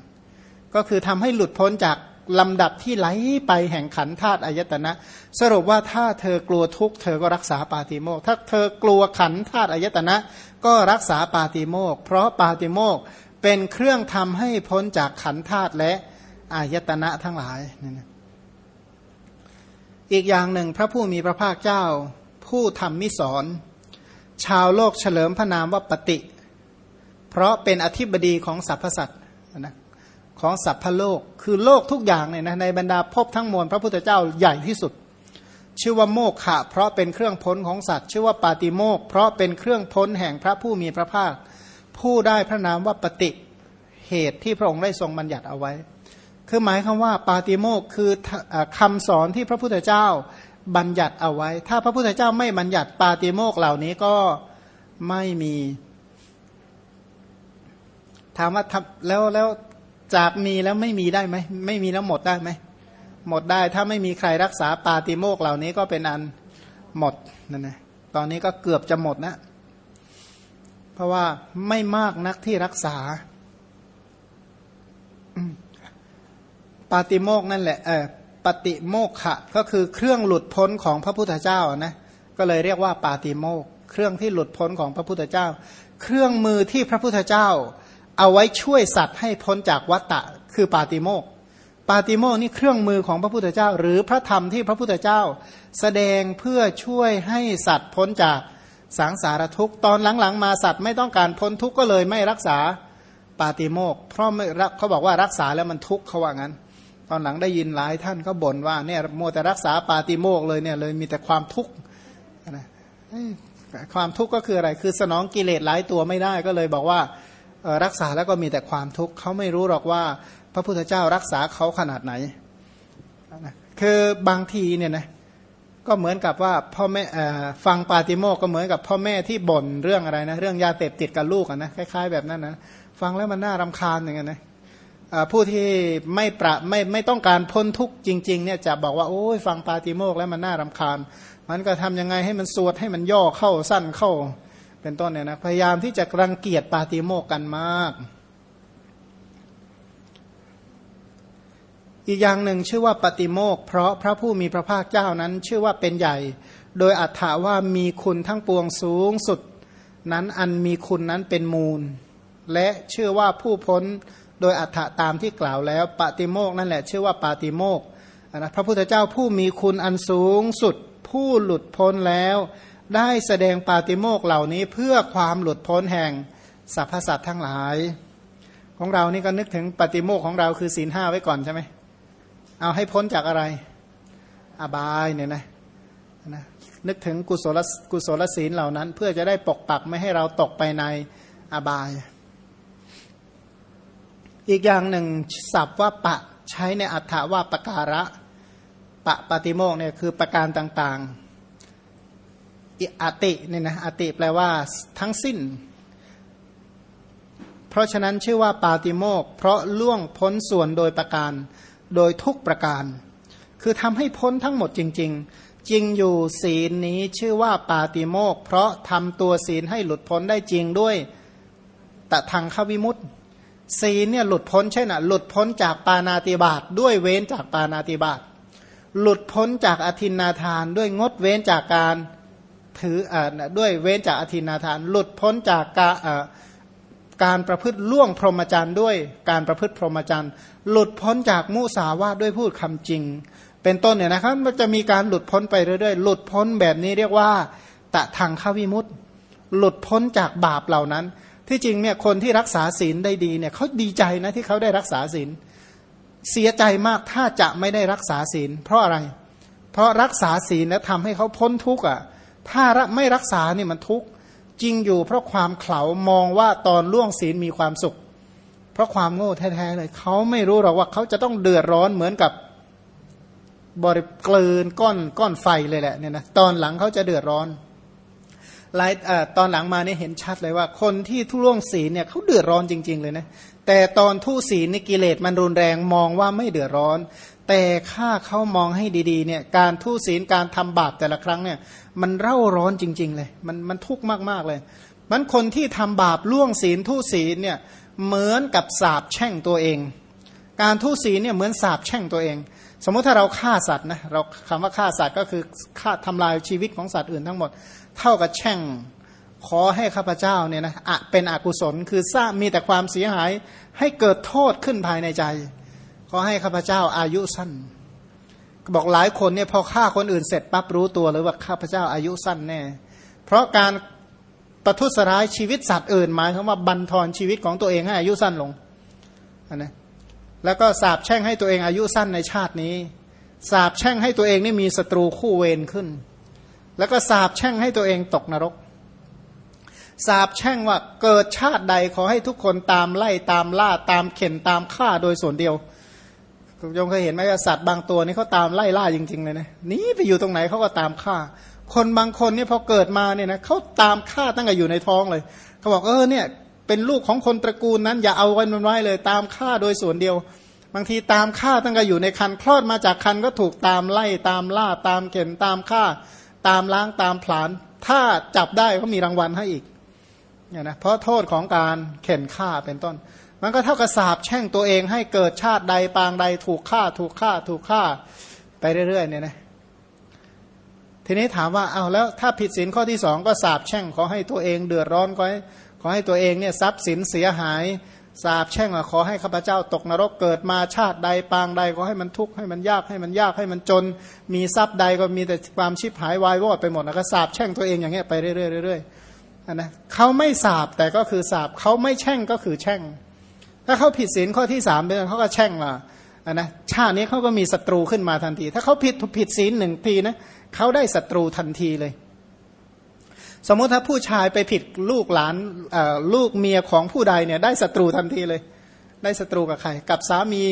ก็คือทำให้หลุดพ้นจากลำดับที่ไหลไปแห่งขันธาตุอายตนะ สรุปว่าถ้าเธอกลัวทุกข์เธอก็รักษาปาติโมกถ้าเธอกลัวขันธาตุอายตนะ ก็รักษาปาติโมกเพราะปาติโมกเป็นเครื่องทำให้พ้นจากขันธาตุและอายตนะทั้งหลายอีกอย่างหนึ่งพระผู้มีพระภาคเจ้า ผู้ทำมิสอน ชาวโลกเฉลิมพระนามว่าปฏิ เพราะเป็นอธิบดีของสรรพสัตว์นะของสรรพโลก คือโลกทุกอย่างเนี่ยนะในบรรดาภพทั้งมวลพระพุทธเจ้าใหญ่ที่สุด ชื่อว่าโมกขะ เพราะเป็นเครื่องพ้นของสัตว์ ชื่อว่าปาติโมก เพราะเป็นเครื่องพ้นแห่งพระผู้มีพระภาค ผู้ได้พระนามว่าปฏิเหตุที่พระองค์ได้ทรงบัญญัติเอาไว้ คือหมายคำว่าปาติโมกคือคำสอนที่พระพุทธเจ้า บัญญัติเอาไว้ ถ้าพระพุทธเจ้าไม่บัญญัติปาติโมกเหล่านี้ก็ไม่มีถามว่าแล้วแล้วจากมีแล้วไม่มีได้ไหมไม่มีแล้วหมดได้ไหมหมดได้ถ้าไม่มีใครรักษาปาติโมกเหล่านี้ก็เป็นอันหมดนั่นนะตอนนี้ก็เกือบจะหมดนะ เพราะว่าไม่มากนักที่รักษาปาติโมกนั่นแหละเออ ปฏิโมกขะก็คือเครื่องหลุดพ้นของพระพุทธเจ้านะก็เลยเรียกว่าปาติโมกเครื่องที่หลุดพ้นของพระพุทธเจ้า เครื่องมือที่พระพุทธเจ้า เอาไว้ช่วยสัตว์ให้พ้นจากวัตตะคือปาติโมกปาติโมกนี่เครื่องมือของพระพุทธเจ้า หรือพระธรรมที่พระพุทธเจ้า แสดงเพื่อช่วยให้สัตว์พ้นจากสังสารทุกข์ตอนหลังๆ มาสัตว์ไม่ต้องการพ้นทุกข์ก็เลยไม่รักษาปาติโมกเพราะเขาบอกว่ารักษาแล้วมันทุกข์เขาว่างั้น ตอนหลังได้ยินหลายท่านก็บ่นว่าเนี่ยโมแต่รักษาปาติโมกเลยเนี่ยเลยมีแต่ความทุกข์นะความทุกข์ก็คืออะไร คือสนองกิเลสหลายตัวไม่ได้ก็เลยบอกว่ารักษาแล้วก็มีแต่ความทุกข์เขาไม่รู้หรอกว่า พระพุทธเจ้ารักษาเขาขนาดไหนคือบางทีเนี่ยนะก็เหมือนกับว่าพ่อแม่ฟังปาติโมกก็เหมือนกับพ่อแม่ที่บ่นเรื่องอะไรนะเรื่องยาเสพติดกับลูกนะคล้ายๆแบบนั้นนะฟังแล้วมันน่ารำคาญอย่างเงี้ยนะ ผู้ที่ไม่ประไม่ไม่ต้องการพ้นทุกข์จริง ๆ เนี่ยจะบอกว่าโอ้ยฟังปาติโมกแล้วมันน่ารำคาญ มันก็ทำยังไงให้มันสวดให้มันย่อเข้าสั้นเข้า เป็นต้นเนี่ยนะพยายามที่จะรังเกียจปาติโมกกันมาก อีกอย่างหนึ่งชื่อว่าปฏิโมกเพราะพระผู้มีพระภาคเจ้านั้นชื่อว่าเป็นใหญ่ โดยอัตถาว่ามีคุณทั้งปวงสูงสุดนั้นอันมีคุณนั้นเป็นมูล และเชื่อว่าผู้พ้น โดยอัตถะตามที่กล่าวแล้วปฏิโมกนั่นแหละชื่อว่าปาติโมกนะพระพุทธเจ้าผู้มีคุณอันสูงสุด ผู้หลุดพ้นแล้ว ได้แสดงปาติโมกเหล่านี้เพื่อความหลุดพ้นแห่งสรรพสัตว์ทั้งหลาย ของเรานี่ก็นึกถึงปฏิโมกของเราคือศีลห้าไว้ก่อนใช่ไหมเอาให้พ้นจากอะไร อบายเนี่ยนะนะนึกถึงกุศลกุศลศีลเหล่านั้น เพื่อจะได้ปกปักไม่ให้เราตกไปในอบาย อีกอย่างหนึ่งศัพท์ว่าปะใช้ในอัฏฐว่าปะการะ ปะปฏิโมกเนี่ยคือประการต่างๆอติเนี่ยนะอติแปลว่าทั้งสิ้น เพราะฉะนั้นชื่อว่าปาติโมกเพราะล่วงพ้นส่วนโดยประการโดยทุกประการ คือทำให้พ้นทั้งหมดจริง ๆ จริงอยู่ศีลนี้ชื่อว่าปาติโมกเพราะทำตัวศีลให้หลุดพ้นได้จริงด้วยตะทางขวิมุต ศีลเนี่ยหลุดพ้นใช่ไหมหลุดพ้นจากปานาติบาตด้วยเว้นจากปานาติบาตหลุดพ้นจากอธินาทานด้วยงดเว้นจากการถืออด้วยเว้นจากอธินาทาน หลุดพ้นจากกาการประพฤติล่วงพรหมจรรย์ด้วยการประพฤติพรหมจรรย์หลุดพ้นจากมุสาวาทด้วยพูดคำจริง เป็นต้นเนี่ยนะครับมันจะมีการหลุดพ้นไปเรื่อยๆ หลุดพ้นแบบนี้เรียกว่า ตะทางข้าวิมุตต์หลุดพ้นจากบาปเหล่านั้น ที่จริงเนี่ยคนที่รักษาศีลได้ดีเนี่ยเขาดีใจนะที่เขาได้รักษาศีลเสียใจมากถ้าจะไม่ได้รักษาศีล เพราะอะไร เพราะรักษาศีลแล้วทำให้เขาพ้นทุกข์อะ ถ้าไม่รักษาเนี่ยมันทุกข์จริงอยู่ เพราะความเขลามองว่าตอนล่วงศีลมีความสุข เพราะความโง่แท้ๆเลยเขาไม่รู้หรอกว่าเขาจะต้องเดือดร้อนเหมือนกับบริกลืนก้อนก้อนไฟเลยแหละเนี่ยนะตอนหลังเขาจะเดือดร้อน ไลตอนหลังมาเนี่ยเห็นชัดเลยว่า คนที่ทุล่วงศีลเนี่ยเขาเดือดร้อนจริง ๆ เลยนะแต่ตอนทุศีลในกิเลสมันรุนแรงมองว่าไม่เดือดร้อน แต่ข้าเขามองให้ดีๆเนี่ยการทุศีลการทำบาปแต่ละครั้งเนี่ยมันเร่าร้อนจริง ๆ เลย มันมันทุกข์มากๆเลยมันคนที่ทำบาปล่วงศีลทุศีลเนี่ยเหมือนกับสาบแช่งตัวเอง การทุศีลเนี่ยเหมือนสาบแช่งตัวเอง สมมติถ้าเราฆ่าสัตว์นะเราคำว่าฆ่าสัตว์ก็คือฆ่าทำลายชีวิตของสัตว์อื่นทั้งหมด เท่ากับแช่ง ขอให้ข้าพเจ้าเนี่ยนะอะเป็นอกุศลคือสร้างมีแต่ความเสียหายให้เกิดโทษขึ้นภายในใจ ขอให้ข้าพเจ้าอายุสั้น บอกหลายคนเนี่ยพอฆ่าคนอื่นเสร็จปั๊บรู้ตัวเลยว่าข้าพเจ้าอายุสั้นแน่ เพราะการประทุษร้ายชีวิตสัตว์อื่นหมายถึงว่าบันทอนชีวิตของตัวเองให้อายุสั้นลงนะแล้วก็สาบแช่งให้ตัวเองอายุสั้นในชาตินี้ สาบแช่งให้ตัวเองนี่มีศัตรูคู่เวรขึ้น แล้วก็สาบแช่งให้ตัวเองตกนรก สาบแช่งว่าเกิดชาติใดขอให้ทุกคนตามไล่ตามล่าตามเข็นตามฆ่าโดยส่วนเดียวคุณยงเคยเห็นไหมว่าสัตว์บางตัวนี่เขาตามไล่ล่าจริง ๆ เลยนะนี่ไปอยู่ตรงไหนเขาก็ตามฆ่า คนบางคนนี่พอเกิดมาเนี่ยนะเขาตามฆ่าตั้งแต่อยู่ในท้องเลยเขาบอกเออเนี่ยเป็นลูกของคนตระกูลนั้น อย่าเอาไว้มันไว้เลยตามฆ่าโดยส่วนเดียว บางทีตามฆ่าตั้งแต่อยู่ในคันคลอดมาจากคันก็ถูกตามไล่ตามล่าตามเข็นตามฆ่า ตามล้างตามผลาญถ้าจับได้ก็มีรางวัลให้อีกเนี่ยนะเพราะโทษของการเข็นฆ่าเป็นต้น มันก็เท่ากับสาบแช่งตัวเองให้เกิดชาติใดปางใดถูกฆ่าถูกฆ่าถูกฆ่าไปเรื่อยๆเนี่ยนะทีนี้ถามว่าเอาแล้วถ้าผิดศีลข้อที่สองก็สาบแช่งขอให้ตัวเองเดือดร้อนขอให้ขอให้ตัวเองเนี่ยทรัพย์สินเสียหาย สาบแช่งขอให้ข้าพเจ้าตกนรกเกิดมาชาติใดปางใดก็ให้มันทุกข์ให้มันยากให้มันยากให้มันจน มีทรัพย์ใดก็มีแต่ความชิบหายวายวอดไปหมดแล้วก็สาบแช่งตัวเองอย่างเงี้ยไปเรื่อยๆเรื่อยๆนะเขาไม่สาบแต่ก็คือสาบเขาไม่แช่งก็คือแช่ง ถ้าเขาผิดศีลข้อที่สามเป็นเขาก็แช่งมาอะนะชาตินี้เขาก็มีศัตรูขึ้นมาทันที ถ้าเขาผิดผิดศีลหนึ่งทีนะเขาได้ศัตรูทันทีเลย สมมติถ้าผู้ชายไปผิดลูกหลานลูกเมียของผู้ใดเนี่ยได้ศัตรูทันทีเลย ได้ศัตรูกับใคร กับสามี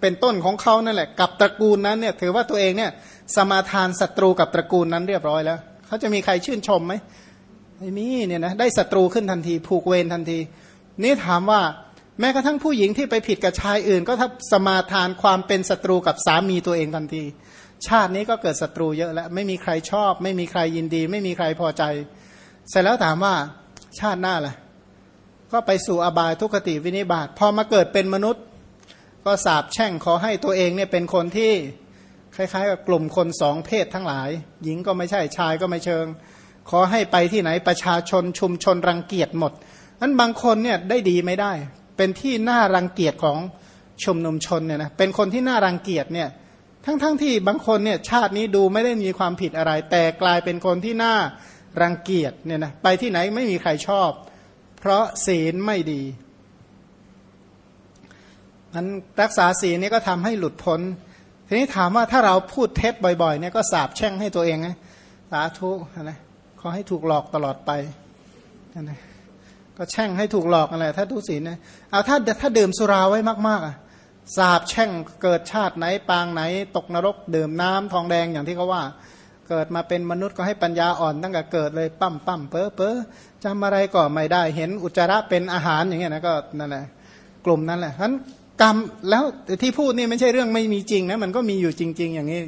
เป็นต้นของเขานั่นแหละ กับตระกูลนั้นเนี่ยถือว่าตัวเองเนี่ยสมาทานศัตรูกับตระกูลนั้นเรียบร้อยแล้วเขาจะมีใครชื่นชมไหมไม่มีเนี่ยนะได้ศัตรูขึ้นทันที ผูกเวรทันที นี่ถามว่าแม้กระทั่งผู้หญิงที่ไปผิดกับชายอื่น ก็ถ้าสมาทานความเป็นศัตรูกับสามีตัวเองทันที ชาตินี้ก็เกิดศัตรูเยอะแล้วไม่มีใครชอบ ไม่มีใครยินดี ไม่มีใครพอใจ เสร็จแล้วถามว่าชาติหน้าล่ะ ก็ไปสู่อบายทุกขติวินิบาตพอมาเกิดเป็นมนุษย์ ก็สาบแช่งขอให้ตัวเองเนี่ยเป็นคนที่คล้ายๆกับกลุ่มคนสองเพศทั้งหลาย หญิงก็ไม่ใช่ชายก็ไม่เชิง ขอให้ไปที่ไหนประชาชนชุมชนรังเกียจหมดนั้นบางคนเนี่ยได้ดีไม่ได้ เป็นที่น่ารังเกียจของชุมนุมชนเนี่ยนะเป็นคนที่น่ารังเกียจเนี่ยทั้งๆทที่บางคนเนี่ยชาตินี้ดูไม่ได้มีความผิดอะไร แต่กลายเป็นคนที่น่า รังเกียจเนี่ยนะไปที่ไหนไม่มีใครชอบ เพราะศีลไม่ดีมันรักษาศีลนี่ก็ทำให้หลุดพ้นทีนี้ถามว่าถ้าเราพูดเท็จบ่อยๆเนี่ยก็สาบแช่งให้ตัวเองนะสาธุนะขอให้ถูกหลอกตลอดไปนะก็แช่งให้ถูกหลอกอะไรถ้าทุศีลนะเอาถ้าถ้าดื่มสุราไว้มากๆอะสาบแช่งเกิดชาติไหนปางไหน ตกนรก ดื่มน้ำทองแดงอย่างที่เขาว่า เกิดมาเป็นมนุษย์ก็ให้ปัญญาอ่อนตั้งแต่เกิดเลยปั้มปั้มเป๊อเป๊อจำอะไรก็ไม่ได้เห็นอุจจาระเป็นอาหารอย่างเงี้ยนะก็นั่นแหละกลุ่มนั้นแหละฉะนั้นกรรมแล้วที่พูดนี่ไม่ใช่เรื่องไม่มีจริงนะมันก็มีอยู่จริง ๆ อย่างนี้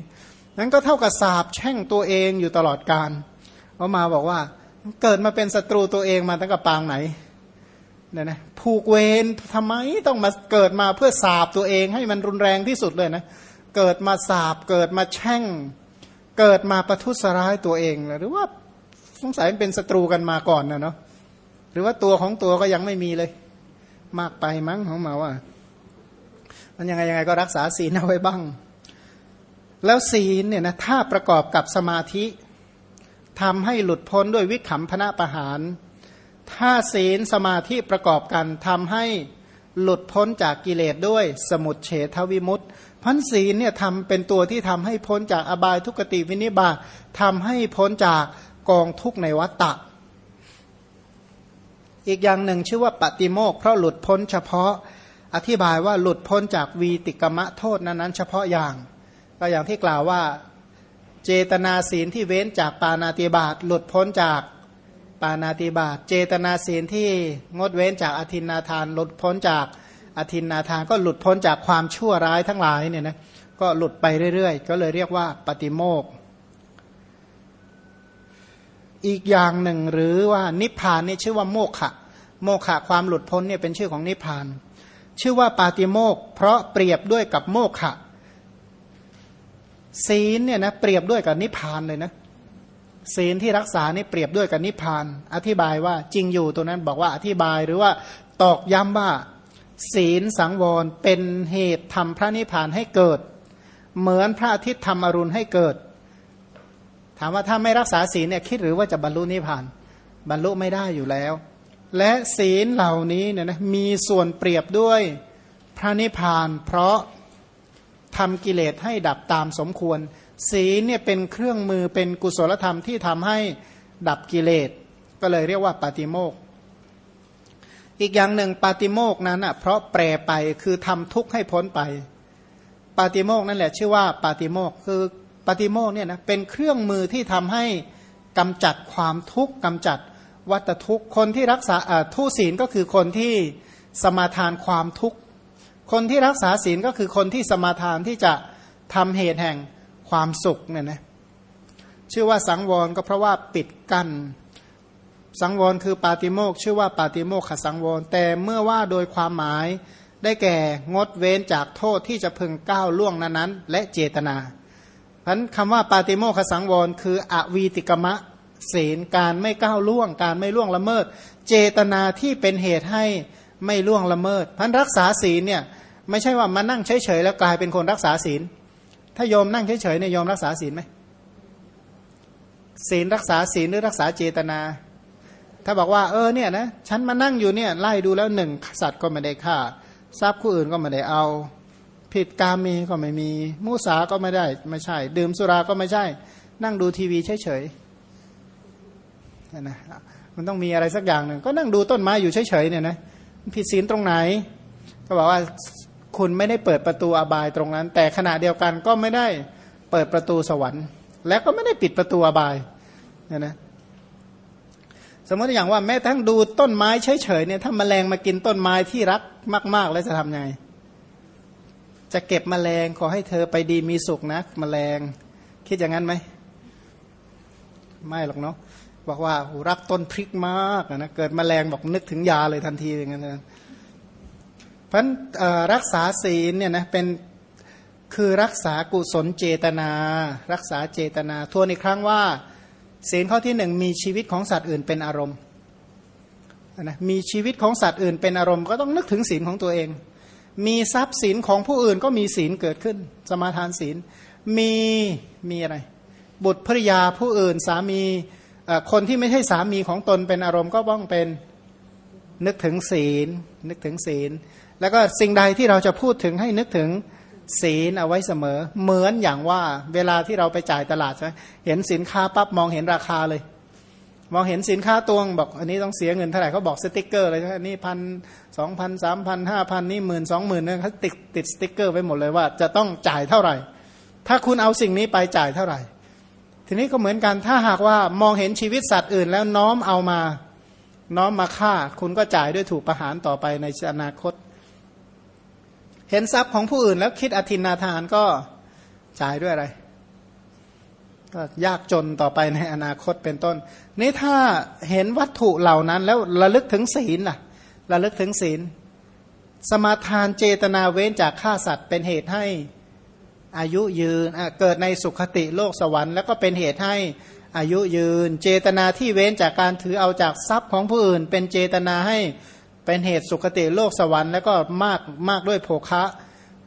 นั้นก็เท่ากับสาบแช่งตัวเองอยู่ตลอดการพอมาบอกว่าเกิดมาเป็นศัตรูตัวเองมาตั้งแต่ปางไหนเนี่ยนะผูกเวรทำไมต้องมาเกิดมาเพื่อสาบตัวเองให้มันรุนแรงที่สุดเลยนะ เกิดมาสาบเกิดมาแช่ง เกิดมาประทุษร้ายตัวเองหรือว่าสงสัยเป็นศัตรูกันมาก่อนนะเนาะหรือว่าตัวของตัวก็ยังไม่มีเลย มากไปมั้งของมาว่ามันยังไงยังไงก็รักษาศีลเอาไว้บ้าง แล้วศีลเนี่ยนะถ้าประกอบกับสมาธิทำให้หลุดพ้นด้วยวิขำพนะประหาร ถ้าศีลสมาธิประกอบกันทำให้หลุดพ้นจากกิเลสด้วยสมุดเฉทวิมุตต์ พันศีลเนี่ยทำเป็นตัวที่ทำให้พ้นจากอบายทุกติวินิบาตทำให้พ้นจากกองทุกในวัฏฏะอีกอย่างหนึ่งชื่อว่าปฏิโมกเพราะหลุดพ้นเฉพาะอธิบายว่าหลุดพ้นจากวีติกมะโทษนั้นนั้นเฉพาะอย่างก็อย่างที่กล่าวว่าเจตนาศีลที่เว้นจากปานาติบาตหลุดพ้นจากปานาติบาตเจตนาศีลที่งดเว้นจากอธินาทานหลุดพ้นจาก อธินนาทานก็หลุดพ้นจากความชั่วร้ายทั้งหลายเนี่ยนะก็หลุดไปเรื่อยๆ ก็เลยเรียกว่าปฏิโมกอีกอย่างหนึ่งหรือว่านิพพานนี่ชื่อว่าโมกขะ โมกขะความหลุดพ้นเนี่ยเป็นชื่อของนิพพาน ชื่อว่าปาติโมกเพราะเปรียบด้วยกับโมกขะ ศีลเนี่ยนะเปรียบด้วยกับนิพพานเลยนะศีลที่รักษานี่เปรียบด้วยกับนิพพาน อธิบายว่าจริงอยู่ตัวนั้นบอกว่าอธิบายหรือว่าตอกย้ำว่า ศีลสังวรเป็นเหตุทำพระนิพพานให้เกิด เหมือนพระอาทิตย์ทำอรุณให้เกิด ถามว่าถ้าไม่รักษาศีลเนี่ยคิดหรือว่าจะบรรลุนิพพาน บรรลุไม่ได้อยู่แล้ว และศีลเหล่านี้เนี่ยนะมีส่วนเปรียบด้วยพระนิพพาน เพราะทำกิเลสให้ดับตามสมควร ศีลเนี่ยเป็นเครื่องมือเป็นกุศลธรรมที่ทำให้ดับกิเลส ก็เลยเรียกว่าปาติโมก อีกอย่างหนึ่งปาติโมกนั้นอะเพราะแปรไปคือทำทุกข์ให้พ้นไป ปาติโมกนั่นแหละชื่อว่าปาติโมกคือปาติโมกเนี่ยนะเป็นเครื่องมือที่ทำให้กำจัดความทุกข์กำจัดวัตทุกคนที่รักษาทุศีลก็คือคนที่สมาทานความทุกข์คนที่รักษาศีลก็คือคนที่สมาทานที่จะทำเหตุแห่งความสุขเนี่ยนะชื่อว่าสังวรก็เพราะว่าปิดกัน้น สังวรคือปาติโมกชื่อว่าปาติโมกขสังวร แต่เมื่อว่าโดยความหมายได้แก่งดเว้นจากโทษที่จะพึงก้าวล่วงนั้นๆ และเจตนาเพราะคำว่าปาติโมกขสังวร คืออวีติกมะศีลการไม่ก้าวล่วง การไม่ล่วงละเมิด เจตนาที่เป็นเหตุให้ไม่ล่วงละเมิดพันรักษาศีลเนี่ยไม่ใช่ว่ามานั่งเฉยๆแล้วกลายเป็นคนรักษาศีล ถ้าโยมนั่งเฉยๆเนี่ยโยมรักษาศีลไหมศีลรักษาศีลหรือรักษาเจตนา ถ้าบอกว่าเออเนี่ยนะฉันมานั่งอยู่เนี่ยไล่ดูแล้วหนึ่งสัตว์ก็ไม่ได้ฆ่า ทรัพย์ผู้อื่นก็ไม่ได้เอา ผิดกามีก็ไม่มีมุสาก็ไม่ได้ไม่ใช่ ดื่มสุราก็ไม่ใช่ นั่งดูทีวีเฉยๆนะมันต้องมีอะไรสักอย่างหนึ่งก็นั่งดูต้นไม้อยู่เฉยๆเนี่ยนะผิดศีลตรงไหน ก็บอกว่าคุณไม่ได้เปิดประตูอบายตรงนั้น แต่ขณะเดียวกันก็ไม่ได้เปิดประตูสวรรค์ และก็ไม่ได้ปิดประตูอบายเนี่ยนะ สมมติอย่างว่าแม้ทั้งดูต้นไม้เฉยๆเนี่ยถ้าแมลงมากินต้นไม้ที่รักมาก ๆ แล้วจะทำไง จะเก็บมแมลงขอให้เธอไปดีมีสุขนะมแมลง คิดอย่างนั้นไหมไม่หรอกเนาะบอกว่ารักต้นพริกมากนะเกิดมแมลงบอกนึกถึงยาเลยทันทีอย่างนั้นนะเพราะรักษาศีลเนี่ยนะเป็นคือรักษากุศลเจตนา รักษาเจตนาทวนอีกครั้งว่า ศีลข้อที่หนึ่งมีชีวิตของสัตว์อื่นเป็นอารมณ์นะมีชีวิตของสัตว์อื่นเป็นอารมณ์ก็ต้องนึกถึงศีลของตัวเอง มีทรัพย์สินของผู้อื่นก็มีศีลเกิดขึ้น สมาทานศีลมีมีอะไร บุตรภริยาผู้อื่นสามีคนที่ไม่ใช่สามีของตนเป็นอารมณ์ก็ต้องเป็นนึกถึงศีล นึกถึงศีล แล้วก็สิ่งใดที่เราจะพูดถึงให้นึกถึง ศีลเอาไว้เสมอ เหมือนอย่างว่าเวลาที่เราไปจ่ายตลาดใช่ไหมเห็นสินค้าปั๊บมองเห็นราคาเลย มองเห็นสินค้าตวงบอก อันนี้ต้องเสียเงินเท่าไหร่เขาบอกสติกเกอร์เลยใช่ไหมนี่พันสองพันสามพันห้าพันนี่หมื่นสองหมื่นเนี่ยเขาติดติดสติกเกอร์ไว้หมดเลยว่า จะต้องจ่ายเท่าไหร่ ถ้าคุณเอาสิ่งนี้ไปจ่ายเท่าไหร่ ทีนี้ก็เหมือนกันถ้าหากว่ามองเห็นชีวิตสัตว์อื่น แล้วน้อมเอามาน้อมมาฆ่า คุณก็จ่ายด้วยถูกประหารต่อไปในอนาคต เห็นทรัพย์ของผู้อื่นแล้วคิดอธินาทานก็จ่ายด้วยอะไร ก็ยากจนต่อไปในอนาคตเป็นต้น นี่ถ้าเห็นวัตถุเหล่านั้นแล้วระลึกถึงศีลล่ะ ระลึกถึงศีล สมาทานเจตนาเว้นจากฆ่าสัตว์ เป็นเหตุให้อายุยืนเกิดในสุขติโลกสวรรค์แล้วก็เป็นเหตุให้อายุยืน เจตนาที่เว้นจากการถือเอาจากทรัพย์ของผู้อื่น เป็นเจตนาให้ เป็นเหตุสุคติโลกสวรรค์แล้วก็มากมากด้วยโภคะ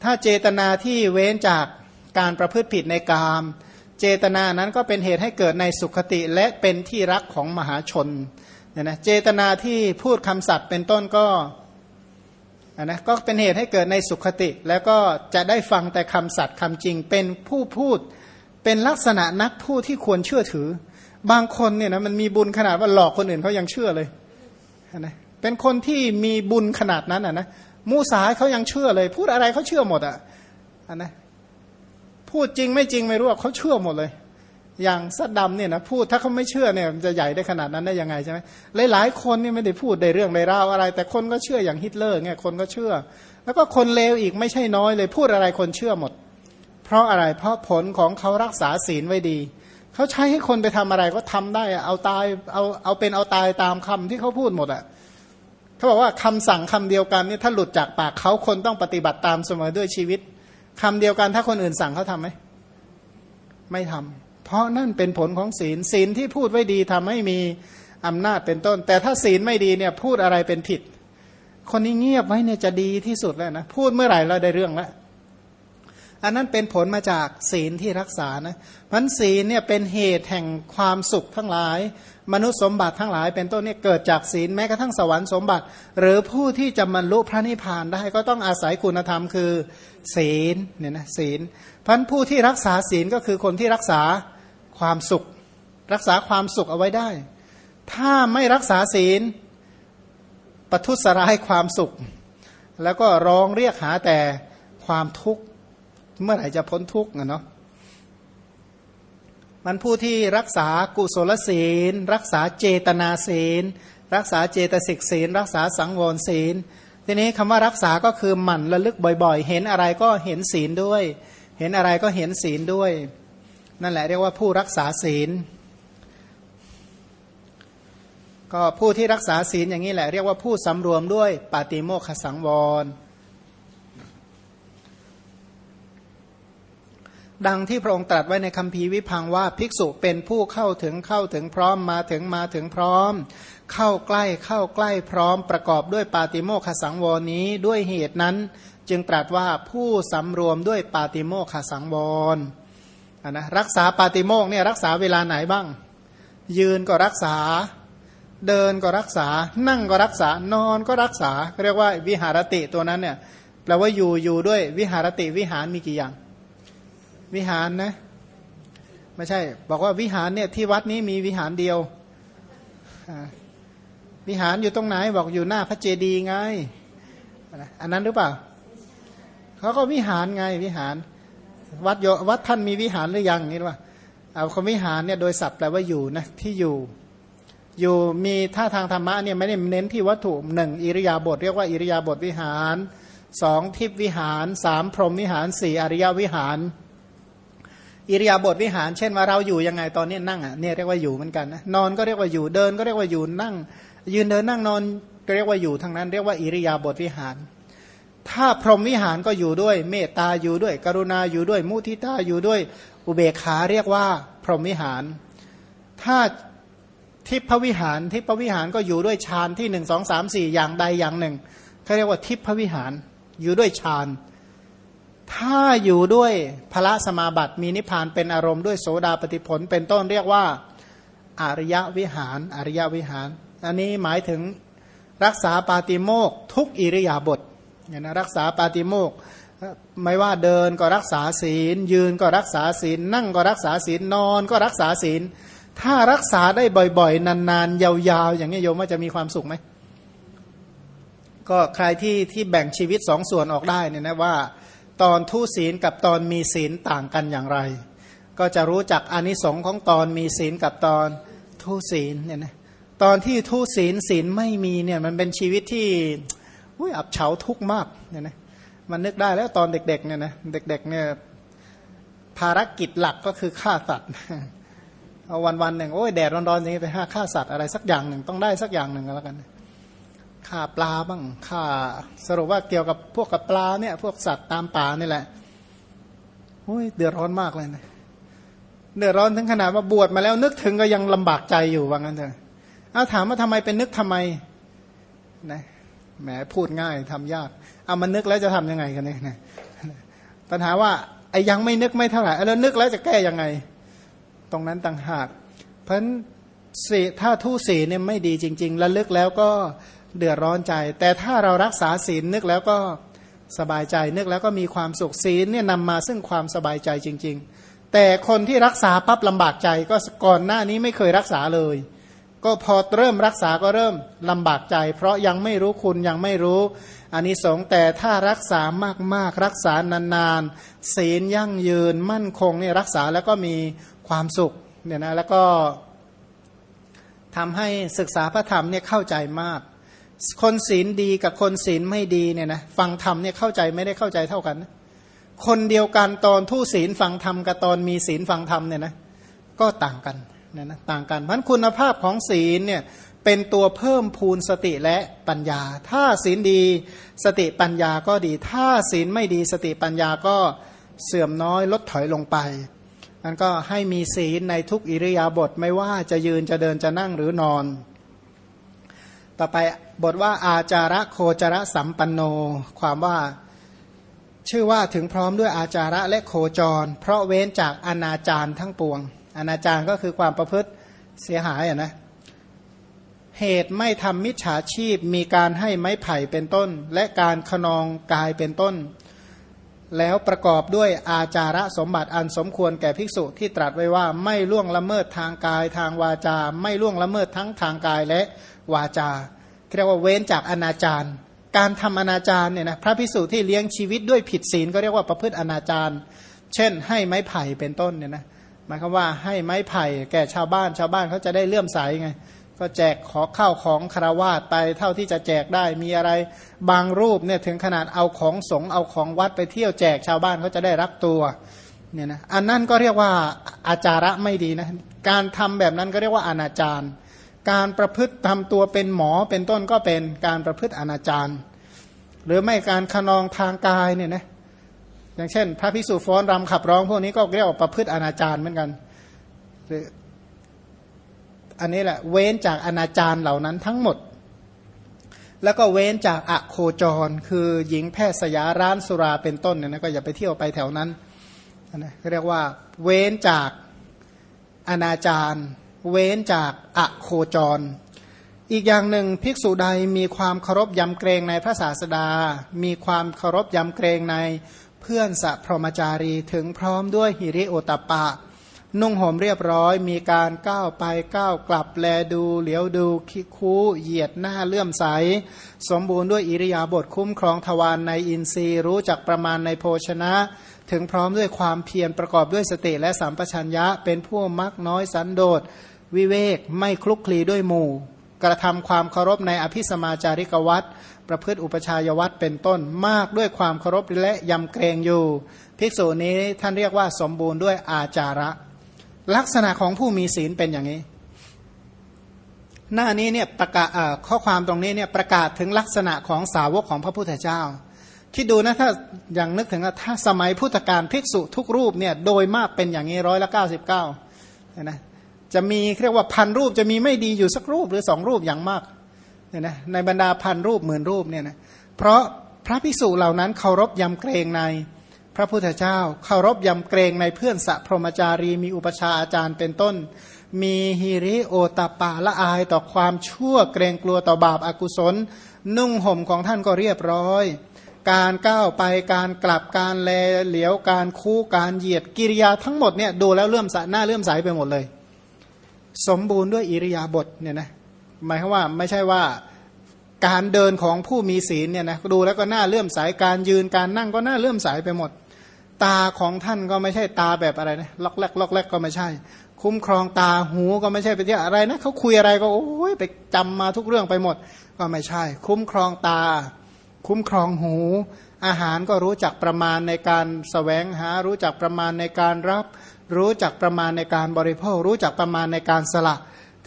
ถ้าเจตนาที่เว้นจากการประพฤติผิดในกาม เจตนานั้นก็เป็นเหตุให้เกิดในสุขติและเป็นที่รักของมหาชนเนี่ยนะเจตนาที่พูดคำสัตย์เป็นต้นก็นะก็เป็นเหตุให้เกิดในสุขติ แล้วก็จะได้ฟังแต่คำสัตย์คำจริง เป็นผู้พูดเป็นลักษณะนักพูดที่ควรเชื่อถือ บางคนเนี่ยนะมันมีบุญขนาดว่าหลอกคนอื่นเขายังเชื่อเลยนะ เป็นคนที่มีบุญขนาดนั้นอะนะมูสาเขายังเชื่อเลย พูดอะไรเขาเชื่อหมดอะอันนะพูดจริงไม่จริงไม่รู้เขาเชื่อหมดเลย อย่างสัดดำเนี่ยนะพูดถ้าเขาไม่เชื่อเนี่ยจะใหญ่ได้ขนาดนั้นได้ยังไงใช่ไหมหลายๆคนนี่ไม่ได้พูดในเรื่องในราวอะไร แต่คนก็เชื่ออย่างฮิตเลอร์เนี่ยคนก็เชื่อ แล้วก็คนเลวอีกไม่ใช่น้อยเลย พูดอะไรคนเชื่อหมด เพราะอะไรเพราะผลของเขารักษาศีลไว้ดีเขาใช้ให้คนไปทำอะไรก็ทำได้เอาตายเอาเอาเป็นเอาตายตามคำที่เขาพูดหมดอะ เขาบอกว่าคำสั่งคำเดียวกันนี่ถ้าหลุดจากปากเขาคนต้องปฏิบัติตามเสมอด้วยชีวิตคำเดียวกันถ้าคนอื่นสั่งเขาทำไหมไม่ทำเพราะนั่นเป็นผลของศีลศีลที่พูดไว้ดีทำให้มีอำนาจเป็นต้น แต่ถ้าศีลไม่ดีเนี่ยพูดอะไรเป็นผิด คนนี้เงียบไว้เนี่ยจะดีที่สุดแล้วนะพูดเมื่อไหร่เราได้เรื่องแล้วอันนั้นเป็นผลมาจากศีลที่รักษานะมันศีลเนี่ยเป็นเหตุแห่งความสุขทั้งหลาย มนุษย์สมบัติทั้งหลายเป็นต้นเนี่ยเกิดจากศีลแม้กระทั่งสวรรค์สมบัติ หรือผู้ที่จะบรรลุพระนิพพานได้ก็ต้องอาศัยคุณธรรมคือ ศีลเนี่ยนะศีลพันผู้ที่รักษาศีลก็คือคนที่รักษาความสุข รักษาความสุขเอาไว้ได้ ถ้าไม่รักษาศีลประทุสร้ายความสุข แล้วก็ร้องเรียกหาแต่ความทุกข์เมื่อไหร่จะพ้นทุกข์เนาะ มันผู้ที่รักษากุศลศีล รักษาเจตนาศีล รักษาเจตสิกศีล รักษาสังวรศีล ทีนี้คำว่ารักษาก็คือหมั่นระลึกบ่อยๆ เห็นอะไรก็เห็นศีลด้วย เห็นอะไรก็เห็นศีลด้วย นั่นแหละเรียกว่าผู้รักษาศีล ก็ผู้ที่รักษาศีลอย่างนี้แหละเรียกว่าผู้สำรวมด้วยปาติโมขสังวร ดังที่พระองค์ตรัสไว้ในคัมภีร์วิพังว่าภิกษุเป็นผู้เข้าถึงเข้าถึงพร้อมมาถึงมาถึงพร้อม เข้าใกล้เข้าใกล้พร้อม ประกอบด้วยปาติโมขสังวรนี้ด้วยเหตุนั้น จึงตรัสว่าผู้สำรวมด้วยปาติโมขสังวรนะรักษาปาติโมกเนี่ยรักษาเวลาไหนบ้าง ยืนก็รักษา เดินก็รักษา นั่งก็รักษานอนก็รักษาเรียกว่าวิหารติตัวนั้นเนี่ยแปลว่าอยู่อยู่ด้วยวิหารติวิหารมีกี่อย่าง วิหารนะ ไม่ใช่ บอกว่าวิหารเนี่ยที่วัดนี้มีวิหารเดียว วิหารอยู่ตรงไหนบอกอยู่หน้าพระเจดีย์ไง อันนั้นหรือเปล่าเขาก็วิหารไงวิหาร วัดโยวัดท่านมีวิหารหรือยังนี่ว่าเอาคำวิหารเนี่ยโดยศัพท์แปลว่าอยู่นะที่อยู่อยู่มีท่าทางธรรมะเนี่ยไม่ได้เน้นที่วัตถุหนึ่งอิริยาบถเรียกว่าอิริยาบถวิหารสองทิพวิหารสามพรหมวิหารสี่อริยวิหาร อิริยาบถวิหาร เช่นว่าเราอยู่ยังไงตอนนี้นั่งอะเนี่ยเรียกว่าอยู่เหมือนกันนะนอนก็เรียกว่าอยู่เดินก็เรียกว่าอยู่นั่ง ยืนเดินนั่งนอนก็เรียกว่าอยู่ทั้งนั้น เรียกว่าอิริยาบถวิหาร ถ้าพรหมวิหารก็อยู่ด้วย เมตตาอยู่ด้วย กรุณาอยู่ด้วย มุทิตาอยู่ด้วย อุเบกขาเรียกว่า พรหมวิหาร ถ้าทิพวิหารทิพวิหารก็อยู่ด้วยฌานที่หนึ่งสองสามสี่อย่างใดอย่างหนึ่งเขาเรียกว่าทิพวิหารอยู่ด้วยฌาน ถ้าอยู่ด้วยพระสมาบัติมีนิพพานเป็นอารมณ์ด้วยโสดาปฏิผล เป็นต้นเรียกว่าอริยวิหารอริยวิหาร อันนี้หมายถึงรักษาปาติโมกทุกอิริยาบถเนี่ยนะรักษาปาติโมกไม่ว่าเดินก็รักษาศีล ยืนก็รักษาศีล นั่งก็รักษาศีลนอนก็รักษาศีล ถ้ารักษาได้บ่อยๆ นานๆ ยาวๆ อย่างนี้โยมว่าจะมีความสุขไหมก็ใครที่ที่แบ่งชีวิตสองส่วนออกได้เนี่ยนะว่า ตอนทุศีลกับตอนมีศีลต่างกันอย่างไร ก็จะรู้จักอนิสงค์ของตอนมีศีลกับตอนทุศีลเนี่ยนะตอนที่ทุศีลศีลไม่มีเนี่ยมันเป็นชีวิตที่อุ้ยอับเฉาทุกข์มากเนี่ยนะมันนึกได้แล้วตอนเด็กๆเนี่ยนะเด็กๆเนี่ยภารกิจหลักก็คือฆ่าสัตว์เอาวันๆหนึ่งโอ้ยแดดร้อนๆอย่างนี้ไปฆ่าสัตว์อะไรสักอย่างหนึ่งต้องได้สักอย่างหนึ่งก็แล้วกัน ฆ่าปลาบ้างฆ่าสรุปว่าเกี่ยวกับพวกกับปลาเนี่ยพวกสัตว์ตามป่านี่แหละโอ้ยเดือดร้อนมากเลยนะเดือดร้อนถึงขนาดว่าบวชมาแล้วนึกถึงก็ยังลำบากใจอยู่ว่างั้นเถอะเอาถามว่าทำไมเป็นนึกทำไมนะแหมพูดง่ายทำยากเอามันนึกแล้วจะทํำยังไงกันเนี่ยปัญหาว่าไอ้ยังไม่นึกไม่เท่าไหร่แล้วนึกแล้วจะแก้ยังไง ตรงนั้นต่างหาก เพราะสีถ้าทุศีเนี่ยไม่ดีจริง ๆ แล้วลึกแล้วก็ เดือดร้อนใจ แต่ถ้าเรารักษาศีลนึกแล้วก็สบายใจนึกแล้วก็มีความสุขศีลเนี่ยนำมาซึ่งความสบายใจจริง ๆ แต่คนที่รักษาปั๊บลำบากใจก็ก่อนหน้านี้ไม่เคยรักษาเลย ก็พอเริ่มรักษาก็เริ่มลำบากใจ เพราะยังไม่รู้คุณยังไม่รู้อันนี้สงแต่ถ้ารักษามากๆ รักษานานๆศีลยั่งยืนมั่นคงเนี่ยรักษาแล้วก็มีความสุขเนี่ยนะแล้วก็ทำให้ศึกษาพระธรรมเนี่ยเข้าใจมาก คนศีลดีกับคนศีลไม่ดีเนี่ยนะฟังธรรมเนี่ยเข้าใจไม่ได้เข้าใจเท่ากันนะคนเดียวกันตอนทุศีลฟังธรรมกับตอนมีศีลฟังธรรมเนี่ยนะก็ต่างกันเนี่ยนะต่างกันเพราะคุณภาพของศีลเนี่ยเป็นตัวเพิ่มพูนสติและปัญญา ถ้าศีลดีสติปัญญาก็ดี ถ้าศีลไม่ดีสติปัญญาก็เสื่อมน้อยลดถอยลงไปนั้นก็ให้มีศีลในทุกอิริยาบถไม่ว่าจะยืนจะเดินจะนั่งหรือนอน ต่อไป บทว่าอาจาระโคจระสัมปันโน ความว่าชื่อว่าถึงพร้อมด้วยอาจาระและโคจร เพราะเว้นจากอนาจารทั้งปวง อนาจารก็คือความประพฤติเสียหายอะนะเหตุไม่ทำมิจฉาชีพมีการให้ไม้ไผ่เป็นต้น และการขนองกายเป็นต้น แล้วประกอบด้วยอาจาระสมบัติอันสมควรแก่ภิกษุที่ตรัสไว้ว่าไม่ล่วงละเมิดทางกายทางวาจา ไม่ล่วงละเมิดทั้งทางกายและวาจา เรียกว่าเว้นจากอนาจารการทำอนาจารเนี่ยนะพระพิสุที่เลี้ยงชีวิตด้วยผิดศีลก็เรียกว่าประพฤติอนาจารเช่น ให้ไม้ไผ่เป็นต้นเนี่ยนะหมายความว่าให้ไม้ไผ่แก่ชาวบ้านชาวบ้านเขาจะได้เลื่อมใสไง ก็แจกขอข้าวของคารวาสไปเท่าที่จะแจกได้มีอะไรบางรูปเนี่ยถึงขนาดเอาของสงเอาของวัดไปเที่ยวแจกชาวบ้านเขาจะได้รับตัวเนี่ยนะอันนั้นก็เรียกว่าอาจาระไม่ดีนะการทำแบบนั้นก็เรียกว่าอนาจาร การประพฤติทำตัวเป็นหมอเป็นต้นก็เป็นการประพฤติอนาจารหรือไม่การขนองทางกายเนี่ยนะอย่างเช่น พระภิกษุฟ้อนรำขับร้องพวกนี้ก็เรียกว่าประพฤติอนาจารเหมือนกันหรืออันนี้แหละเว้นจากอนาจารเหล่านั้นทั้งหมด แล้วก็เว้นจากอะโคจร คือหญิงแพทย์สยาร้านสุราเป็นต้นเนี่ยนะก็อย่าไปเที่ยวไปแถวนั้นนะเรียกว่าเว้นจากอนาจาร เว้นจากอะโคจร อีกอย่างหนึ่งภิกษุใดมีความเคารพยำเกรงในพระศาสดา มีความเคารพยำเกรงในเพื่อนสัพพรมจารีถึงพร้อมด้วยหิริโอตปะ นุ่งห่มเรียบร้อย มีการก้าวไปก้าวกลับแลดูเหลียวดูคิคูเหยียดหน้าเลื่อมใส สมบูรณ์ด้วยอิริยาบถคุ้มครองทวารในอินทรีย์รู้จักประมาณในโภชนะ ถึงพร้อมด้วยความเพียรประกอบด้วยสติและสัมปชัญญะเป็นผู้มักน้อยสันโดษ วิเวกไม่คลุกคลีด้วยหมู่ กระทำความเคารพในอภิสมาจาริกวัตประพฤติอุปชายวัตเป็นต้นมากด้วยความเคารพและยำเกรงอยู่ภิกษุนี้ท่านเรียกว่าสมบูรณ์ด้วยอาจาระ ลักษณะของผู้มีศีลเป็นอย่างนี้ หน้านี้เนี่ยประกาศข้อความตรงนี้เนี่ยประกาศถึงลักษณะของสาวกของพระพุทธเจ้าคิดดูนะถ้าอย่างนึกถึงถ้าสมัยพุทธกาลภิกษุทุกรูปเนี่ยโดยมากเป็นอย่างนี้ร้อยละเก้าสิบเก้านะ จะมีเรียกว่าพันรูปจะมีไม่ดีอยู่สักรูปหรือสองรูปอย่างมากเนี่ยนะในบรรดาพันรูปหมื่นรูปเนี่ยนะเพราะพระภิกษุเหล่านั้นเคารพยำเกรงในพระพุทธเจ้า เคารพยำเกรงในเพื่อนสัพพรมจารีมีอุปชาอาจารย์เป็นต้น มีฮิริโอตปาละอายต่อความชั่วเกรงกลัวต่อบาปอากุศล นุ่งห่มของท่านก็เรียบร้อย การก้าวไปการกลับการแลเหลียวการคู่การเหยียดกิริยาทั้งหมดเนี่ยดูแล้วเลื่อมใสหน้าเลื่อมใสไปหมดเลย สมบูรณ์ด้วยอิริยาบถเนี่ยนะหมายความว่าไม่ใช่ว่าการเดินของผู้มีศีลเนี่ยนะดูแล้วก็น่าเลื่อมใสการยืนการนั่งก็น่าเลื่อมใสไปหมด ตาของท่านก็ไม่ใช่ตาแบบอะไรนะล็อกแรกล็อกแรกก็ไม่ใช่ คุ้มครองตาหูก็ไม่ใช่ไปที่อะไรนะเขาคุยอะไรก็โอ้ยไปจำมาทุกเรื่องไปหมด ก็ไม่ใช่ คุ้มครองตา คุ้มครองหู อาหารก็รู้จักประมาณในการสแสวงหารู้จักประมาณในการรับ รู้จักประมาณในการบริโภค รู้จักประมาณในการสละ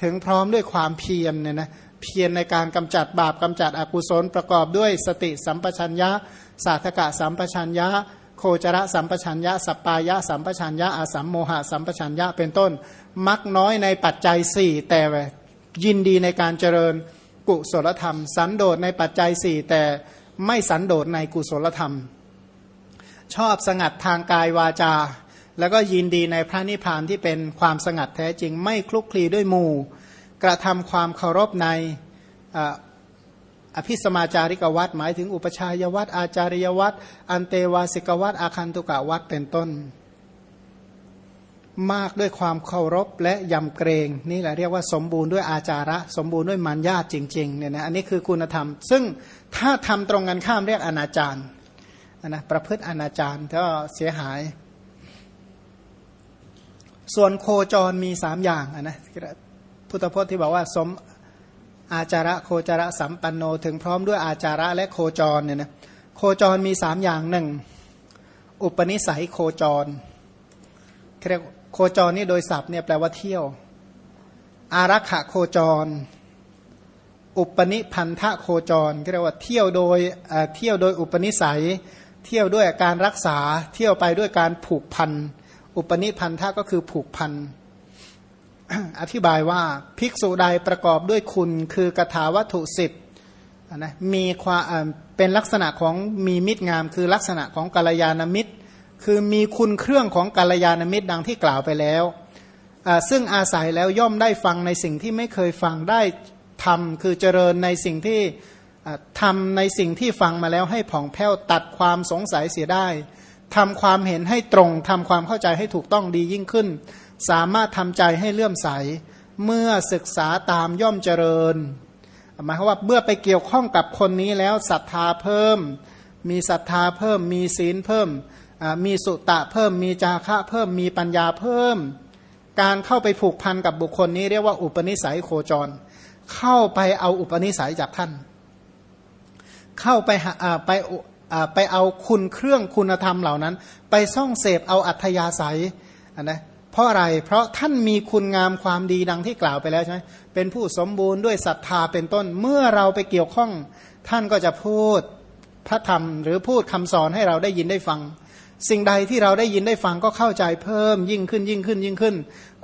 ถึงพร้อมด้วยความเพียรเนี่ยนะเพียรในการกำจัดบาปกำจัดอกุศลประกอบด้วยสติสัมปชัญญะสาธกะสัมปชัญญะ โคจระสัมปชัญญะสปายะสัมปชัญญะอาสัมโมหะสัมปชัญญะเป็นต้น มักน้อยในปัจจัยสี่แต่ยินดีในการเจริญกุศลธรรม สันโดษในปัจจัยสี่แต่ไม่สันโดษในกุศลธรรม ชอบสงัดทางกายวาจา แล้วก็ยินดีในพระนิพพานที่เป็นความสงัดแท้จริง ไม่คลุกคลีด้วยหมู่ กระทำความเคารพในอภิสมาจาริกวัตหมายถึงอุปชายวัตอาจาริยวัตอันเตวาสิกวัตอาคันตุกะวัตเป็นต้น มากด้วยความเคารพและยำเกรงนี่แหละเรียกว่าสมบูรณ์ด้วยอาจาระ สมบูรณ์ด้วยมัญญาจริงๆเนี่ยนะอันนี้คือคุณธรรม ซึ่งถ้าทำตรงกันข้ามเรียกอนาจารนะประพฤติอนาจารก็เสียหาย ส่วนโคจรมีสามอย่างนะพุทธพจน์ที่บอกว่าสมอาจาระโคจระสัมปันโนถึงพร้อมด้วยอาจาระและโคจรเนี่ยนะโคจรมีสามอย่างหนึ่งอุปนิสัยโคจรเรียกโคจรนี่โดยศัพท์เนี่ยแปลว่าเที่ยว อารักขะโคจร อุปนิพันธะโคจรเรียกว่าเที่ยวโดยเที่ยวโดยอุปนิสัย เที่ยวด้วยการรักษาเที่ยวไปด้วยการผูกพัน อุปนิพันธะก็คือผูกพัน อธิบายว่าภิกษุใดประกอบด้วยคุณคือกถาวัตถุสิบนะมีความเป็นลักษณะของมีมิตรงาม คือลักษณะของกาลยานมิตร คือมีคุณเครื่องของกาลยานมิตรดังที่กล่าวไปแล้ว ซึ่งอาศัยแล้วย่อมได้ฟังในสิ่งที่ไม่เคยฟังได้ทำคือเจริญในสิ่งที่ทำในสิ่งที่ฟังมาแล้วให้ผ่องแผ้วตัดความสงสัยเสียได้ ทำความเห็นให้ตรงทำความเข้าใจให้ถูกต้องดียิ่งขึ้น สามารถทำใจให้เลื่อมใส เมื่อศึกษาตามย่อมเจริญหมายความว่าเมื่อไปเกี่ยวข้องกับคนนี้แล้วศรัทธาเพิ่ม มีศรัทธาเพิ่ม มีศีลเพิ่ม มีสุตะเพิ่ม มีจาคะเพิ่ม มีปัญญาเพิ่ม การเข้าไปผูกพันกับบุคคลนี้เรียกว่าอุปนิสัยโคจร เข้าไปเอาอุปนิสัยจากท่าน เข้าไปไป ไปเอาคุณเครื่องคุณธรรมเหล่านั้น ไปซ่องเสพเอาอัธยาศัยนะเพราะอะไรเพราะท่านมีคุณงามความดีดังที่กล่าวไปแล้วใช่ไหมเป็นผู้สมบูรณ์ด้วยศรัทธาเป็นต้นเมื่อเราไปเกี่ยวข้อง ท่านก็จะพูดพระธรรม หรือพูดคำสอนให้เราได้ยินได้ฟัง สิ่งใดที่เราได้ยินได้ฟังก็เข้าใจเพิ่มยิ่งขึ้นยิ่งขึ้นยิ่งขึ้น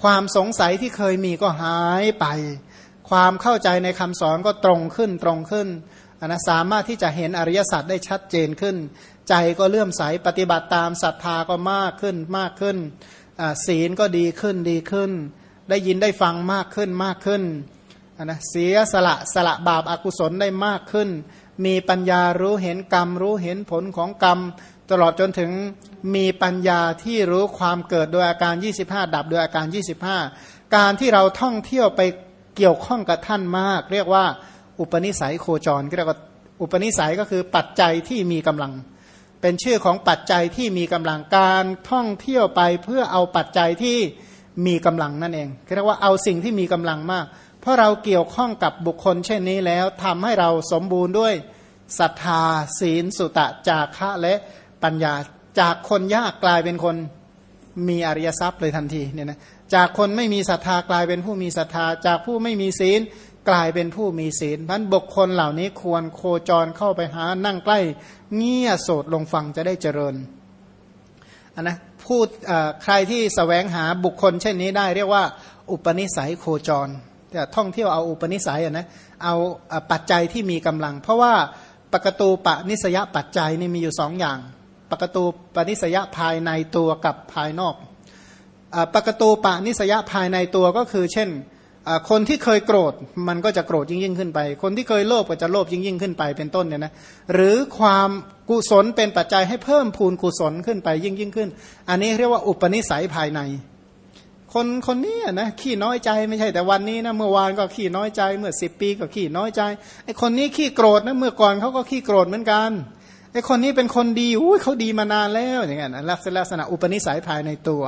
ความสงสัยที่เคยมีก็หายไป ความเข้าใจในคำสอนก็ตรงขึ้นตรงขึ้น นนะสามารถที่จะเห็นอริยสัจได้ชัดเจนขึ้น ใจก็เลื่อมใสปฏิบัติตามศรัทธาก็มากขึ้นมากขึ้นศีลก็ดีขึ้นดีขึ้น ได้ยินได้ฟังมากขึ้นมากขึ้นนะเสียสละสละบาปอากุศลได้มากขึ้น มีปัญญารู้เห็นกรรม รู้เห็นผลของกรรม ตลอดจนถึงมีปัญญาที่รู้ความเกิดโดยอาการ 25 ดับโดยอาการ 25 การที่เราท่องเที่ยวไปเกี่ยวข้องกับท่านมาก เรียกว่า อุปนิสัยโคจรก็เรียกว่าอุปนิสัยก็คือปัจจัยที่มีกำลัง เป็นชื่อของปัจจัยที่มีกำลังการท่องเที่ยวไปเพื่อเอาปัจจัยที่มีกำลังนั่นเองเรียกว่าเอาสิ่งที่มีกำลังมาก เพราะเราเกี่ยวข้องกับบุคคลเช่นนี้แล้วทำให้เราสมบูรณ์ด้วยศรัทธา ศีล สุตะ จาคะและปัญญาจากคนยากกลายเป็นคนมีอริยทรัพย์เลยทันทีเนี่ยนะจากคนไม่มีศรัทธากลายเป็นผู้มีศรัทธา จากผู้ไม่มีศีล กลายเป็นผู้มีศีลพันบุคคลเหล่านี้ควรโคจรเข้าไปหานั่งใกล้ เงี่ยโสดลงฟังจะได้เจริญอันนะพูดใครที่สแสวงหาบุคคลเช่นนี้ได้เรียกว่า อุปนิสัยโคจรแต่ท่องเที่ยวเอาอุปนิสัยนะเอาปัจจัยที่มีกำลัง เพราะว่าปกตูปนิสยปัจจัยนี่มีอยู่สองอย่าง ปกตูปนิสยภายในตัวกับภายนอกปกตูปนิสยภายในตัวก็คือ เช่น คนที่เคยโกรธมันก็จะโกรธยิ่งยิ่งขึ้นไป คนที่เคยโลภก็จะโลภยิ่งยิ่งขึ้นไปเป็นต้นเนี่ยนะหรือความกุศลเป็นปัจจัยให้เพิ่มพูนกุศลขึ้นไปยิ่งยิ่งขึ้น อันนี้เรียกว่าอุปนิสัยภายใน คนคนนี้นะขี้น้อยใจไม่ใช่แต่วันนี้นะเมื่อวานก็ขี้น้อยใจเมื่อสิบปีก็ขี้น้อยใจไอ้คนนี้ขี้โกรธนะเมื่อก่อนเขาก็ขี้โกรธเหมือนกันไอ้คนนี้เป็นคนดีอุ้ยเขาดีมานานแล้วอย่างเงี้ยลักษณะอุปนิสัยภายในตัว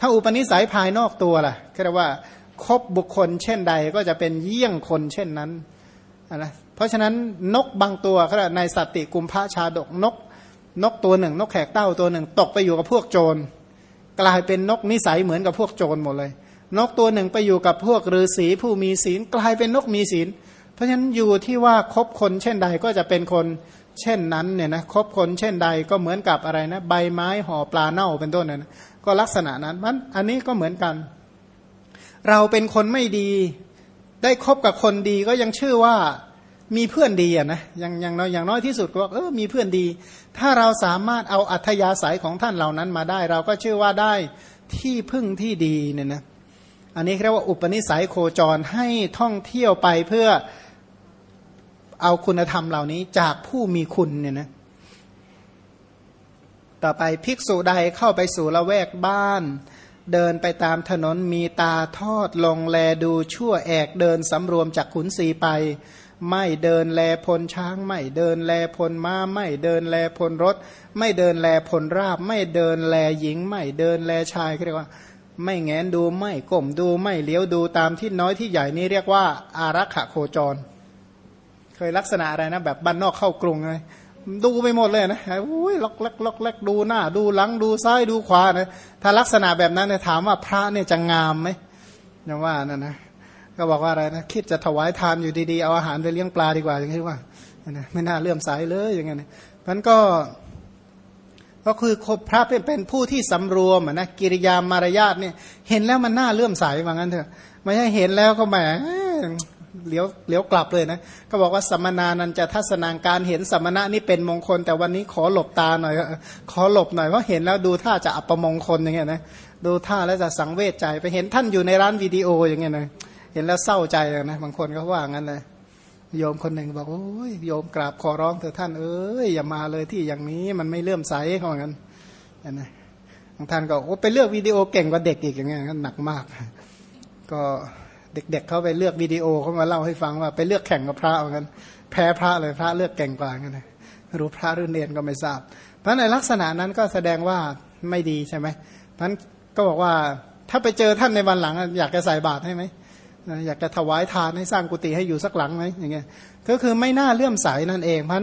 ถ้าอุปนิสัยภายนอกตัวล่ะเรียกว่า คบบุคคลเช่นใดก็จะเป็นเยี่ยงคนเช่นนั้นนะเพราะฉะนั้นนกบางตัวขณะในสัตติกุมพระชาดกนก นกตัวหนึ่ง นกแขกเต้าตัวหนึ่ง ตกไปอยู่กับพวกโจร กลายเป็นนกนิสัยเหมือนกับพวกโจรหมดเลย นกตัวหนึ่งไปอยู่กับพวกฤาษีผู้มีศีล กลายเป็นนกมีศีล เพราะฉะนั้นอยู่ที่ว่าคบคนเช่นใดก็จะเป็นคนเช่นนั้นเนี่ยนะคบคนเช่นใดก็เหมือนกับอะไรนะ ใบไม้ห่อปลาเน่าเป็นต้นนะก็ลักษณะนั้นมันอันนี้ก็เหมือนกัน เราเป็นคนไม่ดี ได้คบกับคนดีก็ยังชื่อว่ามีเพื่อนดีอะนะอย่างอย่างน้อยอย่างน้อยที่สุดก็เออมีเพื่อนดี ถ้าเราสามารถเอาอัธยาศัยของท่านเหล่านั้นมาได้ เราก็ชื่อว่าได้ที่พึ่งที่ดีเนี่ยนะอันนี้เรียกว่าอุปนิสัยโคจรให้ท่องเที่ยวไปเพื่อเอาคุณธรรมเหล่านี้จากผู้มีคุณเนี่ยนะต่อไปภิกษุใดเข้าไปสู่ละแวกบ้าน เดินไปตามถนนมีตาทอดลงแลดูชั่วแอกเดินสำรวมจากขุนสีไป ไม่เดินแลพลช้าง ไม่เดินแลพลม้า ไม่เดินแลพลรถ ไม่เดินแลพลราบ ไม่เดินแลหญิง ไม่เดินแลชายเรียกว่า ไม่แงนดูไม่ก้มดูไม่เลี้ยวดูตามที่น้อยที่ใหญ่นี้เรียกว่า อารักขะโคจร เคยลักษณะอะไรนะแบบบ้านนอกเข้ากรุงไง ดูไปหมดเลยนะอุ้ยล็อกเล็กล็อกเล็กดูหน้า ดูหลังดูซ้ายดูขวานะถ้าลักษณะแบบนั้นเนี่ยถามว่าพระเนี่ยจะงามไหมอย่างว่านั่นนะก็บอกว่าอะไรนะคิดจะถวายทานอยู่ดีๆเอาอาหารไปเลี้ยงปลาดีกว่าอย่างนี้ว่าไม่น่าเลื่อมใสเลยอย่างเงี้ยมันก็ก็คือพระเป็นผู้ที่สำรวมนะกิริยามารยาทเนี่ย เห็นแล้วมันน่าเลื่อมใสว่างั้นเถอะไม่ใช่เห็นแล้วก็แหม เลี้ยวเลี้ยวกลับเลยนะก็บอกว่าสมนานันจะทัศนางการเห็นสมณะนี่เป็นมงคล แต่วันนี้ขอหลบตาหน่อย ขอหลบหน่อยเพราะเห็นแล้วดูท่าจะอัปมงคลอย่างเงี้ยนะดูท่าแล้วจะสังเวชใจไปเห็นท่านอยู่ในร้านวิดีโออย่างเงี้ยนะเห็นแล้วเศร้าใจนะบางคนก็ว่างั้นเลยโยมคนหนึ่งบอกโอ้ยโยมกราบขอร้องเถอะท่านเอ้ยอย่ามาเลยที่อย่างนี้มันไม่เลื่อมใสเขาอย่างนั้นนะบางท่านก็โอ้ไปเลือกวิดีโอเก่งกว่าเด็กอีกอย่างเงี้ยหนักมาก ก็ เด็กๆเขาไปเลือกวิดีโอเขามาเล่าให้ฟังว่าไปเลือกแข่งกับพระเหมือนกันแพ้พระเลยพระเลือกเก่งกว่ากันนะรู้พระหรือเนียนก็ไม่ทราบ เพราะในลักษณะนั้นก็แสดงว่าไม่ดีใช่ไหมเพราะก็บอกว่าถ้าไปเจอท่านในวันหลัง อยากจะใส่บาตรให้ไหมอยากจะถวายทานให้สร้างกุฏิให้อยู่สักหลังไหมอย่างเงี้ยก็คือไม่น่าเลื่อมใสนั่นเองเพราะ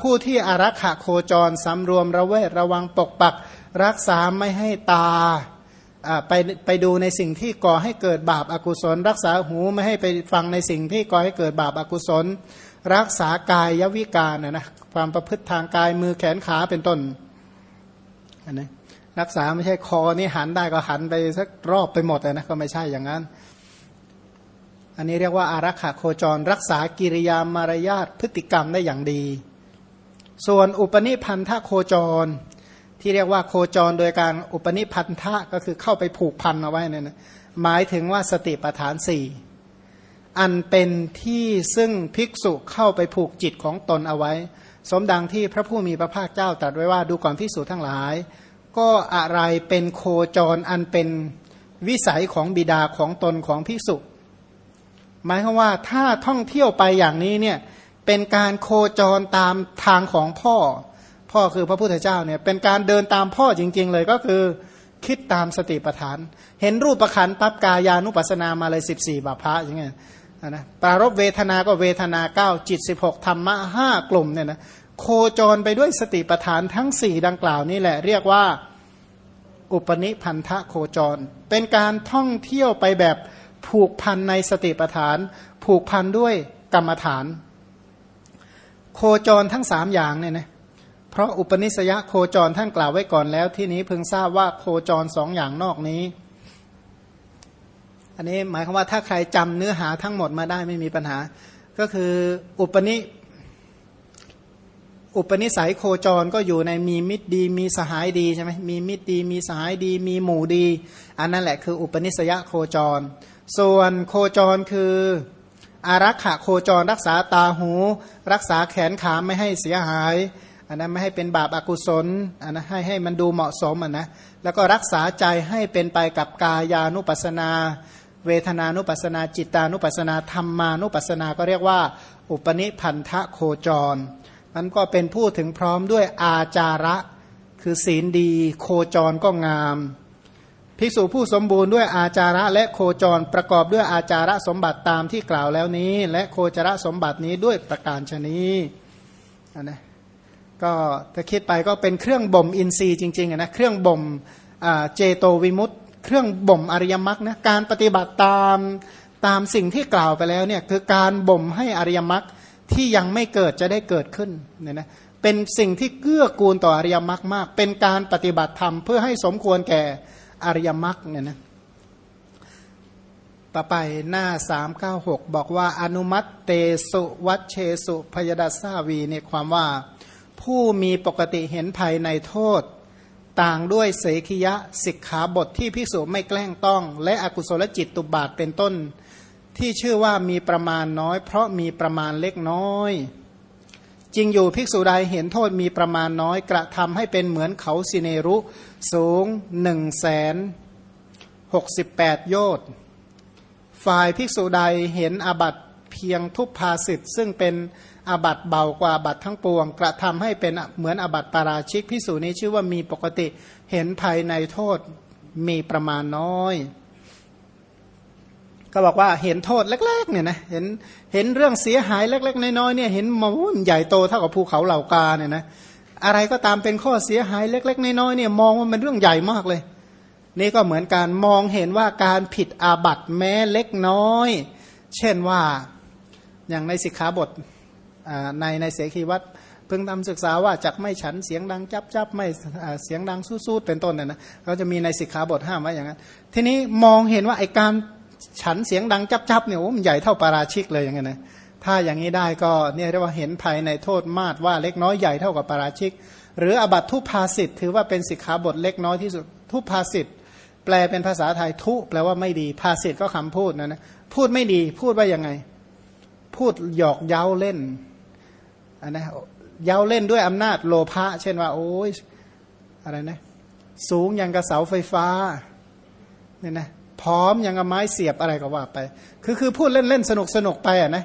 ผู้ที่อารักขาโคจรสำรวมระเวทระวังปกปัก รักษาไม่ให้ตา ไปไปดูในสิ่งที่ก่อให้เกิดบาปอากุศล รักษาหูไม่ให้ไปฟังในสิ่งที่ก่อให้เกิดบาปอากุศล รักษากายยวิการนะนะความประพฤติทางกายมือแขนขาเป็นต้นอันนี้รักษาไม่ใช่คอนี่หันได้ก็หันไปสักรอบไปหมดนะก็ไม่ใช่อย่างนั้น อันนี้เรียกว่าอารักขาโคจร รักษากิริยามารยาทพฤติกรรมได้อย่างดี ส่วนอุปนิพันธโคจร ที่เรียกว่าโคจรโดยการอุปนิพันธะก็คือเข้าไปผูกพันเอาไว้เนี่ยนะหมายถึงว่าสติปัฏฐานสี่อันเป็นที่ซึ่งภิกษุเข้าไปผูกจิตของตนเอาไว้ สมดังที่พระผู้มีพระภาคเจ้าตรัสไว้ว่าดูก่อนภิกษุทั้งหลาย ก็อะไรเป็นโคจรอันเป็นวิสัยของบิดาของตนของภิกษุ หมายความว่าถ้าท่องเที่ยวไปอย่างนี้เนี่ยเป็นการโคจรตามทางของพ่อ พ่อคือพระพุทธเจ้าเนี่ยเป็นการเดินตามพ่อจริง ๆ เลยก็คือคิดตามสติปัฏฐาน เห็นรูปประคันปั๊บกายานุปัสนามาเลยสิบสี่บาพระอย่างเงี้ยนะปรารบเวทนาก็เวทนาเก้าจิตสิบหกธรรมะห้ากลุ่มเนี่ยนะโคจรไปด้วยสติปัฏฐานทั้งสี่ดังกล่าวนี่แหละ เรียกว่าอุปนิพันธะโคจร เป็นการท่องเที่ยวไปแบบผูกพันในสติปัฏฐาน ผูกพันด้วยกรรมฐาน โคจรทั้งสามอย่างเนี่ยนะ เพราะอุปนิสยโคจรท่านกล่าวไว้ก่อนแล้ว ที่นี้เพิ่งทราบว่าโคจรสองอย่างนอกนี้ อันนี้หมายความว่าถ้าใครจำเนื้อหาทั้งหมดมาได้ไม่มีปัญหา ก็คืออุปนิอุปนิสัยโคจรก็อยู่ในมีมิตรดี มีสหายดีใช่ไหมมีมิตรดี มีสหายดี มีหมู่ดี อันนั้นแหละคืออุปนิสยโคจร ส่วนโคจรคืออารักขะโคจรรักษาตาหู รักษาแขนขาไม่ให้เสียหาย อันนั้นไม่ให้เป็นบาปอากุศลอันนั้นให้ให้มันดูเหมาะสมอะนะแล้วก็รักษาใจให้เป็นไปกับกายานุปัสนา เวทนานุปัสนา จิตานุปัสนาธรรมานุปัสนาก็เรียกว่า อุปนิพันธะโคจรมันก็เป็นผู้ถึงพร้อมด้วยอาจาระ คือศีลดี โคจรก็งามภิกษุผู้สมบูรณ์ด้วยอาจาระและโคจรประกอบด้วยอาจาระสมบัติตามที่กล่าวแล้วนี้ และโคจรสมบัตินี้ด้วยประการชนีนนะ ก็ถ้าคิดไปก็เป็นเครื่องบ่มอินทรีย์จริงๆนะเครื่องบ่มเจโตวิมุตต์เครื่องบ่มอริยมรรคนะการปฏิบัติตามตามสิ่งที่กล่าวไปแล้วเนี่ยคือการบ่มให้อริยมรรคที่ยังไม่เกิดจะได้เกิดขึ้นเนี่ยนะเป็นสิ่งที่เกื้อกูลต่ออริยมรรคมาก เป็นการปฏิบัติธรรมเพื่อให้สมควรแก่อริยมรรคเนี่ยนะต่อไปหน้า 396 บอกว่าอนุมัตเตสุวัชเชสุพยดัสสาวีเนี่ยความว่า ผู้มีปกติเห็นภัยในโทษ ต่างด้วยเสขียะสิกขาบทที่พิสูจไม่แกล้งต้อง และอกุศลจิตตุบาทเป็นต้น ที่ชื่อว่ามีประมาณน้อย เพราะมีประมาณเล็กน้อยจริงอยู่ภิกษุใดเห็นโทษมีประมาณน้อย กระทำให้เป็นเหมือนเขาสิเนรุ สูงหนึ่งแสนหกสิบแปดโยชน์ฝ่ายภิกษุใดเห็นอาบัตเพียงทุพภาสิทธ์ซึ่งเป็น อาบัตเบากว่าบัตทั้งปวง กระทำให้เป็นเหมือนอาบัตปาราชิกพิสูจนี้ชื่อว่ามีปกติเห็นภายในโทษมีประมาณน้อย ก็บอกว่าเห็นโทษเล็กๆเนี่ยนะเห็นเห็นเรื่องเสียหายเล็ก ๆ น้อยๆเนี่ยเห็นมันใหญ่โตเท่ากับภูเขาเหล่ากาเนี่ยนะอะไรก็ตามเป็นข้อเสียหายเล็ก ๆ น้อยๆเนี่ยมองว่ามันเรื่องใหญ่มากเลย นี่ก็เหมือนการมองเห็นว่าการผิดอาบัตแม้เล็กน้อย เช่นว่าอย่างในสิกขาบท ในในเสขีวัตเพิ่งทำศึกษาว่าจักไม่ฉันเสียงดังจับจับไม่เสียงดังสู้ๆเป็นต้นเนี่ยนะเขาจะมีในสิกขาบทห้ามไว้อย่างนั้น ทีนี้มองเห็นว่าไอการฉันเสียงดังจับจับเนี่ยโอ้มันใหญ่เท่าปาราชิกเลยอย่างเงี้ยนะถ้าอย่างนี้ได้ก็เนี่ยเรียกว่าเห็นภายในโทษมาตว่าเล็กน้อยใหญ่เท่ากับปาราชิก หรืออบัตทุพาสิทธ์ถือว่าเป็นสิกขาบทเล็กน้อยที่สุดทุพาสิทธ์แปลเป็นภาษาไทยทุแปลว่าไม่ดีภาสิทธ์ก็คำพูดนะนะพูดไม่ดีพูดว่ายังไง พูดหยอกเย้าเล่น นนะเย้าเล่นด้วยอำนาจโลภะเช่นว่า โอ้ยอะไรนะ สูงอย่างกระเสาไฟฟ้าเนี่ยนะพร้อมอย่างกระไม้เสียบอะไรก็ว่าไป คือคือพูดเล่นเล่นสนุกสนุกไปอะนะ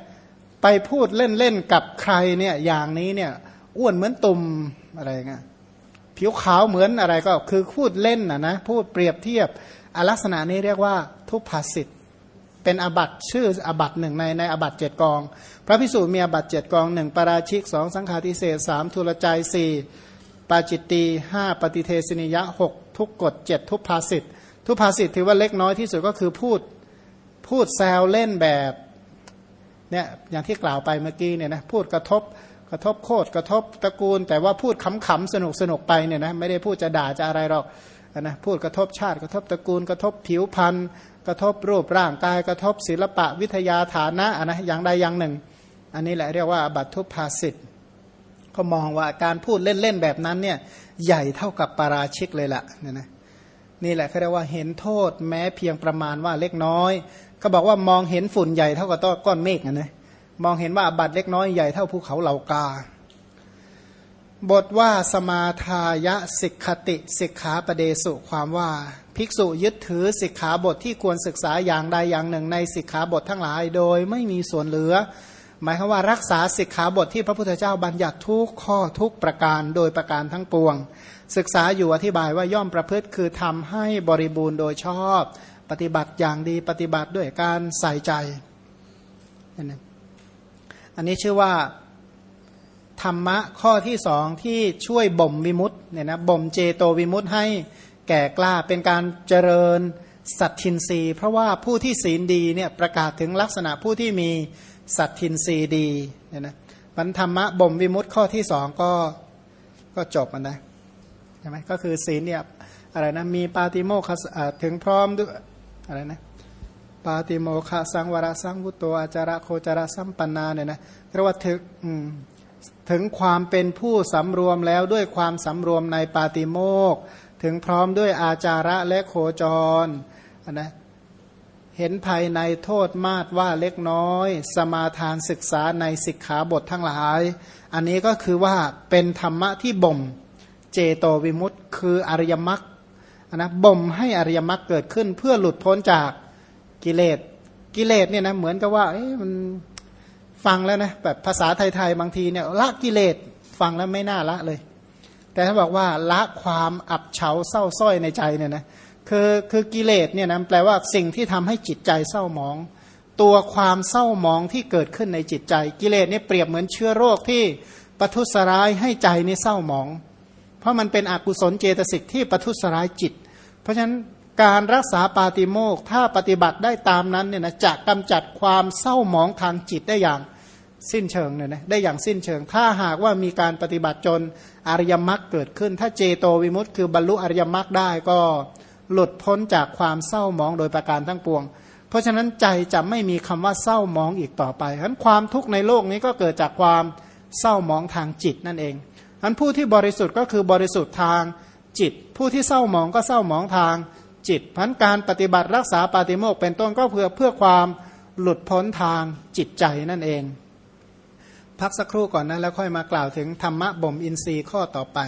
ไปพูดเล่นเล่นกับใครเนี่ยอย่างนี้เนี่ย อ้วนเหมือนตุ่มอะไรเงี้ยผิวขาวเหมือนอะไรก็คือพูดเล่นอะนะพูดเปรียบเทียบลักษณะนี้เรียกว่าทุพภาสิทธ์เป็นอบัตชื่ออบัตหนึ่งในในอบัตเจ็ดกอง พระพิสูจน์มีอบัตเจ็ดกองหนึ่งปาราชิกสองสังฆาทิเศษสามทุลใจสี่ปาจิตตีห้าปฏิเทศนิยะหกทุกกฎเจ็ดทุพภาสิทธทุพภาสิทธ์ถือว่าเล็กน้อยที่สุดก็คือพูดพูดแซวเล่นแบบเนี่ยอย่างที่กล่าวไปเมื่อกี้เนี่ยนะพูดกระทบกระทบโคตรกระทบตระกูล แต่ว่าพูดขำๆสนุกสนุกไปเนี่ยนะไม่ได้พูดจะด่าจะอะไรหรอกนะพูดกระทบชาติกระทบตระกูล กระทบผิวพันธุ์กระทบรูปร่างกายกระทบศิลปะวิทยาฐานะนะอย่างใดอย่างหนึ่ง อันนี้แหละเรียกว่าบัตทุพภาสิทธ์ก็มองว่าการพูดเล่นๆแบบนั้นเนี่ยใหญ่เท่ากับปาราชิกเลยละเนี่ยนะนี่แหละเขาเรียกว่าเห็นโทษแม้เพียงประมาณว่าเล็กน้อยก็บอกว่ามองเห็นฝุ่นใหญ่เท่ากับต้นก้อนเมฆนะนะมองเห็นว่าบัตเล็กน้อยใหญ่เท่าภูเขาเหล่ากา บทว่าสมาทายะสิกขติสิกขาประเดสุความว่า ภิกษุยึดถือสิกขาบทที่ควรศึกษาอย่างใดอย่างหนึ่งในสิกขาบททั้งหลายโดยไม่มีส่วนเหลือ หมายความว่ารักษาสิกขาบทที่พระพุทธเจ้าบัญญัติทุกข้อทุกประการโดยประการทั้งปวง ศึกษาอยู่อธิบายว่าย่อมประพฤติคือทำให้บริบูรณ์โดยชอบ ปฏิบัติอย่างดีปฏิบัติด้วยการใส่ใจ อันนี้ชื่อว่าธรรมะข้อที่สองที่ช่วยบ่มวิมุตต์เนี่ยนะบ่มเจโตวิมุตต์ให้แก่กล้าเป็นการเจริญสัตทินรีเพราะว่าผู้ที่ศีลดีเนี่ยประกาศถึงลักษณะผู้ที่มี สัตทินรีดีเนี่ยนะบรรธรรมะบ่มวิมุตข้อที่สองก็ก็จบนนะใช่ไหมก็คือศีลเนี่ยอะไรนะมีปาติโมกขถึงพร้อมด้วยอะไรนะปาติโมคสังวรสังวุตโตอาจาระโคจารสัมปันนาเนี่ยนะเรียกว่าถึงถึงความเป็นผู้สำรวมแล้วด้วยความสำรวมในปาติโมกถึงพร้อมด้วยอาจาระและโคจรนะ เห็นภายในโทษมาตว่าเล็กน้อย สมาทานศึกษาในสิกขาบททั้งหลาย อันนี้ก็คือว่าเป็นธรรมะที่บ่ม เจโตวิมุตต์คืออริยมรรคนะบ่มให้อริยมรรคเกิดขึ้นเพื่อหลุดพ้นจากกิเลสกิเลสเนี่ยนะเหมือนกับว่ามันฟังแล้วนะแบบภาษาไทยๆบางทีเนี่ยละกิเลสฟังแล้วไม่น่าละเลย แต่ถ้าบอกว่าละความอับเฉาเศร้าส้อยในใจเนี่ยนะ คือคือกิเลสเนี่ยนะแปลว่าสิ่งที่ทำให้จิตใจเศร้าหมอง ตัวความเศร้าหมองที่เกิดขึ้นในจิตใจ กิเลสเนี่ยเปรียบเหมือนเชื้อโรคที่ปทุสร้ายให้ใจนี่เศร้าหมอง เพราะมันเป็นอกุศลเจตสิกที่ปทุสร้ายจิต เพราะฉะนั้นการรักษาปาติโมกถ้าปฏิบัติได้ตามนั้นเนี่ยนะจะกำจัดความเศร้าหมองทางจิตได้อย่างสิ้นเชิงเนี่ยนะได้อย่างสิ้นเชิง ถ้าหากว่ามีการปฏิบัติจนอริยมรรคเกิดขึ้น ถ้าเจโตวิมุตต์คือบรรลุอริยมรรคได้ก็ หลุดพ้นจากความเศร้ามองโดยประการทั้งปวง เพราะฉะนั้นใจจะไม่มีคำว่าเศร้ามองอีกต่อไปฉะนั้นความทุกข์ในโลกนี้ก็เกิดจากความเศร้ามองทางจิตนั่นเองฉะนั้นผู้ที่บริสุทธิ์ก็คือบริสุทธิ์ทางจิต ผู้ที่เศร้ามองก็เศร้ามองทางจิตพันการปฏิบัติรักษาปาติโมกเป็นต้นก็เพื่อเพื่อความหลุดพ้นทางจิตใจนั่นเอง พักสักครู่ก่อนนะแล้วค่อยมากล่าวถึงธรรมะบ่มอินทรีย์ข้อต่อไป